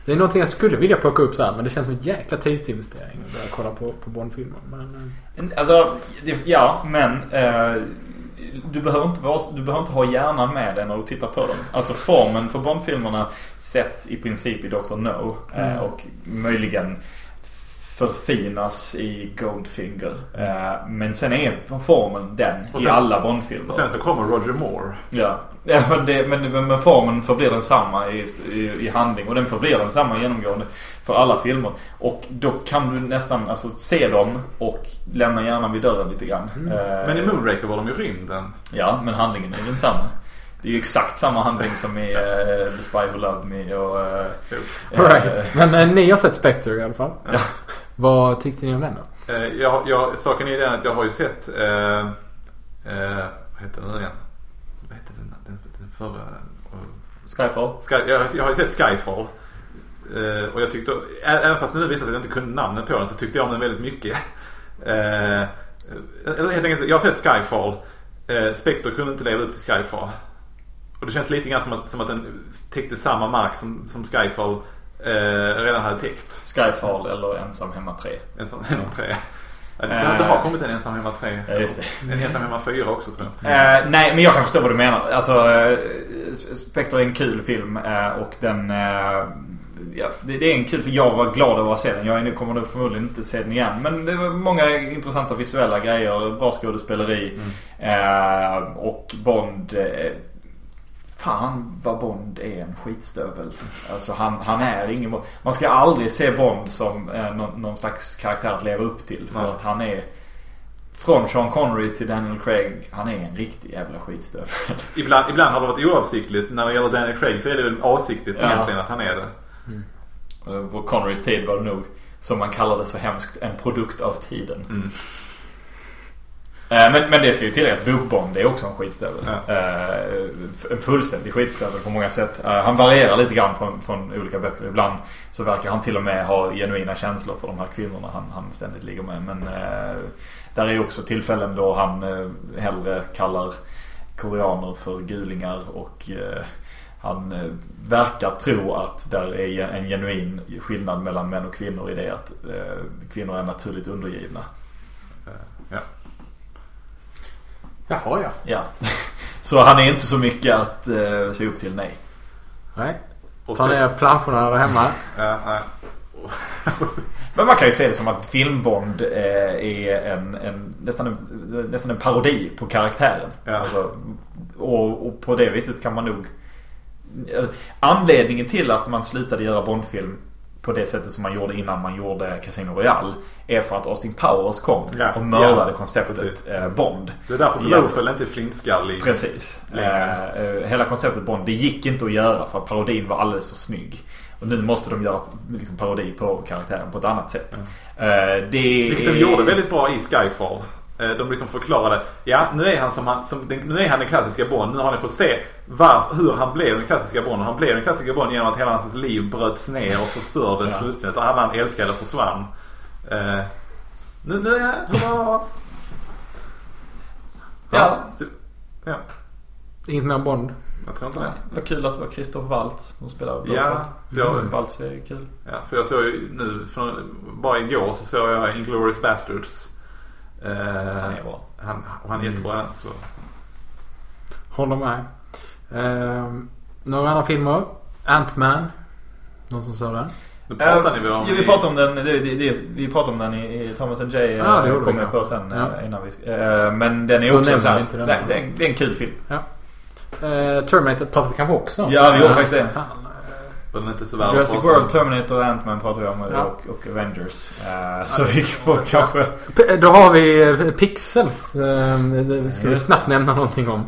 Det är någonting jag skulle vilja plocka upp så här, men det känns som en jäkla tidsinvestering att börja kolla på, på Bond-filmer. Men, eh, Alltså, det, ja men eh, du, behöver inte vara, du behöver inte ha hjärnan med dig när du tittar på dem. Alltså formen för Bond-filmerna sätts i princip i Dr. No. Eh, Mm. och möjligen förfinas i Goldfinger. Eh, men sen är formen den Och i sen- alla Bond-filmer. Och sen så kommer Roger Moore. Ja, ja men, det, men, men, men formen förblir densamma i, i, i handling och den förblir densamma genomgående för alla filmer. Och då kan du nästan alltså, se dem och lämna hjärnan vid dörren lite grann. Eh, Men i Moonraker var de i rymden. Ja, men handlingen är ju densamma. Det är ju exakt samma handling som i uh, The Spy Who Loved Me och... Uh, right. Men eh, ni har sett Spectre i alla fall. Ja. Vad tyckte ni om den då? Eh, jag, jag, saken är den att jag har ju sett... Eh, eh, vad heter den nu igen? Vad heter den, den, den förra? Skyfall. Sky, jag, jag har ju sett Skyfall. Eh, och jag tyckte, även fast det nu visade sig att jag inte kunde namnet på den så tyckte jag om den väldigt mycket. Eh, eller helt enkelt, jag har sett Skyfall. Eh, Spectre kunde inte leva upp till Skyfall. Och det känns lite grann som att, som att den täckte samma mark som, som Skyfall eh, redan hade täckt. Skyfall eller Ensam Hemma 3. Ensam hemma 3. Ja, Det, det har kommit en ensam hemma 3. Ja, just det. En ensam hemma 4 också tror jag. Eh, nej, men jag kan förstå vad du menar. Alltså, uh, Spectre är en kul film eh, och den... eh, ja, det, det är en kul film. Jag var glad över att se den. Jag är nu kommer nog förmodligen inte se den igen. Men det var många intressanta visuella grejer. Bra skådespeleri. Eh, och Bond... Fan vad Bond är en skitstövel. Alltså han, han är ingen. Man ska aldrig se Bond som eh, någon, någon slags karaktär att leva upp till. För Nej. att han är... Från Sean Connery till Daniel Craig. Han är en riktig jävla skitstövel. Ibland, ibland har det varit oavsiktligt. När det gäller Daniel Craig så är det väl avsiktligt Ja. egentligen att han är det. Eh, På Connerys tid var det nog, som man kallade så hemskt, en produkt av tiden. Mm. Eh, Men, men det ska ju tilläggas att Bokbond är också en skitstövel. Ja. Eh, En fullständig skitstövel på många sätt. Eh, Han varierar lite grann från, från olika böcker. Ibland så verkar han till och med ha genuina känslor för de här kvinnorna han, han ständigt ligger med. Men där är också tillfällen då han hellre kallar koreaner för gulingar och han verkar tro att där är en genuin skillnad mellan män och kvinnor i det att kvinnor är naturligt undergivna. Ja. Jaha ja. Ja. Så han är inte så mycket att eh, se upp till, nej. Nej. Och Ta ner planscherna där hemma. Ja, nej. Men man kan ju se det som att Filmbond eh, är en, en, nästan en, nästan en parodi på karaktären. Ja. Alltså, och, och på det viset kan man nog... eh, Anledningen till att man slutade göra Bondfilm på det sättet som man gjorde innan man gjorde Casino Royale är för att Austin Powers kom Ja. och mördade Ja, konceptet eh, Bond. Det är därför Ja. Blowfell inte är flintskallig. Precis. Eh, eh, hela konceptet Bond, det gick inte att göra för att parodin var alldeles för snygg. Och nu måste de göra liksom, parodi på karaktären på ett annat sätt. Eh, det Vilket de är- gjorde väldigt bra i Skyfall. Eh, De liksom förklarade, ja nu är han som han, som, den- nu är han den klassiska Bond. Nu har ni fått se var, hur han blev den klassiska Bond. Och Han blev den klassiska Bond genom att hela hans liv bröts ner och förstördes Ja. fullständigt. Och alla han älskade försvann. Eh, nu, nu är jag hurra! Ja. Ja. Inget mer Bond. Jag tror inte det. Vad kul att det var Christoph Waltz som spelade Ja, Blåfart. ja. Christoph Waltz är kul. Ja, för jag såg ju nu, för, bara igår så såg jag Inglourious Bastards. Eh, Han är bra. han, han är jättebra i den. Så. Håller med. Ehm, några andra filmer? Ant-Man. Någon som sa den? Nu pratar ni väl om... Ja, vi pratade om den, det, det, det, vi pratade om den i, i Thomas and Jay. Ja, det eh, gjorde kom vi jag på sen Ja. eh, innan vi... eh, Men den är Då också så här, den. nej, det, är en, det är en kul film. Uh, Terminator pratar vi kanske också om. Ja, vi gjorde faktiskt det. Var den inte så värd Jurassic? World, Terminator Ant-Man pratar vi om Ja. och, och Avengers. Eh, så vi får kanske... Då har vi eh, Pixels. Det ska vi snabbt nämna någonting om.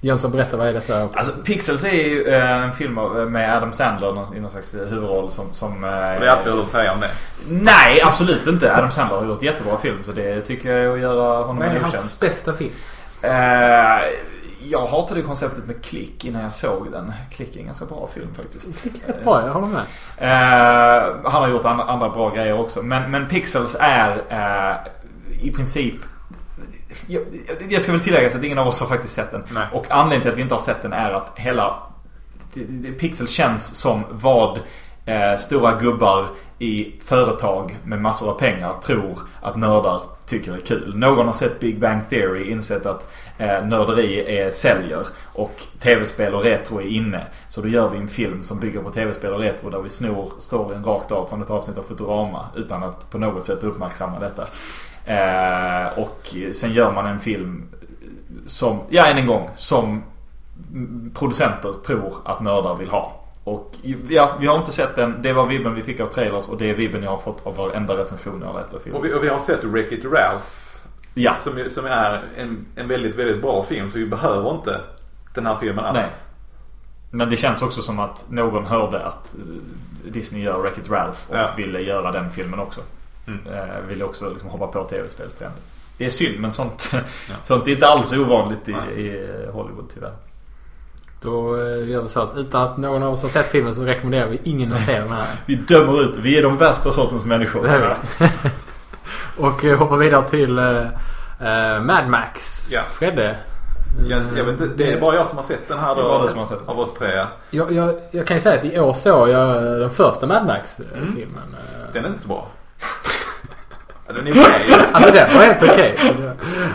Jönsson berätta vad är detta? Alltså Pixels är ju en film med Adam Sandler i någon slags huvudroll som... som det är allt vi har att säga om det. Nej, absolut inte. Adam Sandler har gjort jättebra film så det tycker jag är att göra honom Vad är en hans otjänst. bästa film? Eh, jag hatade konceptet med Klick innan jag såg den. Klick är en ganska bra film faktiskt. Rätt bra, jag håller med. Eh, han har gjort andra, andra bra grejer också. Men, men Pixels är eh, i princip... Jag, jag ska väl tillägga att ingen av oss har faktiskt sett den. Nej. Och anledningen till att vi inte har sett den är att hela... Pixel känns som vad eh, stora gubbar i företag med massor av pengar tror att nördar tycker är kul. Någon har sett Big Bang Theory, insett att eh, nörderi är säljer och tv-spel och retro är inne. Så då gör vi en film som bygger på tv-spel och retro där vi snor storyn rakt av från ett avsnitt av Futurama utan att på något sätt uppmärksamma detta. Eh, och sen gör man en film som, ja än en gång, som producenter tror att nördar vill ha. Och ja, vi har inte sett den. Det var vibben vi fick av trailers och det är vibben jag har fått av varenda recension jag har läst av filmen. Och vi, och vi har sett Wreck-It Ralph. Ja. Som, som är en, en väldigt, väldigt bra film. Så vi behöver inte den här filmen alls. Nej. Men det känns också som att någon hörde att eh, Disney gör Wreck-It Ralph och Ja. ville göra den filmen också. Mm. Eh, ville också liksom hoppa på tv-spelstrenden. Det är synd men sånt, sånt är inte alls ovanligt i, i Hollywood tyvärr. Då eh, gör vi så att utan att någon av oss har sett filmen så rekommenderar vi ingen att se den här. Vi dömer ut. Vi är de värsta sortens människor. Det är. Och eh, hoppar vidare till eh, Mad Max. Ja. Fredde. Jag, jag vet inte, det är bara jag som har sett den här Det är då. bara du som har sett den. Av oss tre. ja. Jag, jag, jag kan ju säga att i år såg jag den första Mad Max-filmen. Mm. Den är inte så bra. Den är okej. Alltså den var helt okej.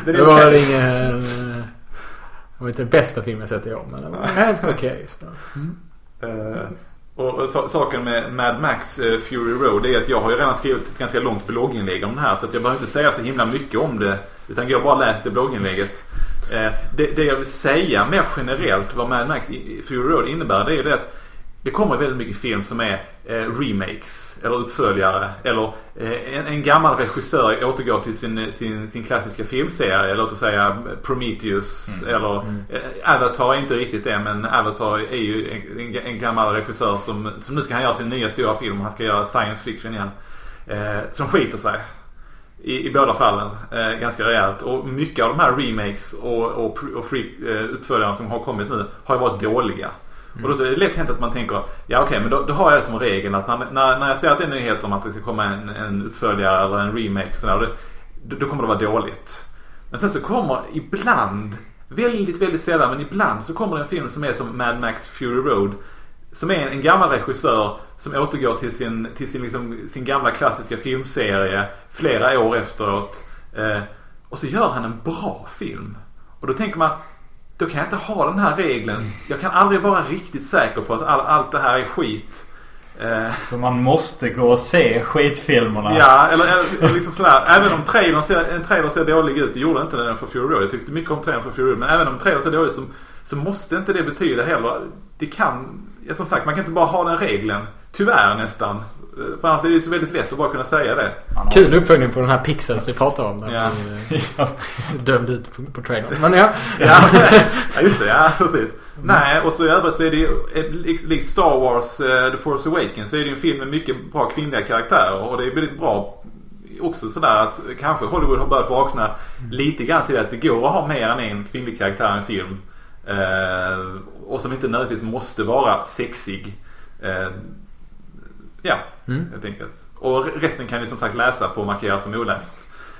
Den det är var okej. ingen... Det var inte den bästa filmen jag sett i år men den var helt okej. Okay, eh, och saken med Mad Max eh, Fury Road är att jag har ju redan skrivit ett ganska långt blogginlägg om den här. Så att jag behöver inte säga så himla mycket om det. Utan jag har bara läst det blogginlägget. Eh, det, det jag vill säga mer generellt vad Mad Max Fury Road innebär det är ju det att det kommer väldigt mycket film som är eh, remakes eller uppföljare. Eller eh, en, en gammal regissör återgår till sin, sin, sin klassiska filmserie. Låt oss säga Prometheus. Eller eh, Avatar är inte riktigt det men Avatar är ju en, en, en gammal regissör som, som nu ska han göra sin nya stora film. Han ska göra science fiction igen. Eh, som skiter sig. I, I båda fallen. Eh, ganska rejält. Och mycket av de här remakes och, och, och free, eh, uppföljarna som har kommit nu har ju varit dåliga. Och då är det lätt hänt att man tänker Ja okej men då, då har jag det som regel att när, när, när jag ser att det är nyheter om att det ska komma en, en uppföljare eller en remake sådär, då, då, då kommer det vara dåligt. Men sen så kommer ibland, väldigt väldigt sällan men ibland så kommer det en film som är som Mad Max Fury Road. Som är en, en gammal regissör som återgår till sin, till sin, liksom, sin gamla klassiska filmserie flera år efteråt. Eh, och så gör han en bra film. Och då tänker man då kan jag inte ha den här regeln. Jag kan aldrig vara riktigt säker på att all, allt det här är skit. Eh, Så man måste gå och se skitfilmerna. ja, eller, eller liksom sådär. Även om trailern ser, en trailer ser dålig ut. Det gjorde inte den för Fury Road. Jag tyckte mycket om trailern för Fury Road. Men även om trailern ser dålig ut så, så måste inte det betyda heller. Det kan, ja, som sagt, man kan inte bara ha den regeln. Tyvärr nästan. Eh, För annars är det så väldigt lätt att bara kunna säga det. Kul uppföljning på den här pixeln som vi pratar om. Där Ja. vi eh, dömde ut på, på trailern. Men ja. Ja, ja just det. Ja, precis. Nej, och så i övrigt så är det ju eh, likt Star Wars The Force Awakens så är det ju en film med mycket bra kvinnliga karaktärer. Och det är väldigt bra också sådär att kanske Hollywood har börjat vakna lite grann till att det går att ha mer än en kvinnlig karaktär i en film. Eh, och som inte nödvändigtvis måste vara sexig. Eh, ja, Mm. helt enkelt. Och resten kan ni som sagt läsa på Markera som oläst.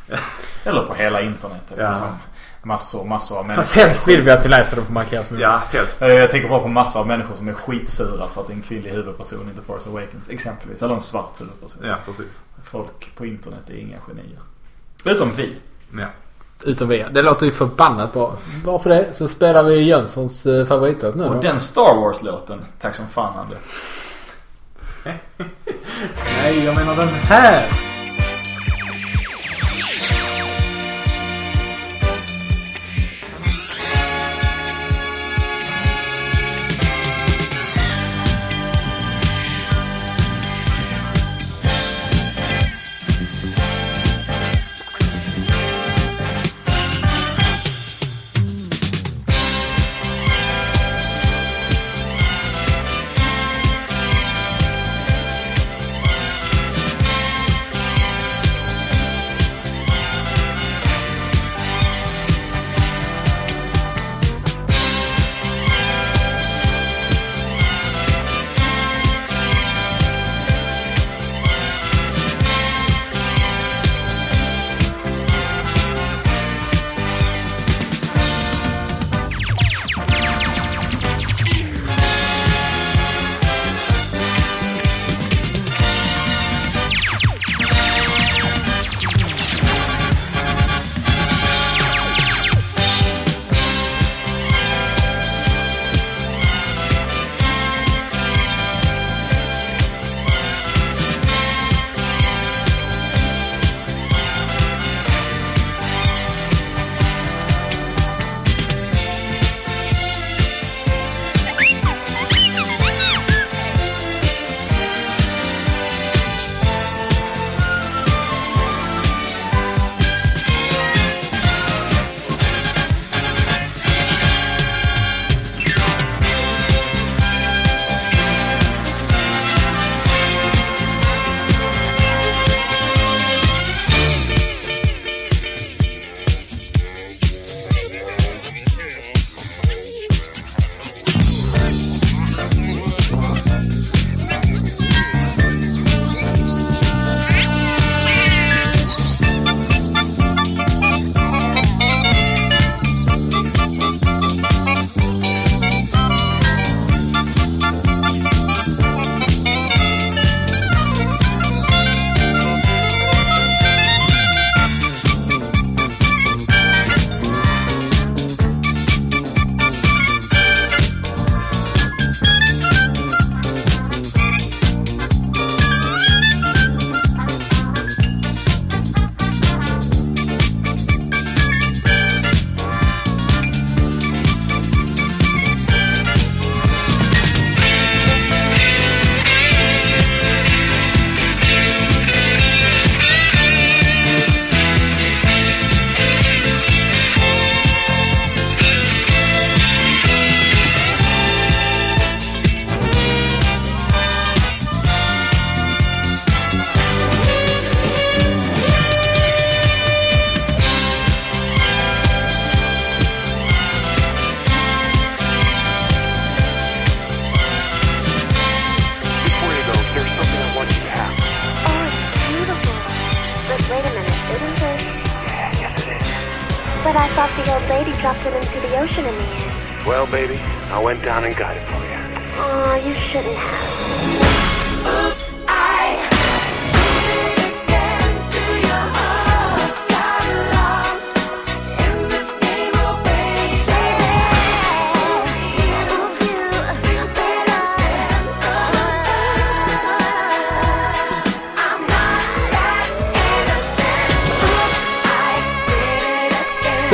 Eller på hela internet Ja. eftersom massor, massor av människor. Fast helst vill vi att ni läser dem för markera som Ja, helst. Eh, Jag tänker bara på massor av människor som är skitsura för att en kvinnlig huvudperson inte Force Awakens exempelvis. Eller en svart huvudperson. Ja, precis. Folk på internet är inga genier. Förutom vi. Ja. Utom vi. Det låter ju förbannat bra. Varför det? Så spelar vi Jönssons eh, favoritlåt nu Och då. den Star Wars-låten. Tack som fan Ande. Nej, jag menar den här.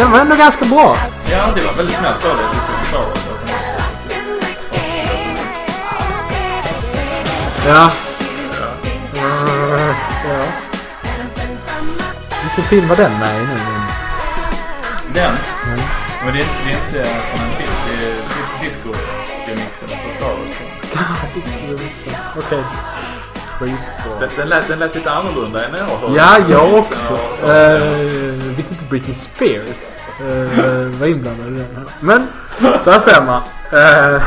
Den var ändå ganska bra. Ja, det var väldigt snällt av dig att du tog Wars-låten. Ja. Uh, ja. Vilken film var den med i nu? Den? Men det är, det är inte från en film. Det är disco-remixen på Star Wars. Okej. Skitbra. Den, den, lät, den lät lite annorlunda än när jag hörde Ja, jag också. Ja, Uh, visste inte Britney Spears uh, var inblandad i den. här. Men, där ser man. Eh,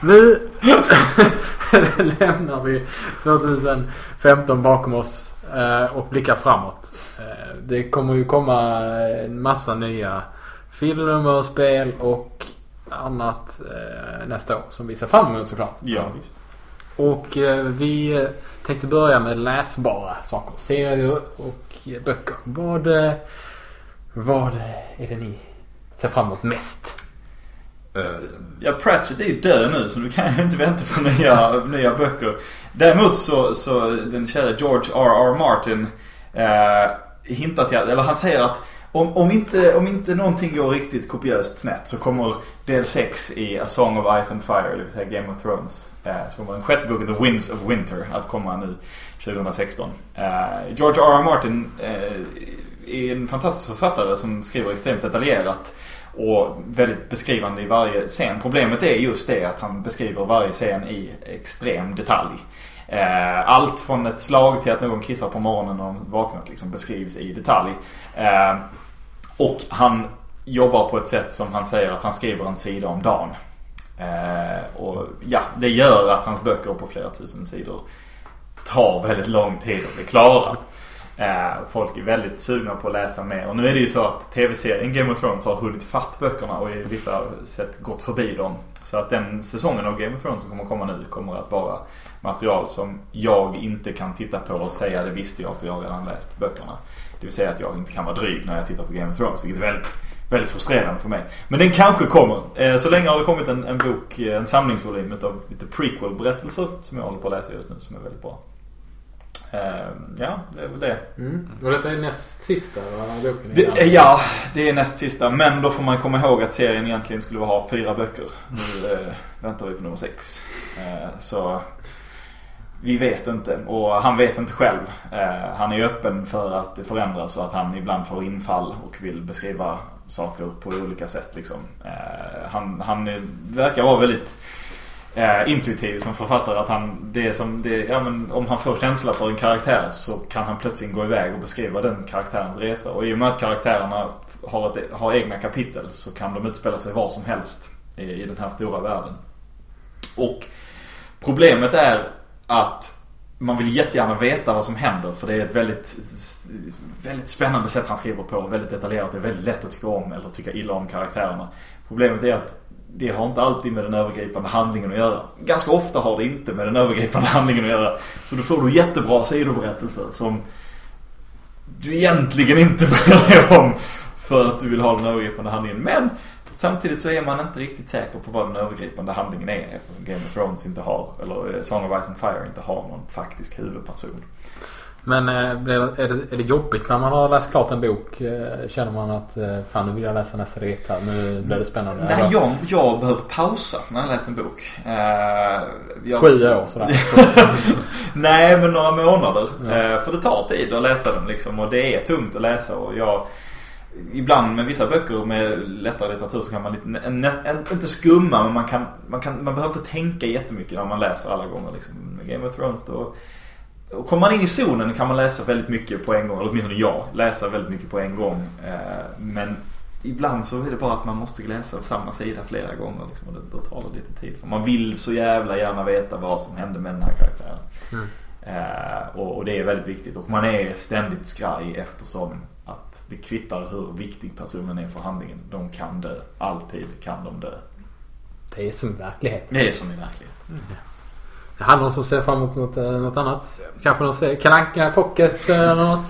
nu lämnar vi 2015 bakom oss. eh, och blickar framåt. Eh, Det kommer ju komma en massa nya filmer, spel och annat eh, nästa år som vi ser fram emot såklart. Ja, visst. Och eh, vi eh, tänkte börja med läsbara saker. Serier och eh, böcker. Vad, eh, vad är det ni ser fram emot mest? Eh, ja, Pratchett är ju död nu så nu kan jag inte vänta på nya, nya böcker. Däremot så, så den kära George R.R. Martin eh, hintar till eller han säger att om, om, inte, om inte någonting går riktigt kopiöst snett så kommer del 6 i A Song of Ice and Fire, det vill säga Game of Thrones. Eh, så kommer den sjätte boken The Winds of Winter att komma nu 2016. Eh, George R.R. Martin eh, är en fantastisk författare som skriver extremt detaljerat och väldigt beskrivande i varje scen. Problemet är just det att han beskriver varje scen i extrem detalj. Eh, allt från ett slag till att någon kissar på morgonen och vaknat liksom beskrivs i detalj. Eh, och han jobbar på ett sätt som han säger att han skriver en sida om dagen. Eh, och ja, det gör att hans böcker på flera tusen sidor tar väldigt lång tid att bli klara. Eh, folk är väldigt sugna på att läsa mer. Och nu är det ju så att tv-serien Game of Thrones har hunnit fatt böckerna och i vissa sätt gått förbi dem. Så att den säsongen av Game of Thrones som kommer komma nu kommer att vara material som jag inte kan titta på och säga det visste jag för jag har redan läst böckerna. Det vill säga att jag inte kan vara dryg när jag tittar på Game of Thrones vilket är väldigt, väldigt frustrerande för mig. Men den kanske kommer. Eh, så länge har det kommit en, en bok, eh, en samlingsvolym av lite prequel-berättelser som jag håller på att läsa just nu som är väldigt bra. Eh, Ja, det väl det. Mm. Och detta är näst sista boken? Det, ja, det är näst sista. Men då får man komma ihåg att serien egentligen skulle ha fyra böcker. Nu eh, väntar vi på nummer sex. Eh, så vi vet inte. Och han vet inte själv. Eh, han är öppen för att det förändras och att han ibland får infall och vill beskriva saker på olika sätt. Liksom. Eh, han, han verkar vara väldigt eh, intuitiv som författare. Att han, det är som, det, ja, men om han får känsla för en karaktär så kan han plötsligt gå iväg och beskriva den karaktärens resa. Och i och med att karaktärerna har, ett, har egna kapitel så kan de utspela sig var som helst i, i den här stora världen. Och problemet är att man vill jättegärna veta vad som händer för det är ett väldigt, väldigt spännande sätt han skriver på. Väldigt detaljerat. Det är väldigt lätt att tycka om eller tycka illa om karaktärerna. Problemet är att det har inte alltid med den övergripande handlingen att göra. Ganska ofta har det inte med den övergripande handlingen att göra. Så då får du jättebra sidoberättelser som du egentligen inte bryr dig om för att du vill ha den övergripande handlingen. Men samtidigt så är man inte riktigt säker på vad den övergripande handlingen är eftersom Game of Thrones inte har, eller eh, Song of Ice and Fire inte har någon faktisk huvudperson. Men eh, är, det, är det jobbigt när man har läst klart en bok? Eh, Känner man att eh, fan nu vill jag läsa nästa direkt här. Nu blir det spännande. Nej, jag, jag behöver pausa när jag läst en bok. Jag... Sju år sådär. Nej, men några månader. Ja. För det tar tid att läsa den liksom. Och det är tungt att läsa. Och jag, ibland med vissa böcker med lättare litteratur så kan man lite, en, inte skumma men man kan, man kan, man behöver inte tänka jättemycket när man läser alla gånger liksom. Game of Thrones då och kommer man in i zonen kan man läsa väldigt mycket på en gång. Eller åtminstone jag läser väldigt mycket på en gång. Eh, Men ibland så är det bara att man måste läsa samma sida flera gånger. Liksom, och det, då tar det lite tid. För man vill så jävla gärna veta vad som hände med den här karaktären. Mm. Eh, och, och det är väldigt viktigt. Och man är ständigt skraj eftersom att det kvittar hur viktig personen är för handlingen. De kan dö. Alltid kan de dö. Det är som verklighet. Det är som i verkligheten. Det handlar om som ser fram emot något, eh, något annat. Kanske någon ser Kalanka Pocket eh, eller något.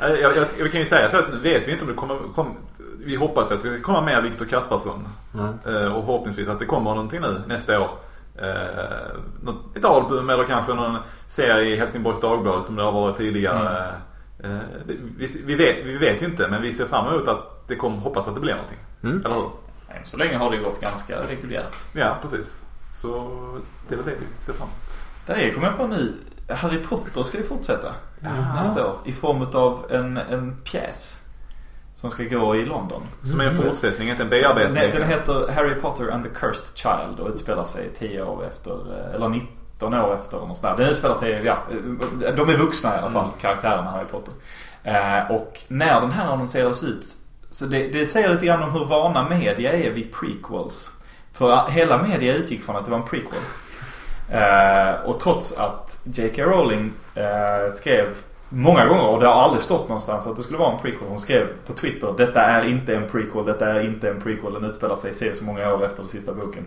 Jag, jag, jag, vi kan ju säga så att vet vi inte om det kommer, kom, vi hoppas att det kommer mer Viktor Kaspersson. Mm. Eh, och förhoppningsvis att det kommer någonting nu nästa år. Eh, något, ett album eller kanske någon serie i Helsingborgs Dagblad som det har varit tidigare. Eh, det- vi, vi, vet, vi vet ju inte men vi ser fram emot att det kommer, hoppas att det blir någonting. Mm. Eller hur? Än så länge har det gått ganska reguljärt. Ja precis. Så det väl det vi ser fram emot. Där är, kommer jag på nu. Harry Potter ska ju fortsätta nästa år. I form av en, en pjäs. Som ska gå i London. Som är en fortsättning, inte en bearbetning. Den, den heter Harry Potter and the Cursed Child och utspelar sig 10 år efter, eh, eller 19 år efter eller något sånt där. Den utspelar sig, ja, eh, de är vuxna i alla fall, karaktärerna Harry Potter. Eh, och när den här annonserades ut, så det, det säger lite grann om hur vana media är vid prequels. För hela media utgick från att det var en prequel. Eh, och trots att J.K. Rowling eh, skrev många gånger och det har aldrig stått någonstans att det skulle vara en prequel. Hon skrev på Twitter detta är inte en prequel, detta är inte en prequel. Den utspelar sig se så många år efter den sista boken.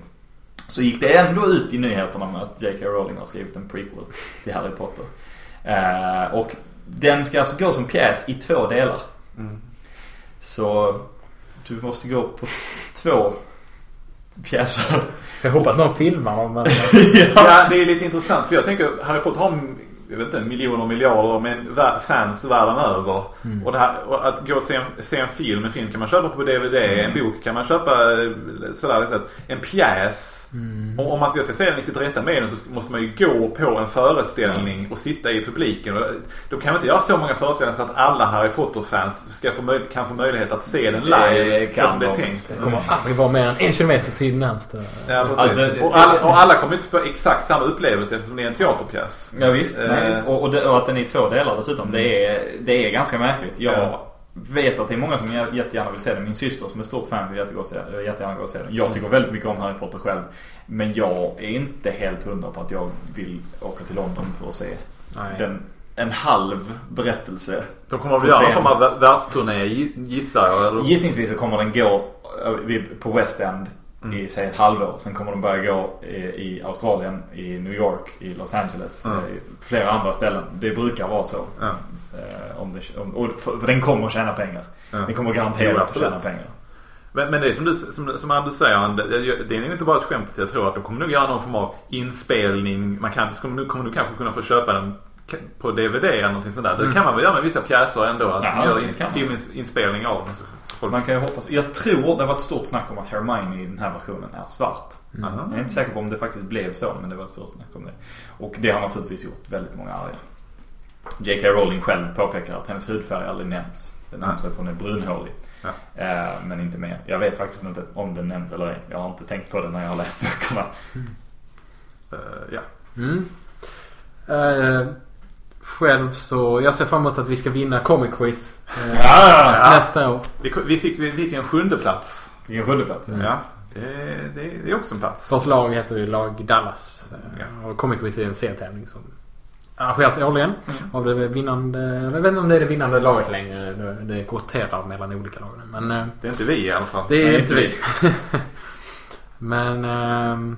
Så gick det ändå ut i nyheterna med att J.K. Rowling har skrivit en prequel till Harry Potter. Eh, och den ska alltså gå som pjäs i två delar. Mm. Så du måste gå på två pjäser. Jag hoppas någon filmar dem. Men... Ja, det är lite intressant för jag tänker Harry Potter har jag vet inte, miljoner och miljarder med vä- fans världen över. Och, det här, och att gå och se en, se en film, en film kan man köpa på DVD, en bok kan man köpa eh, sådär. liksom. En pjäs. Om, om man ska se den i sitt rätta medium så måste man ju gå på en föreställning och sitta i publiken. Då kan man inte göra så många föreställningar så att alla Harry Potter-fans ska få kan få möjlighet att se den live. Det så som det är de. tänkt. Det kommer aldrig vara mer än en kilometer till närmsta. Ja. Alltså, och, alla, och alla kommer inte få exakt samma upplevelse eftersom det är en teaterpjäs. Ja visst. Eh. Och, och, det, och att den är i två delar dessutom. Det, är, det är ganska märkligt. Jag Ja. Vet att det är många som jä- jättegärna vill se den. Min syster som är stort fan vill eh, jättegärna gå och se den. Jag tycker väldigt mycket om Harry Potter själv. Men jag är inte helt hundra på att jag vill åka till London för att se Nej. den, en halv berättelse. De kommer Får göra någon form av vä- världsturné gi- gissar jag. Eller? Gissningsvis så kommer den gå eh, på West End i säg ett halvår. Sen kommer den börja gå i, i Australien, i New York, i Los Angeles, Mm. eh, flera andra ställen. Det brukar vara så. Ja. Eh, om det, om, och för, den kommer att tjäna pengar. Ja. Den kommer garanterat att tjäna pengar. Men, men det är som, du, som, som Anders säger, det, det är inte bara ett skämt. Jag tror att de kommer nog göra någon form av inspelning. Man kan, kommer, nu kommer du kanske kunna få köpa den på DVD eller någonting sånt där. Det kan man väl göra med vissa pjäser ändå. Att Ja, de gör man. filminspelning av den. Folk, Man kan ju hoppas. Jag tror det var ett stort snack om att Hermione i den här versionen är svart. Aha. Jag är inte säker på om det faktiskt blev så men det var ett stort snack om det. Och det har naturligtvis gjort väldigt många arga. J.K. Rowling själv påpekar att hennes hudfärg aldrig nämns. Det nämns att hon är brunhårig. Ja. Eh, men inte mer. Jag vet faktiskt inte om den nämns eller ej. Jag har inte tänkt på det när jag har läst böckerna. eh, ja. Mm. Eh, själv så, jag ser fram emot att vi ska vinna Comic Quiz eh, Ah! nästa år. Vi, vi, fick, vi fick en sjunde plats. Vilken sjunde plats. Ja. Det, det, det är också en plats. Vårt lag heter ju lag Dallas. Ja. Och Comic Quiz är en serietävling som arrangeras årligen av det vinnande, jag vet inte om det är det vinnande laget längre. Det, det kvoterar mellan olika lagen. Men eh, Det är inte vi i alla fall. det är Nej, inte vi. Men ehm,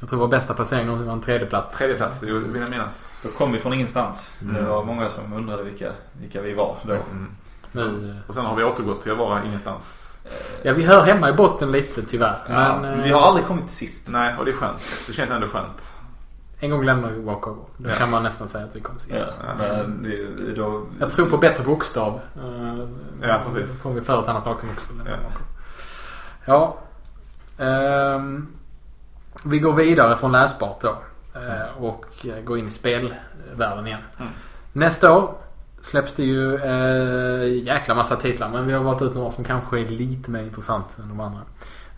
jag tror vår bästa placering någonsin var en tredje plats. Tredje plats, jo, vill jag minnas. Då kom vi från ingenstans. Det Mm. var många som undrade vilka, vilka vi var då. Mm. Nu, eh, Och sen har vi återgått till att vara ingenstans. ja, vi hör hemma i botten lite tyvärr. Ja, Men eh, vi har aldrig kommit till sist. Nej, och det är skönt. Det känns ändå skönt. En gång lämnar vi walkover. Då Ja. kan man nästan säga att vi kom sist. Ja, men vi, då, Jag tror på bättre bokstav. Eh, Ja, precis. Då kommer vi för ett annat lag som också lämnar Ja. Ja. Ehm, vi går vidare från läsbart då. eh, och eh, går in i spelvärlden igen. Mm. Nästa år släpps det ju eh, jäkla massa titlar. Men vi har valt ut några som kanske är lite mer intressant än de andra.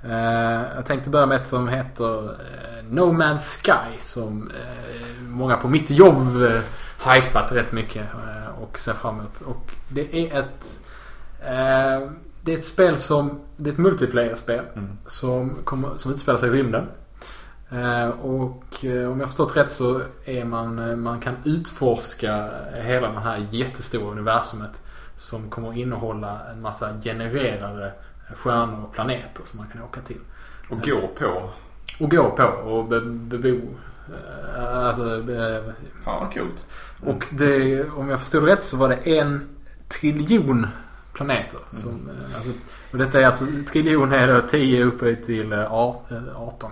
Eh, jag tänkte börja med ett som heter eh, No Man's Sky. Som eh, många på mitt jobb eh, hypat rätt mycket och ser fram emot. Och det är ett det är ett spel som, det är ett multiplayer-spel Mm. som, kommer, som utspelar sig i rymden. Och om jag förstått rätt så är man, man kan utforska hela det här jättestora universumet som kommer innehålla en massa genererade stjärnor och planeter som man kan åka till. Och gå på. Och gå på och be, bebo. eh, Alltså, be, fan vad coolt. och det, om jag förstod rätt så var det en triljon planeter. Som, eh, alltså, och detta är alltså, triljon är då 10 upphöjt till eh, a- eh, 18.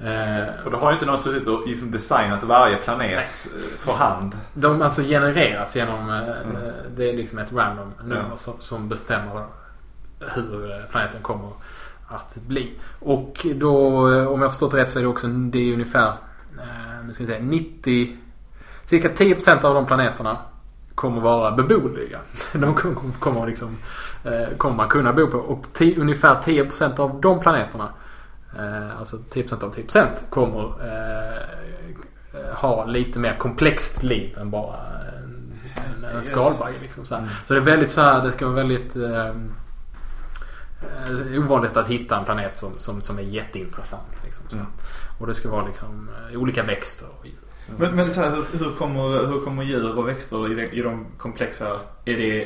Eh, Och då har ju inte någon suttit och liksom designat varje planet för hand. de alltså genereras genom, eh, det är liksom ett random nummer Ja. som, bestämmer hur planeten kommer att bli. Och då, om jag förstått rätt så är det också, det är ungefär, eh, nu ska vi säga 90, cirka 10% av de planeterna kommer vara beboeliga. De kommer, liksom, eh, kommer man kunna bo på. Och ti, ungefär 10% av de planeterna, eh, alltså 10% av 10% kommer ha lite mer komplext liv än bara en, en, skalbagge. Liksom, så, här. så det är väldigt så här, det ska vara väldigt eh, ovanligt att hitta en planet som, som, som är jätteintressant. Liksom. Mm. Och det ska vara liksom eh, olika växter djur. Men, men här, hur, hur, kommer, hur kommer djur och växter i de, i de komplexa... Är, det,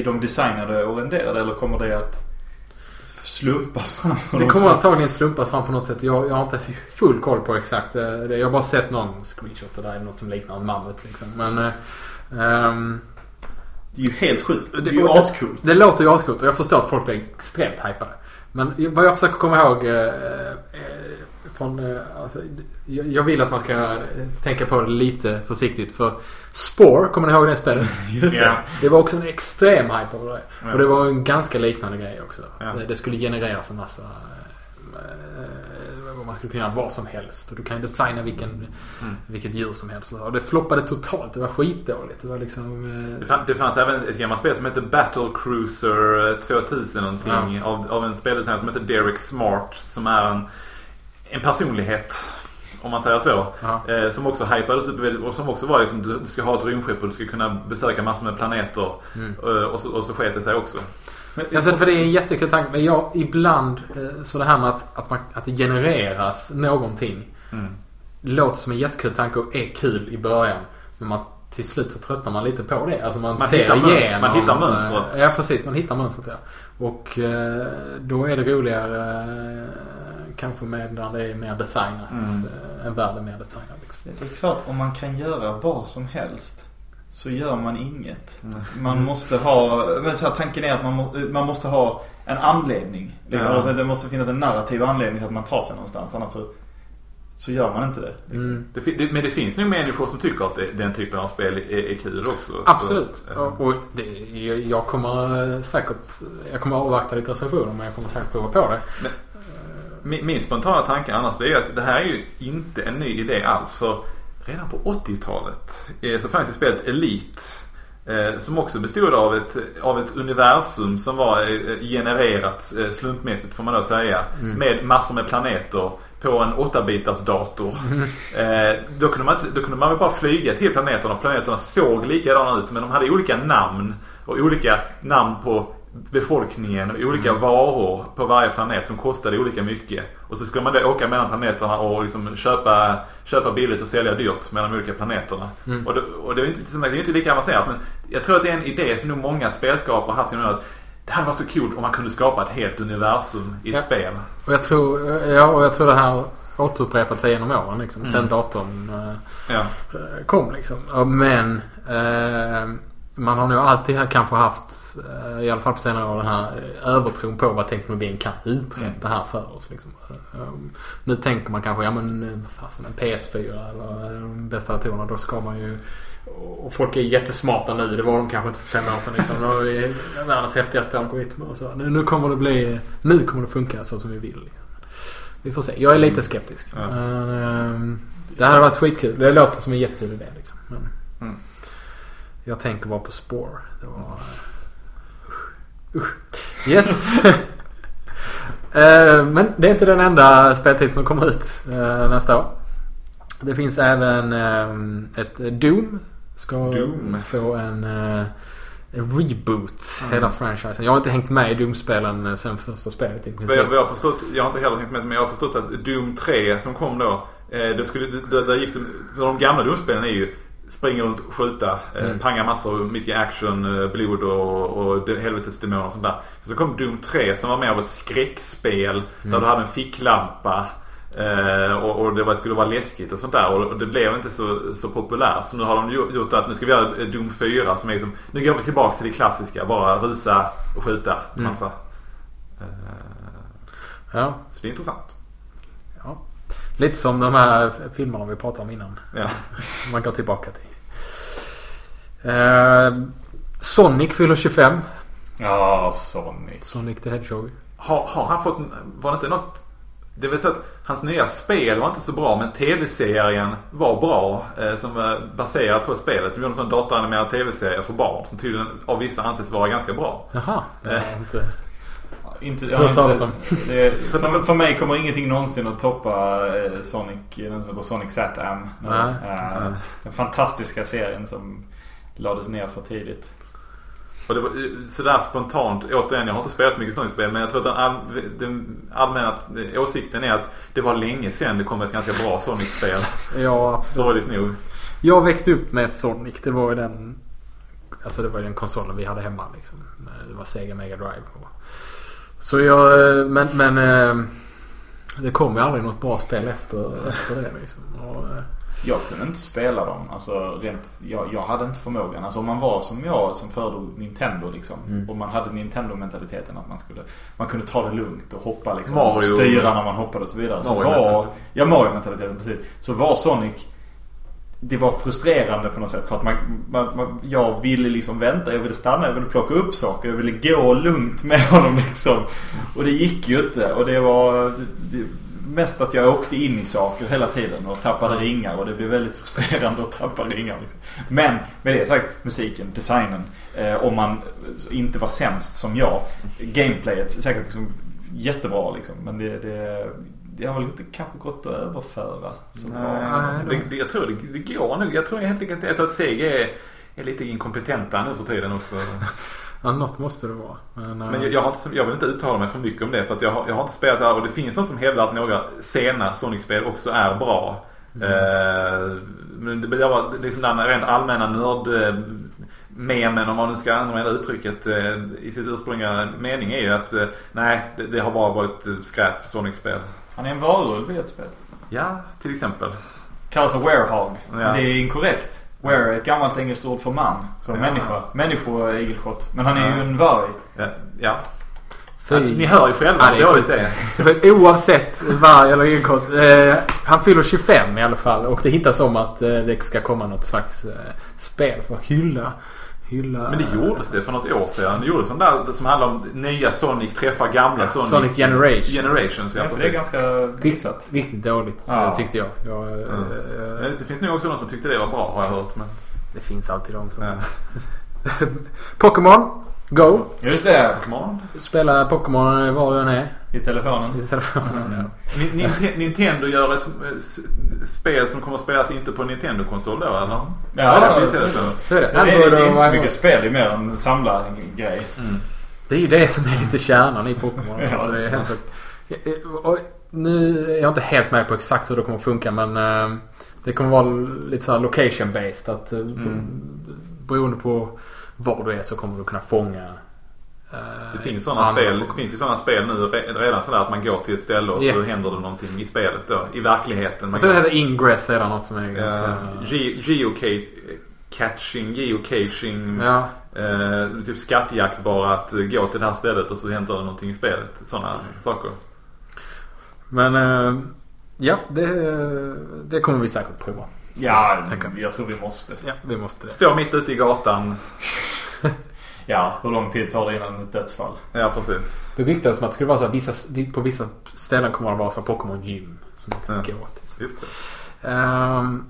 är de designade och renderade eller kommer det att slumpas fram? Det kommer antagligen slumpas fram på något sätt. Jag, jag har inte full koll på exakt eh, det. Jag har bara sett någon screenshot där det är något som liknar en mammut liksom. Men... eh, ehm, Det är ju helt sjukt. Det är ju det- ascoolt. Det låter ju ascoolt och jag förstår att folk blir extremt hypade. Men vad jag försöker komma ihåg eh, eh, från... Eh, alltså, jag, vill att man ska eh, tänka på det lite försiktigt. För Spore, kommer ni ihåg det spelet? Just det. Ja. Det var också en extrem hype över det. Ja. Och det var en ganska liknande grej också. Eh, Det skulle genereras en massa... eh, vad man skulle kunna göra vad som helst. Och du kan designa vilken, Mm. vilket djur som helst. Och det floppade totalt. Det var skitdåligt. Det var liksom... eh, Det, fann, det fanns även ett gammalt spel som hette Battle Cruiser eh, 2000 någonting. Av, av en speldesigner som heter Derek Smart. Som är en, en personlighet. Om man säger så. Ja. Eh, som också hypades upp och som också var liksom du, du ska ha ett rymdskepp och du ska kunna besöka massor med planeter. Mm. Eh, och, så, och så sket det sig också. Alltså för det är en jättekul tanke. Men jag ibland eh, så det här med att, att, man, att det genereras någonting. Mm. Låter som en jättekul tanke och är kul i början. Men man, till slut så tröttnar man lite på det. Alltså man, Man ser hittar igenom. man hittar eh, mönstret. Ja precis, man hittar mönstret ja. Och eh, då är det roligare kanske med när det är mer designat. Mm. En värld är mer designad liksom. Det är klart, om man kan göra vad som helst så gör man inget. Man måste ha, men så här, tanken är att man, må, man måste ha en anledning. Liksom. Ja. Alltså, det måste finnas en narrativ anledning till att man tar sig någonstans. Annars så, så gör man inte det. Liksom. Mm. Det, det, men det finns nog människor som tycker att det, den typen av spel är, är kul också. Absolut. Så, eh, och det, jag, kommer säkert... Jag kommer avvakta lite recensioner men jag kommer säkert prova på det. Min, min spontana tanke annars det är att det här är ju inte en ny idé alls. För redan på 80-talet eh, så fanns ju spelet Elite. Eh, som också bestod av ett, av ett universum som var eh, genererat slumpmässigt får man då säga. Med massor med planeter på en 8-bitars dator. Eh, då, kunde man, då kunde man väl bara flyga till planeterna. Planeterna såg likadana ut men de hade olika namn. Och olika namn på befolkningen och olika varor på varje planet som kostade olika mycket. Och så skulle man då åka mellan planeterna och liksom köpa, köpa billigt och sälja dyrt mellan de olika planeterna. Och, det, och det, är inte, det är inte lika avancerat men jag tror att det är en idé som nog många spelskapare haft genom att det hade varit så kul om man kunde skapa ett helt universum i ett Ja. spel. Och jag tror, ja, och jag tror det här återupprepat sig genom åren liksom. Sen datorn eh, Ja. kom liksom. Men eh, man har nog alltid här kanske haft, eh, i alla fall på senare år, den här eh, övertron på vad teknologin kan uträtta här för oss. Liksom. Eh, Nu tänker man kanske, ja men vad fasen, en PS4 eller de bästa datorerna, då ska man ju och folk är jättesmarta nu. Det var de kanske inte för fem år sedan. Liksom. De är världens häftigaste algoritmer och så. Nu, kommer det bli... Nu kommer det funka så som vi vill. Liksom. Vi får se. Jag är lite skeptisk. Men, ehm, det hade varit skitkul. Det låter som en jättekul idé liksom. Men Mm. Jag tänker bara på Spore. Det var... Usch. Usch. Yes. Eh, Men det är inte den enda speltid som kommer ut eh, nästa år. Det finns även ett eh, Doom. Ska Doom. få en, eh, reboot. Hela franchisen. Jag har inte hängt med i Doom-spelen eh, sen första spelet i princip. jag, jag, har förstått, jag har inte heller tänkt med men jag har förstått att Doom 3 som kom då. Eh, det skulle, där, där gick det, för de gamla Doom-spelen är ju springa runt och skjuta. Eh, Mm. Panga massor, mycket action, eh, blod och, och helvetes demoner och sånt där. Så kom Doom 3 som var mer av ett skräckspel. Där du hade en ficklampa. Eh, och, och det var, skulle vara läskigt och sånt där. Och, och det blev inte så, så populärt. Så nu har de gjort, att nu ska vi göra eh, Doom 4 som är liksom, nu går vi tillbaka till det klassiska. Bara rusa och skjuta massa. Eh, Ja, så det är intressant. Lite som de här filmerna vi pratade om innan. Ja. Man går tillbaka till. Eh, Sonic fyller 25. Ja, Sonic. Sonic the Hedgehog. Har, har han fått, var det inte något det är väl så att hans nya spel var inte så bra men tv-serien var bra. Eh, som var baserad på spelet. De gjorde en sån datoranimerad tv-serie för barn som tydligen av vissa anses vara ganska bra. Jaha. Det inte. Inte, jag, inte, om. det, för, för mig kommer ingenting någonsin att toppa eh, Sonic, den som heter Sonic Sat-Am. Nej. Eh, den fantastiska serien som lades ner för tidigt. Och det var eh, sådär spontant, återigen jag har inte spelat mycket Sonic-spel men jag tror att den, all, den allmänna åsikten är att det var länge sedan det kom ett ganska bra Sonic-spel. Ja, absolut. Sorgligt nog. Jag växte upp med Sonic. Det var ju den... Alltså det var ju den konsolen vi hade hemma liksom. Det var Sega Mega Drive. Och, så jag... eh, Men, men... eh, Det kom ju aldrig något bra spel efter, efter det liksom. Och, eh, Jag kunde inte spela dem. Alltså rent, jag, jag hade inte förmågan. Alltså om man var som jag som föredrog Nintendo liksom. Mm. Och man hade Nintendo-mentaliteten att man skulle man kunde ta det lugnt och hoppa liksom. Mario. Och styra när man hoppade och så vidare. Så var, ja, Mario-mentaliteten precis. Så var Sonic det var frustrerande på något sätt för att man, man, man, jag ville liksom vänta, jag ville stanna, jag ville plocka upp saker, jag ville gå lugnt med honom liksom. Och det gick ju inte och det var det, mest att jag åkte in i saker hela tiden och tappade ringar och det blev väldigt frustrerande att tappa ringar. Liksom. Men med det sagt, musiken, designen, eh, om man inte var sämst som jag, gameplayet säkert liksom jättebra liksom. Men det, det, det har väl inte kanske gått att överföra. Så. Nej, det, det, jag tror det, det går nog. Jag tror helt enkelt det är så att Sega är, är lite inkompetenta nu för tiden också. ja, något måste det vara. Men, eh, Men jag, jag, har inte, jag vill inte uttala mig för mycket om det för att jag har, jag har inte spelat det här och det finns någon som hävdar att några sena Sonic-spel också är bra. Eh, men det blir bara liksom den rent allmänna nörd eh, memen om man nu ska använda uttrycket eh, i sitt ursprungliga mening är ju att eh, nej det, det har bara varit eh, skräp Sonic-spel. Han är en varulv i ett spel. Ja, till exempel. Kallas för werehog. Ja. Men det är inkorrekt. Were är ett gammalt engelskt ord för man. Så Ja. människa. Människoigelskott. Men han är Ja. ju en varg. Ja. ja. Fy. Ni hör ju själva hur dåligt det är. Oavsett varg eller igelkott. Eh, han fyller 25 i alla fall. Och det hittas om att eh, det ska komma något slags eh, spel för att hylla. Hylla Men det gjordes det för något år sedan. Det gjordes sån där som handlar om nya Sonic träffar gamla Sonic. Sonic Generations. Generations, ja det är ganska visat. riktigt dåligt Ja. eh, tyckte jag. jag eh, Mm. eh, Men Det finns nog också någon som tyckte det var bra har jag hört. Men, Det finns alltid de som... ja. Pokémon. Go. Just det. Pokémon. Spela Pokémon eh, var du än är. I telefonen. I telefonen. Ja. Ni- Ninte- Nintendo gör ett eh, spel som kommer att spelas inte på Nintendo-konsol då eller? Ja, Så är det. Så är det. Så det, är, det är inte så mycket spel. Det är mer en samlargrej. Det är ju det som är lite kärnan i Pokémon. Ja, alltså, det är det- helt sjukt. och nu är jag inte helt med på exakt hur det kommer funka men eh, det kommer vara lite så här location based. Att eh, beroende på var du är så kommer du kunna fånga eh, Det finns sådana spel. Det finns ju sådana spel nu re- redan sådär att man går till ett ställe och Ja. så händer det någonting i spelet då. I verkligheten. Man Jag tror det heter Ingress det något som är ganska... Ja, ge- geocaching, geocaching. Ja. Eh, typ skattjakt bara att eh, gå till det här stället och så händer det någonting i spelet. Sådana saker. Men eh, ja, det, det kommer vi säkert prova. Ja, Tänker jag. tror vi måste. Ja, vi måste det. Stå mitt ute i gatan. Ja, hur lång tid tar det innan ett dödsfall? Ja precis. Det ryktas som att det skulle vara så att vissa, på vissa ställen kommer det vara så Pokémon gym. Som man kan Ja. gå till. Just det. Ehm,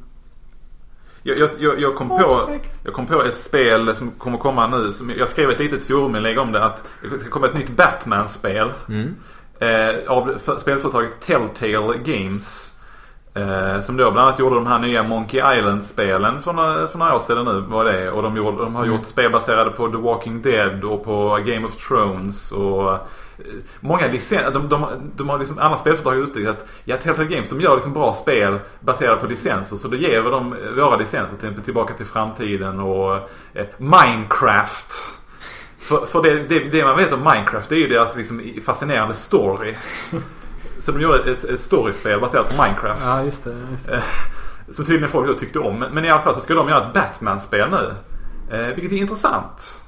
Jag, jag, jag, kom på, jag kom på ett spel som kommer komma nu. Som, jag skrev ett litet foruminlägg om det. Att det ska komma ett nytt Batman-spel. mm. Eh, av för, spelföretaget Telltale Games. Eh, som då bland annat gjorde de här nya Monkey Island-spelen för några, för några år sedan nu. Var det. Och de, gjorde, de har Mm. gjort spel baserade på The Walking Dead och på Game of Thrones. Och eh, många licenser. De, de, de har liksom andra spelföretag ute att ja, Telltale Games de gör liksom bra spel baserade på licenser. Så då ger vi dem våra licenser till Tillbaka till framtiden och eh, Minecraft. För, för det, det, det man vet om Minecraft det är ju deras liksom fascinerande story. Så de gjorde ett, ett storyspel baserat på Minecraft. Ja, just det. Just det. Eh, Som tydligen folk då tyckte om. Men, i alla fall så ska de göra ett Batman-spel nu. Eh, vilket är intressant.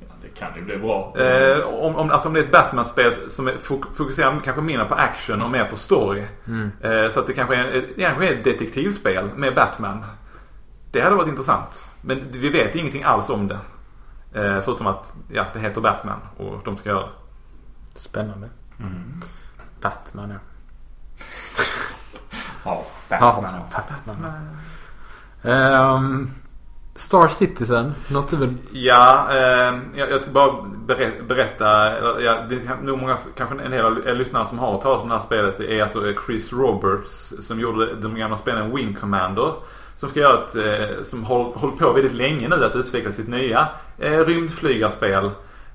Ja, det kan ju bli bra. Eh, om, om, alltså om det är ett Batman-spel som är, fokuserar kanske mindre på action och mer på story. Mm. Eh, så att det kanske är, ett, det kanske är ett detektivspel med Batman. Det hade varit intressant. Men vi vet ingenting alls om det. Eh, förutom att ja, det heter Batman och de ska göra det. Spännande. Mm. Batman, ja. Ja, Ja, Batman. Batman. Ehm, Star Citizen. Något du vill... Ja, eh, jag, jag ska bara berä- berätta. eller, Ja, det är nog många, kanske en er lyssnare som har talas om det här spelet. Det är alltså Chris Roberts som gjorde de gamla spelen Wing Commander. som ska göra ett, eh, som håll- hållit på väldigt länge nu att utveckla sitt nya eh, rymdflygarspel.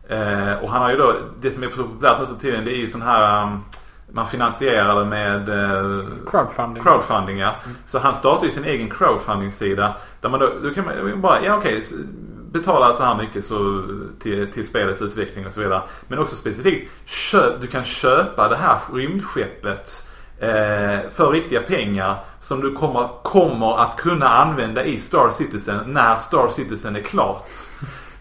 Eh, och han har ju då, det som är populärt nu för tiden det är ju sån här um, man finansierar det med eh, Crowdfunding. crowdfunding. Ja. Så han startar ju sin egen crowdfunding-sida. Där man då, då kan man bara, ja okej, s- betala så här mycket så, till, till spelets utveckling och så vidare. Men också specifikt, köp, du kan köpa det här rymdskeppet eh, för riktiga pengar som du kommer, kommer att kunna använda i Star Citizen när Star Citizen är klart.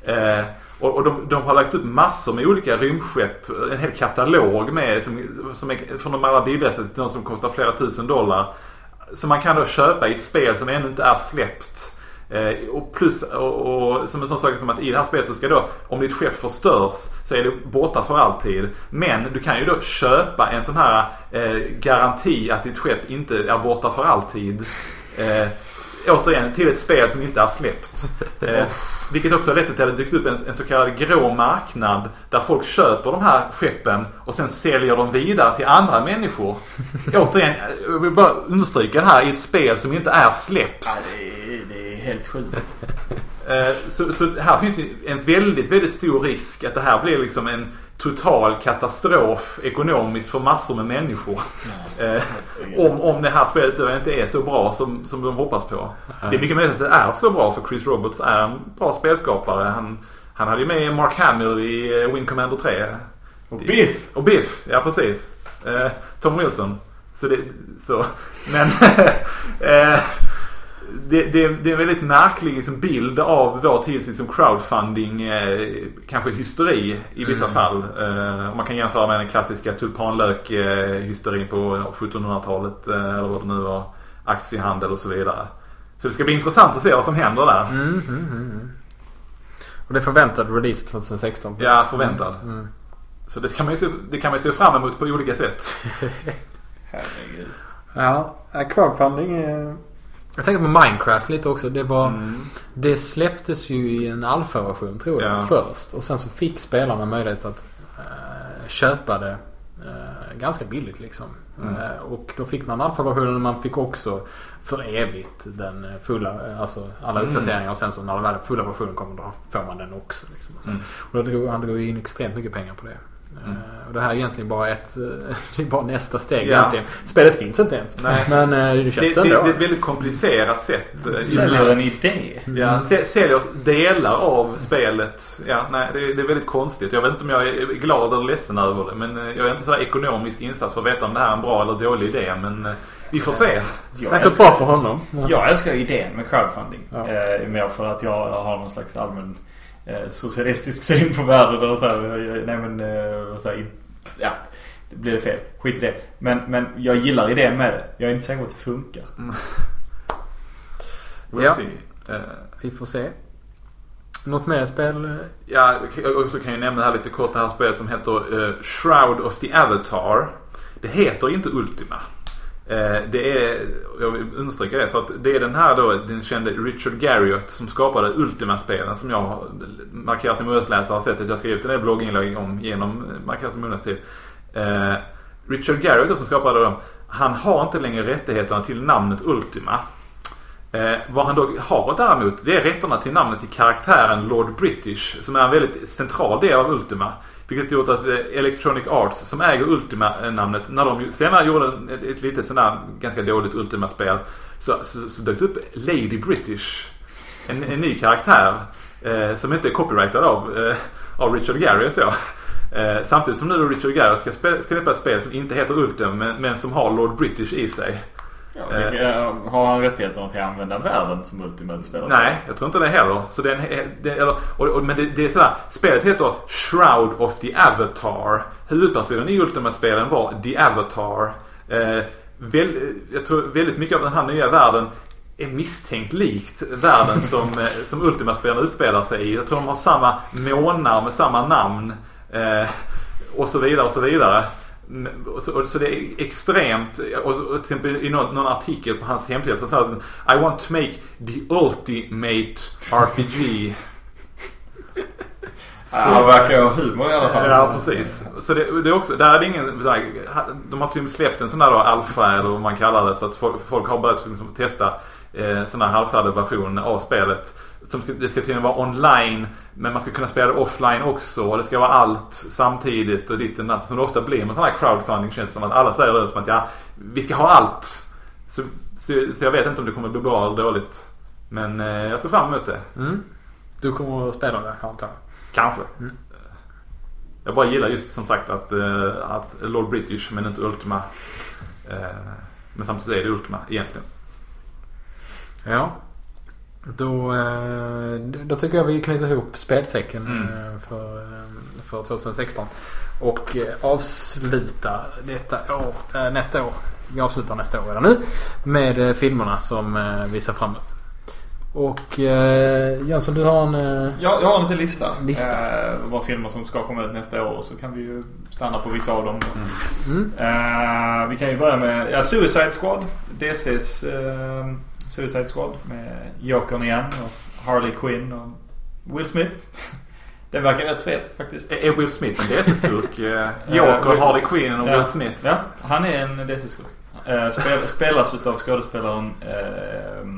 Eh, och och de, de har lagt upp massor med olika rymdskepp. En hel katalog med som, som är från de allra billigaste till de som kostar flera tusen dollar. Som man kan då köpa i ett spel som ännu inte är släppt. Eh, och plus, och, och som en sån sak som att i det här spelet så ska då, om ditt skepp förstörs så är det borta för alltid. Men du kan ju då köpa en sån här eh, garanti att ditt skepp inte är borta för alltid. Eh, återigen till ett spel som inte är släppt. Eh, vilket också har lett till att det dykt upp en, en så kallad grå marknad där folk köper de här skeppen och sen säljer dem vidare till andra människor. Återigen, jag vill bara understryka det här i ett spel som inte är släppt. Ja, det, är, det är helt sjukt. Eh, Så, så här finns en väldigt, väldigt stor risk att det här blir liksom en total katastrof ekonomiskt för massor med människor. Eh, om, om det här spelet inte är så bra som, som de hoppas på. Det är mycket möjligt att det är så bra för Chris Roberts är en bra spelskapare. Han, han hade ju med Mark Hamill i eh, Wing Commander 3. Och Biff! Och Biff, ja precis. Tom Wilson. Så det, så. Men det, det, det är en väldigt märklig liksom, bild av vår tids liksom, crowdfunding, eh, kanske hysteri i vissa fall. Eh, man kan jämföra med den klassiska tulpanlök-hysterin på 1700-talet eh, eller vad det nu var. Aktiehandel och så vidare. Så det ska bli intressant att se vad som händer där. Och det är förväntad release 2016. Ja, förväntad. Mm. Så det kan, man ju se, det kan man se fram emot på olika sätt. Herregud. Ja, ja, crowdfunding är... Jag tänkte på Minecraft lite också. Det var... Det släpptes ju i en alfa-version tror jag Ja. först. Och sen så fick spelarna möjlighet att eh, köpa det eh, ganska billigt liksom. Mm. Eh, och då fick man alfa-versionen och man fick också för evigt den fulla, alltså alla Mm. uppdateringar. Och sen så när den fulla versionen kommer då får man den också. Liksom. Och, så. Mm. och då drog, han drog in extremt mycket pengar på det. Mm. Eh, Och det här är egentligen bara ett, eh, det är bara nästa steg Ja. egentligen. Spelet finns inte ens. Nej. Men eh, du Det, köpte det, det ändå. är ett väldigt komplicerat sätt. eh, Säljer en idé. Ja, sä- säljer delar av spelet. Ja, nej, det, det är väldigt konstigt. Jag vet inte om jag är glad eller ledsen över det. Men eh, jag är inte så här ekonomiskt insatt för att veta om det här är en bra eller dålig idé. Men eh, vi får se. Jag Säkert älskar- bra för honom. Ja. Jag älskar idén med crowdfunding. Ja. Eh, mer för att jag har någon slags allmän eh, socialistisk syn på världen. Och så här, eh, nej men, eh, så här, ja. Det blir fel. Skit i det. Men, men jag gillar idén med det. Jag är inte säker på att det funkar. We'll Ja. Eh, Vi får se. Något mer spel? Ja, jag också kan ju nämna här lite kort det här spelet som heter eh, Shroud of the Avatar. Det heter inte Ultima. Eh, det är, jag vill understryka det för att det är den här då, den kände Richard Garriott som skapade Ultima-spelen som jag Markeras som läsare har sett att jag skrivit en del blogginlägg om genom Markeras som moderstid. Eh, Richard Garriott då, som skapade dem, han har inte längre rättigheterna till namnet Ultima. Eh, vad han då har däremot det är rätterna till namnet till karaktären Lord British som är en väldigt central del av Ultima. Vilket gjort att eh, Electronic Arts som äger Ultima-namnet eh, när de senare gjorde ett, litet lite sådär ganska dåligt Ultima-spel så, så, så dök det upp Lady British. En, en ny karaktär eh, som inte är copyrightad av, eh, av Richard Garriott då. Eh, samtidigt som nu då Richard Garriott ska ska släppa ett spel som inte heter Ultima men, men som har Lord British i sig. Ja, det- har han rättigheterna till att använda världen som Ultimate spelare? Nej, jag tror inte det heller. Så det är en, det, eller, och, och, men det, det är sådär. Spelet heter Shroud of the Avatar. Huvudpersonen i Ultima-spelen var The Avatar. Eh, väl, jag tror väldigt mycket av den här nya världen är misstänkt likt världen som, eh, som Ultima-spelen utspelar sig i. Jag tror de har samma månar med samma namn. Eh, och så vidare och så vidare. Så, så det är extremt, och, och till exempel i någon, någon artikel på hans hemsida så sa han I want to make the ultimate RPG. Ja, han verkar ha humor i alla fall. Ja, precis. Så det, det är också, där är det ingen, så här, de har typ släppt en sån där då, alfa eller vad man kallar det så att folk, folk har börjat liksom testa. eh, sån här halvfärdig version av spelet. Som ska, det ska tydligen vara online men man ska kunna spela det offline också och det ska vara allt samtidigt och ditt och datt. Som det ofta blir med sån här crowdfunding känns det som att alla säger det som att ja, vi ska ha allt. Så, så, så jag vet inte om det kommer bli bra eller dåligt. Men eh, jag ser fram emot det. Mm. Du kommer att spela det antar jag? Kanske. Jag bara gillar just som sagt att, eh, att Lord British men inte Ultima. Eh, men samtidigt är det Ultima egentligen. Ja. Då, eh, då tycker jag vi knyter ihop spelsäcken Mm. för, för 2016. Och avsluta detta år, nästa år. Vi avslutar nästa år redan nu. Med filmerna som eh, vi ser fram emot. Och eh, Jönsson du har en... Eh, Ja, jag har en liten lista. Lista. Eh, vad filmer som ska komma ut nästa år. Så kan vi ju stanna på vissa av dem. Mm. Eh, vi kan ju börja med ja, Suicide Squad. DC's eh, Suicide Squad. Med Jokern igen och Harley Quinn och Will Smith. Den verkar rätt fet faktiskt. Är Will Smith en DC-skurk? Eh, Joker, Harley Quinn och Ja. Will Smith? Ja, han är en DC-skurk. Eh, spel, spelas utav skådespelaren eh,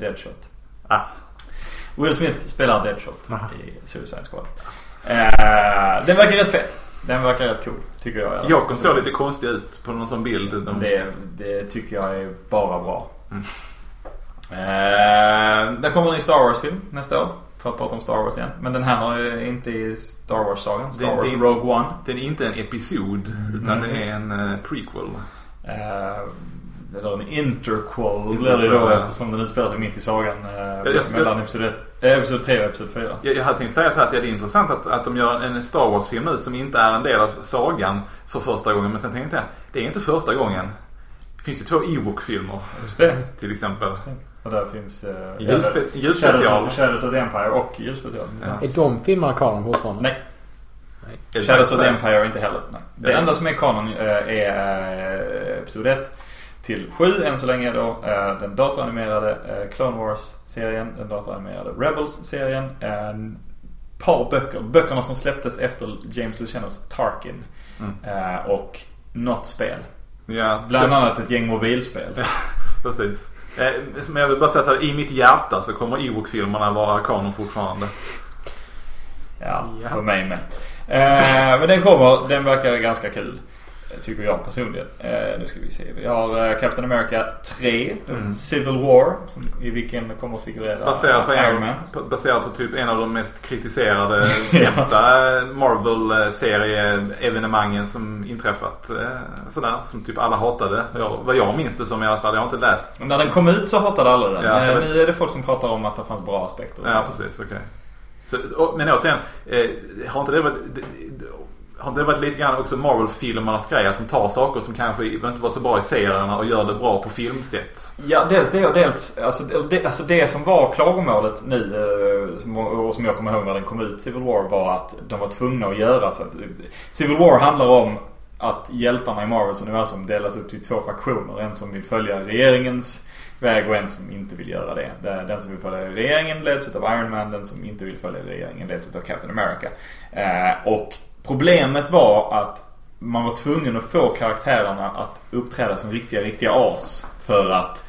Deadshot. Ah. Will Smith spelar Deadshot Aha. i Suicide Squad. Eh, den verkar rätt fet. Den verkar rätt cool. Tycker jag. fall. Jokern såg lite konstig ut på någon sån bild. De, Det, det tycker jag är bara bra. Mm. Eh, det kommer en ny Star Wars-film nästa år. För att prata om Star Wars igen. Men den här har ju inte i Star Wars-sagan. Star Det- Wars det- Rogue One. Den är inte en episod utan Mm. det är en eh, prequel. Eh, eller en interquel blir det då ja. eftersom den utspelar sig mitt i sagan. Eh, jag skulle- mellan episod, ett, eh, episod 3 och episod 4. Jag, jag hade tänkt säga så här att ja, det är intressant att, att de gör en Star Wars-film nu som inte är en del av sagan för första gången. Men sen tänkte jag, det är inte första gången. Det finns ju två Ewok-filmer Just det. till exempel. Och där finns eh, Julspe- julspecial. of, Shadows of the Empire och julspecial. Ja. är de filmerna kanon fortfarande? Nej. Det Shadows of the Empire inte heller. Nej. Det Ja. enda som är kanon eh, är eh, Episod 1 till 7 än så länge då. eh, Den datoranimerade eh, Clone Wars-serien, den datoranimerade Rebels-serien. En par böcker. Böckerna som släpptes efter James Lucianos Tarkin. Mm. eh, Och något spel. Ja, Bland det- annat ett gäng mobilspel. Precis. Eh, men jag vill bara säga så här, i mitt hjärta så kommer Ewok-filmerna vara kanon fortfarande. Ja, Ja. för mig med. Eh, men den kommer, den verkar ganska kul. Tycker jag personligen. Eh, nu ska vi se. Vi har eh, Captain America 3. Mm. Civil War. Som, I vilken kommer att figurera Baserat på, en, baserat på typ en av de mest kritiserade sämsta eh, Marvel-serie-evenemangen som inträffat. eh, Sådär, som typ alla hatade. Jag, vad jag minns det som i alla fall. Jag har inte läst. Men när den kom ut så hatade alla den. Ja, nu är det folk som pratar om att det fanns bra aspekter. Ja, precis. Okej. Och- Men återigen, eh, har inte det varit det- Har inte det varit lite grann också Marvel-filmernas grej? Att de tar saker som kanske inte var så bra i serierna och gör det bra på filmsätt. Ja, dels det och dels alltså det, alltså det som var klagomålet nu eh, och som jag kommer ihåg när den kom ut Civil War var att de var tvungna att göra så att eh, Civil War handlar om att hjältarna i Marvels universum delas upp till två fraktioner. En som vill följa regeringens väg och en som inte vill göra det. Den som vill följa regeringen leds av Iron Man. Den som inte vill följa regeringen leds av Captain America. Eh, och problemet var att man var tvungen att få karaktärerna att uppträda som riktiga, riktiga as. För att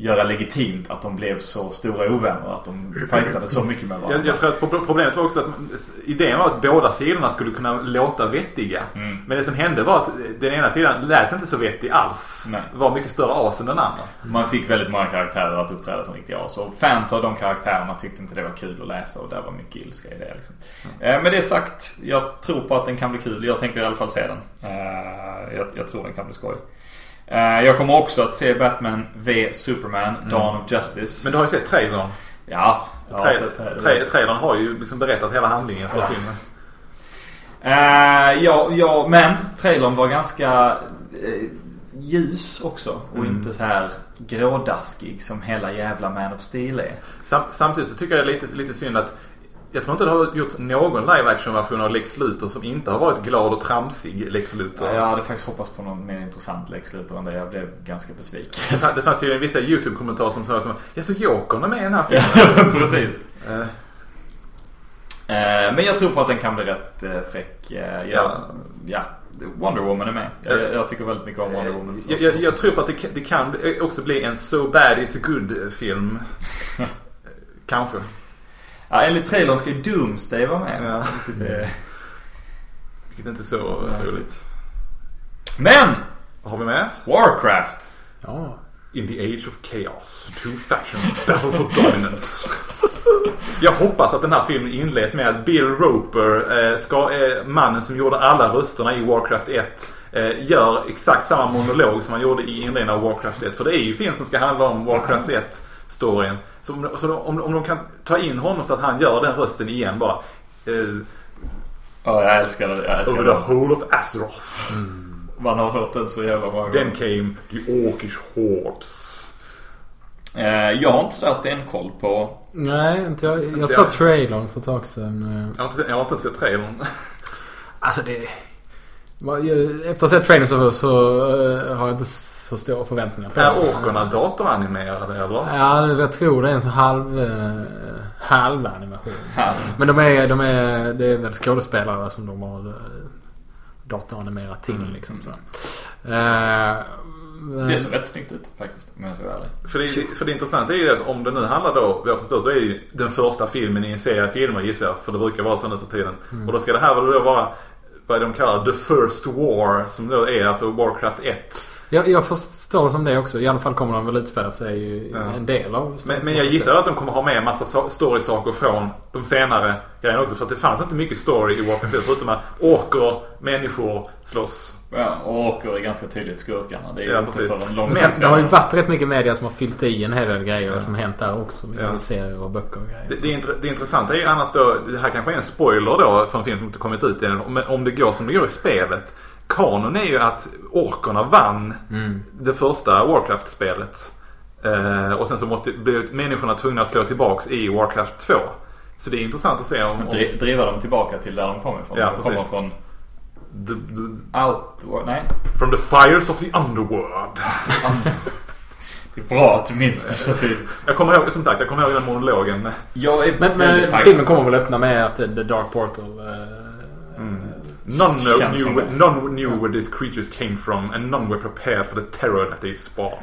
göra legitimt att de blev så stora ovänner. Att de fightade så mycket med varandra. Jag, jag tror att pro- problemet var också att idén var att båda sidorna skulle kunna låta vettiga. Mm. Men det som hände var att den ena sidan lät inte så vettig alls. Nej. Var mycket större as än den andra. Man fick väldigt många karaktärer att uppträda som riktiga as. Och fans av de karaktärerna tyckte inte det var kul att läsa och där var mycket ilska i det. Liksom. Eh, med det sagt, jag tror på att den kan bli kul. Jag tänker i alla fall se den. Eh, jag, jag tror den kan bli skoj. Eh, jag kommer också att se Batman V Superman Dawn of Justice. Men du har ju sett trailern. ja, Tra- tra- trailern har ju liksom berättat hela handlingen för Ja. filmen. Eh, ja, ja, men trailern var ganska eh, ljus också. Och Mm. inte så här grådaskig som hela jävla Man of Steel är. Sam, samtidigt så tycker jag det är lite, lite synd att jag tror inte det har gjorts någon live action version av Lex Luthor som inte har varit glad och tramsig Lex Luthor. Ja, jag hade faktiskt hoppats på någon mer intressant Lex Luthor än det. Jag blev ganska besviken. Det, fanns, det fanns ju vissa YouTube-kommentarer som sa som Jag Jokern är med i den här filmen. Precis. Eh, Eh, men jag tror på att den kan bli rätt eh, fräck. Eh, ja, ja, Wonder Woman är med. Jag, jag tycker väldigt mycket om Wonder Woman. Jag, jag, jag tror på att det, kan- det kan också bli en So Bad It's Good film. Kanske. Ja, enligt trailern ska ju Doomsday vara med. Ja. Det- Vilket inte är så Ja, roligt. Men! Vad har vi med? Warcraft. Ja. In the age of chaos, two factions battle for dominance. Jag hoppas att den här filmen inleds med att Bill Roper, eh, ska, eh, mannen som gjorde alla rösterna i Warcraft 1, eh, gör exakt samma monolog som han gjorde i inledningen av Warcraft 1. För det är ju film som ska handla om Warcraft 1-storyn. Så, om, så om, om de kan ta in honom så att han gör den rösten igen bara. Eh, Ja, jag älskar det. Jag älskar over det. the whole of Azeroth. Man har hört den så jävla många Then came the Orkish hordes. Eh, jag har inte sådär stenkoll på... Nej, inte jag. Jag såg trailern för ett tag sedan. Jag har inte, jag har inte sett trailern. Alltså det... jag- Efter att ha sett trailern så, så eh, har jag inte så stora förväntningar på Är den. orkerna datoranimerade eller? Ja, jag tror det är en sån halv... Uh, halv animation. Här. Men de är, de är, det är väl skådespelare som de har uh, datoranimerat till Mm. liksom. Så. Eh, Det ser rätt snyggt ut faktiskt om jag ska vara ärlig. För det, för det intressanta är ju att om det nu handlar då, jag har förstått, då är det ju den första filmen i en serie filmer gissar jag. För det brukar vara så nu för tiden. Och då ska det här väl då vara vad de kallar The First War. Som då är alltså Warcraft 1. Jag, jag förstår det som det också. I alla fall kommer de väl utspela sig i Ja. en del av Men, men jag gissar att de kommer ha med en massa story-saker från de senare grejerna också. För att det fanns inte mycket story i Warcraft 1 förutom att orker, människor slåss. Ja, och Åker är ganska tydligt skurkarna. Det är Ja, inte precis. för en lång Men- det har ju varit rätt mycket media som har fyllt i en hel del grejer Ja. som hänt där också. Med Ja. serier och böcker och grejer. Det, det, intre- det intressanta är ju annars då, det här kanske är en spoiler då för en film som inte kommit ut än. Men om det går som det går i spelet. Kanon är ju att orkerna vann Mm. det första Warcraft-spelet. Eh, och sen så måste, blir människorna tvungna att slå tillbaks i Warcraft 2. Så det är intressant att se om... om Dri- driva dem tillbaka till där de kommer ifrån. Ja, de kommer precis. från the, the, Outward... Nej. from the fires of the underworld. Det är bra att du minns det så tydligt. Jag kommer ihåg, som sagt, jag kommer ihåg den monologen. Jag är Men, men filmen kommer väl öppna med att eh, The Dark Portal... eh, None, know, knew, none knew where these creatures came from and none were prepared for the terror that they spawned.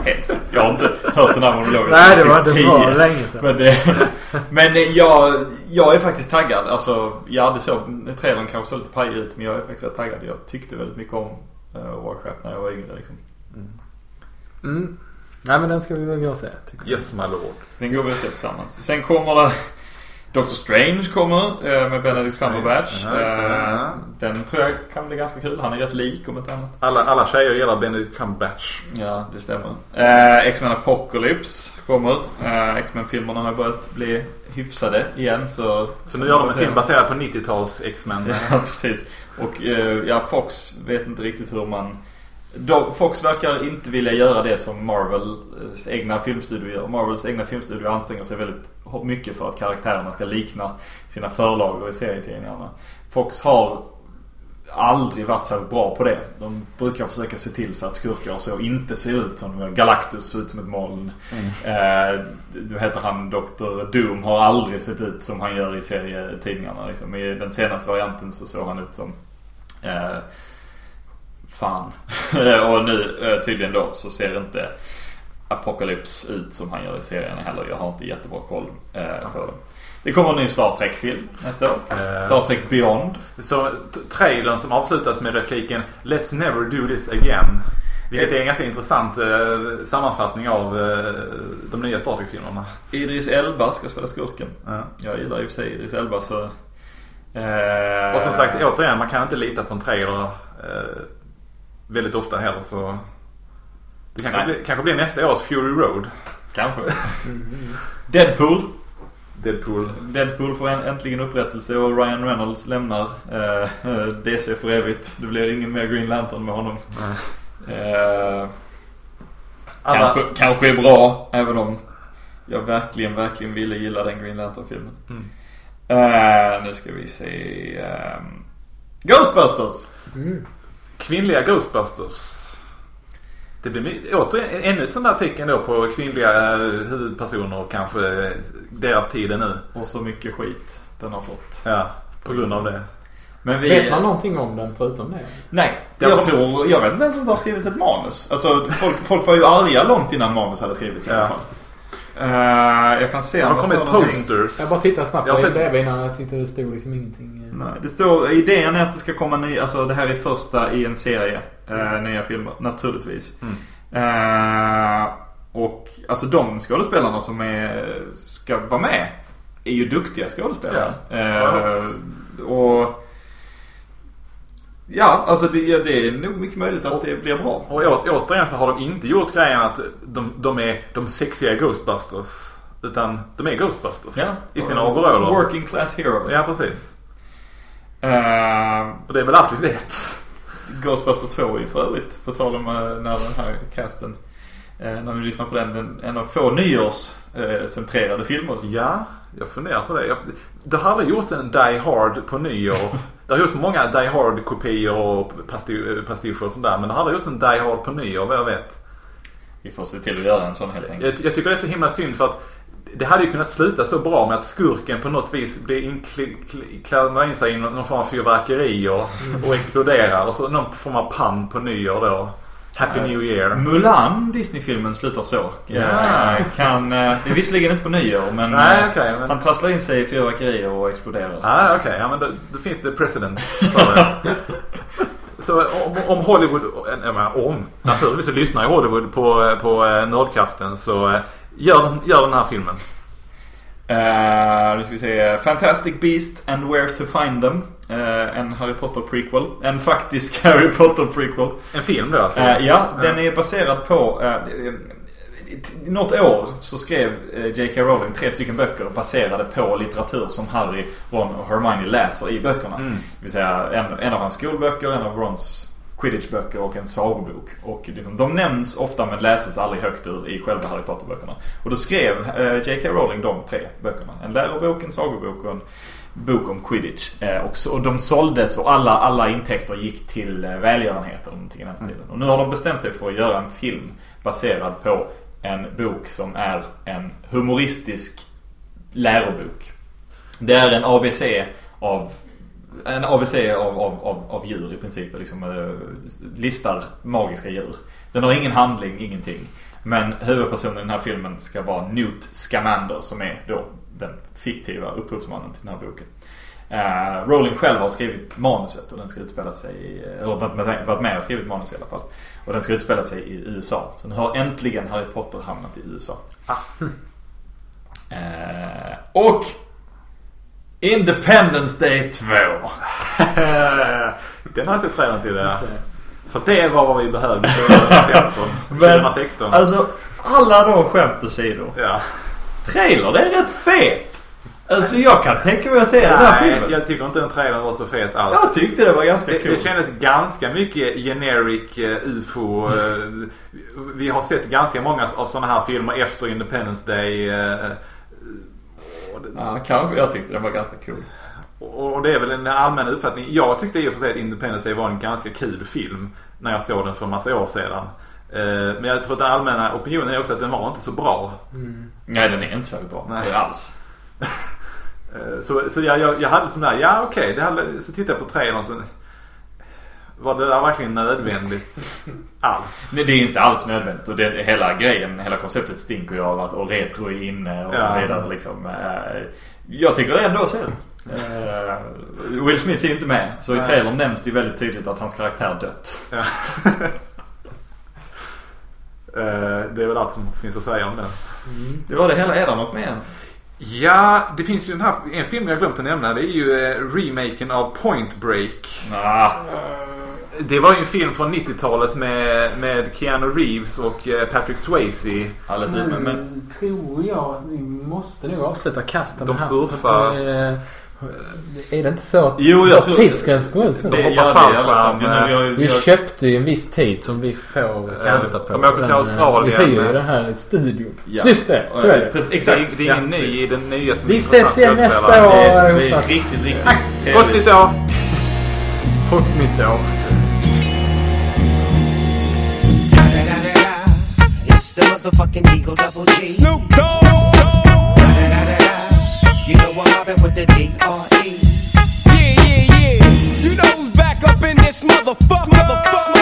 Jag har inte hört den här monologen. Nej, det var, det var tio. länge sedan. Men, det, men jag, jag är faktiskt taggad. Alltså, ja, det såg, trailern kanske såg lite pajig ut men jag är faktiskt rätt taggad. Jag tyckte väldigt mycket om uh, Warcraft när jag var yngre. Liksom. Mm. Nej men den ska vi väl gå och se. Yes my lord. Den går vi och ser tillsammans. Sen kommer det Doctor Strange kommer eh, med Benedict Cumberbatch. Ja. Eh. Den tror jag kan bli ganska kul. Han är rätt lik om inte annat. Alla, alla tjejer gillar Benedict Cumberbatch. Ja, det stämmer. Eh, X-Men Apocalypse kommer. Eh, X-Men-filmerna har börjat bli hyfsade igen. Så, Så nu gör de en film baserad på 90-tals X-Men. Ja, precis. Och eh, ja, Fox vet inte riktigt hur man... De, Fox verkar inte vilja göra det som Marvels egna filmstudio gör. Marvels egna filmstudio anstränger sig väldigt mycket för att karaktärerna ska likna sina förlagor i serietidningarna. Fox har aldrig varit så bra på det. De brukar försöka se till så att skurkar och så inte ser ut som de. Galactus ser ut som ett moln. Eh, du heter han Dr. Doom har aldrig sett ut som han gör i serietidningarna. Liksom. I den senaste varianten så såg han ut som eh, Fan. och nu eh, tydligen då så ser inte Apocalypse ut som han gör i serien heller. Jag har inte jättebra koll eh, på det. Det kommer en ny Star Trek-film nästa år. Eh. Star Trek Beyond. Så trailern som avslutas med repliken Let's never do this again. Vilket är en ganska intressant eh, sammanfattning av eh, de nya Star Trek-filmerna. Idris Elba ska spela skurken. Ja. Jag gillar i och för sig Idris Elba så... Eh, Och som sagt återigen, man kan inte lita på en trailer eh, väldigt ofta heller så... Det kanske, blir, kanske blir nästa års Fury Road. Kanske. Deadpool. Deadpool. Deadpool får en, äntligen upprättelse och Ryan Reynolds lämnar eh, DC för evigt. Det blir ingen mer Green Lantern med honom. Eh, Alla, kanske, kanske är bra även om jag verkligen, verkligen ville gilla den Green Lantern-filmen. Mm. Eh, nu ska vi se. ehm, Ghostbusters! Kvinnliga Ghostbusters. Det blir återigen ännu ett sånt där tecken då på kvinnliga eh, huvudpersoner och kanske eh, deras tid är nu. Och så mycket skit den har fått. Ja, på grund av det. Men vi... Vet man någonting om den förutom det? Nej, Jag jag tror... Jag vet inte ens om det har skrivits ett manus. Alltså folk, folk var ju arga långt innan manus hade skrivits i alla Ja. Eh, jag kan se Det har kommit någonting. posters. Jag bara tittade snabbt Jag på har sett- innan jag tyckte det stod liksom ingenting. eh. Nej, det står, idén är att det ska komma ny, alltså det här är första i en serie eh, nya filmer, naturligtvis. Mm. Eh, och alltså de skådespelarna som är, ska vara med är ju duktiga skådespelare. Ja, och Ja, alltså det, det är nog mycket möjligt att det blir bra. Och å, återigen så har de inte gjort grejen att de, de är de sexiga Ghostbusters. Utan de är Ghostbusters. Ja. I sina overaller. Working class heroes. Ja, precis. Eh, Och det är väl allt vi vet. Ghostbusters 2 är ju för övrigt, på tal om eh, när den här casten, eh, när ni lyssnar på den, den en av få nyårscentrerade centrerade filmer. Ja, jag funderar på det. Jag, det har aldrig gjorts en Die Hard på nyår. Det har gjorts många Die Hard-kopior och pasti- pastischer och sånt där. Men det har aldrig gjorts en Die Hard på nyår vad jag vet. Vi får se till att göra en sån helt enkelt. Jag, jag tycker det är så himla synd för att det hade ju kunnat sluta så bra med att skurken på något vis blir inklämd in sig i någon form av fyrverkerier och exploderar. Och så någon form av pann på nyår då. Happy New Year. Mulan, Disney-filmen, slutar så. Ja. Eh, Kan, eh, det är visserligen inte på nyår men, Nej, eh, okej, men- han trasslar in sig i fyrverkerier och exploderar. Ah, okej. Ja, men då, då finns det det. Så om, om Hollywood, menar om, naturligtvis så lyssnar ju Hollywood på, på eh, Nordkasten så eh, gör, gör den här filmen. Uh, nu ska vi se. Fantastic Beast and Where to Find Them. Eh, en Harry Potter prequel. En faktisk Harry Potter prequel. En film då alltså? Eh, ja, den är baserad på... eh, något år så skrev J.K. Rowling tre stycken böcker baserade på litteratur som Harry, Ron och Hermione läser i böckerna. Mm. Det vill säga en, en av hans skolböcker, en av Rons Quidditch-böcker och en sagobok. Och liksom, de nämns ofta men läses aldrig högt ur i själva Harry Potter-böckerna. Och då skrev eh, J.K. Rowling de tre böckerna. En lärobok, en sagobok och en bok om Quidditch. Eh, och, så, och de såldes och alla, alla intäkter gick till eh, välgörenhet eller någonting i den stilen. Och nu har de bestämt sig för att göra en film baserad på en bok som är en humoristisk lärobok. Det är en ABC av en ABC av, av, av, av djur i princip. Liksom, eh, listar magiska djur. Den har ingen handling, ingenting. Men huvudpersonen i den här filmen ska vara Newt Scamander som är då den fiktiva upphovsmannen till den här boken. Uh, Rowling själv har skrivit manuset och den ska utspela sig i, eller varit med, och skrivit manus i alla fall. Och den ska utspela sig i USA. Så nu har äntligen Harry Potter hamnat i USA. Eh, och Independence Day 2. den har jag sett trailern till det. För det var vad vi behövde 2015. 2016. Alltså alla de skämt åsido. ja. Trailer, det är rätt fet. Alltså jag kan tänka mig att se den här Nej, filmen. jag tycker inte den trailern var så fet alls. Jag tyckte det var ganska Det, kul. det kändes ganska mycket generic eh, ufo. eh, vi har sett ganska många av sådana här filmer efter Independence Day. eh, det- Ja, kanske. Jag tyckte den var ganska cool. Och och det är väl en allmän uppfattning. Jag tyckte i och för sig att Independence Day var en ganska kul film. När jag såg den för en massa år sedan. Eh, Men jag tror att den allmänna opinionen är också att den var inte så bra. Nej, den är inte så bra. Nej. Alls. Eh, Så, så jag, jag, jag hade sån där, ja okej. det hade- så tittade jag på trailern så var det där verkligen nödvändigt alls? Nej, det är inte alls nödvändigt. Och det, hela grejen, hela konceptet stinker ju av att och retro är inne och Ja. så vidare. Liksom. Eh, Jag tycker det ändå. Eh, Will Smith är inte med. Så i trailern nämns det ju väldigt tydligt att hans karaktär dött. Ja. Eh, det är väl allt som finns att säga om den. Det var det hela. Är det något mer? Ja, det finns ju den här, en film jag glömt att nämna. Det är ju eh, remaken av Point Break. Ah, Det var ju en film från 90-talet med, med Keanu Reeves och eh, Patrick Swayze. alldeles Nu utmärkt. Men tror jag att vi måste nog avsluta kasten De här. surfar. Eh, Är det inte så att Jo, jag tror- tidsgräns går ut nu? det gör det. Nu, eh, vi har, Vi har, köpte ju en viss tid som vi får kasta på. de åker till eh, Australien. Vi hyr ju den här studion. Ja. Just det, så är det. Precis, Det är, exakt. det är ingen ny i den nya som Vi är ses igen nästa år. Det är, det är riktigt, riktigt Gott trevligt. nytt år! Gott nytt år. La motherfucking Eagle Double G. Snoop Dogg. You know I'm mobbing with the D.R.E. Yeah, yeah, yeah. You know who's back up in this motherfucker. Motherfucker, motherfucker.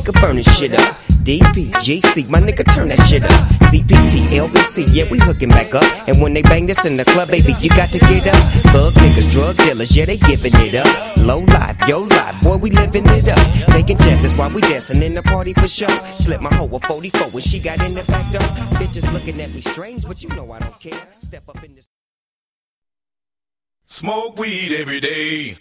Nigga, burn this shit up. DPGC, my nigga, turn that shit up. CPT, LBC, yeah, we hooking back up. And when they bang this in the club, baby, you got to get up. Thug niggas, drug dealers, yeah, they giving it up. Low life, yo life, boy, we living it up. Taking chances while we dancing in the party for sure. Slip my hoe a 44 when she got in the back door. Bitches looking at me strange, but you know I don't care. Step up in this. Smoke weed every day.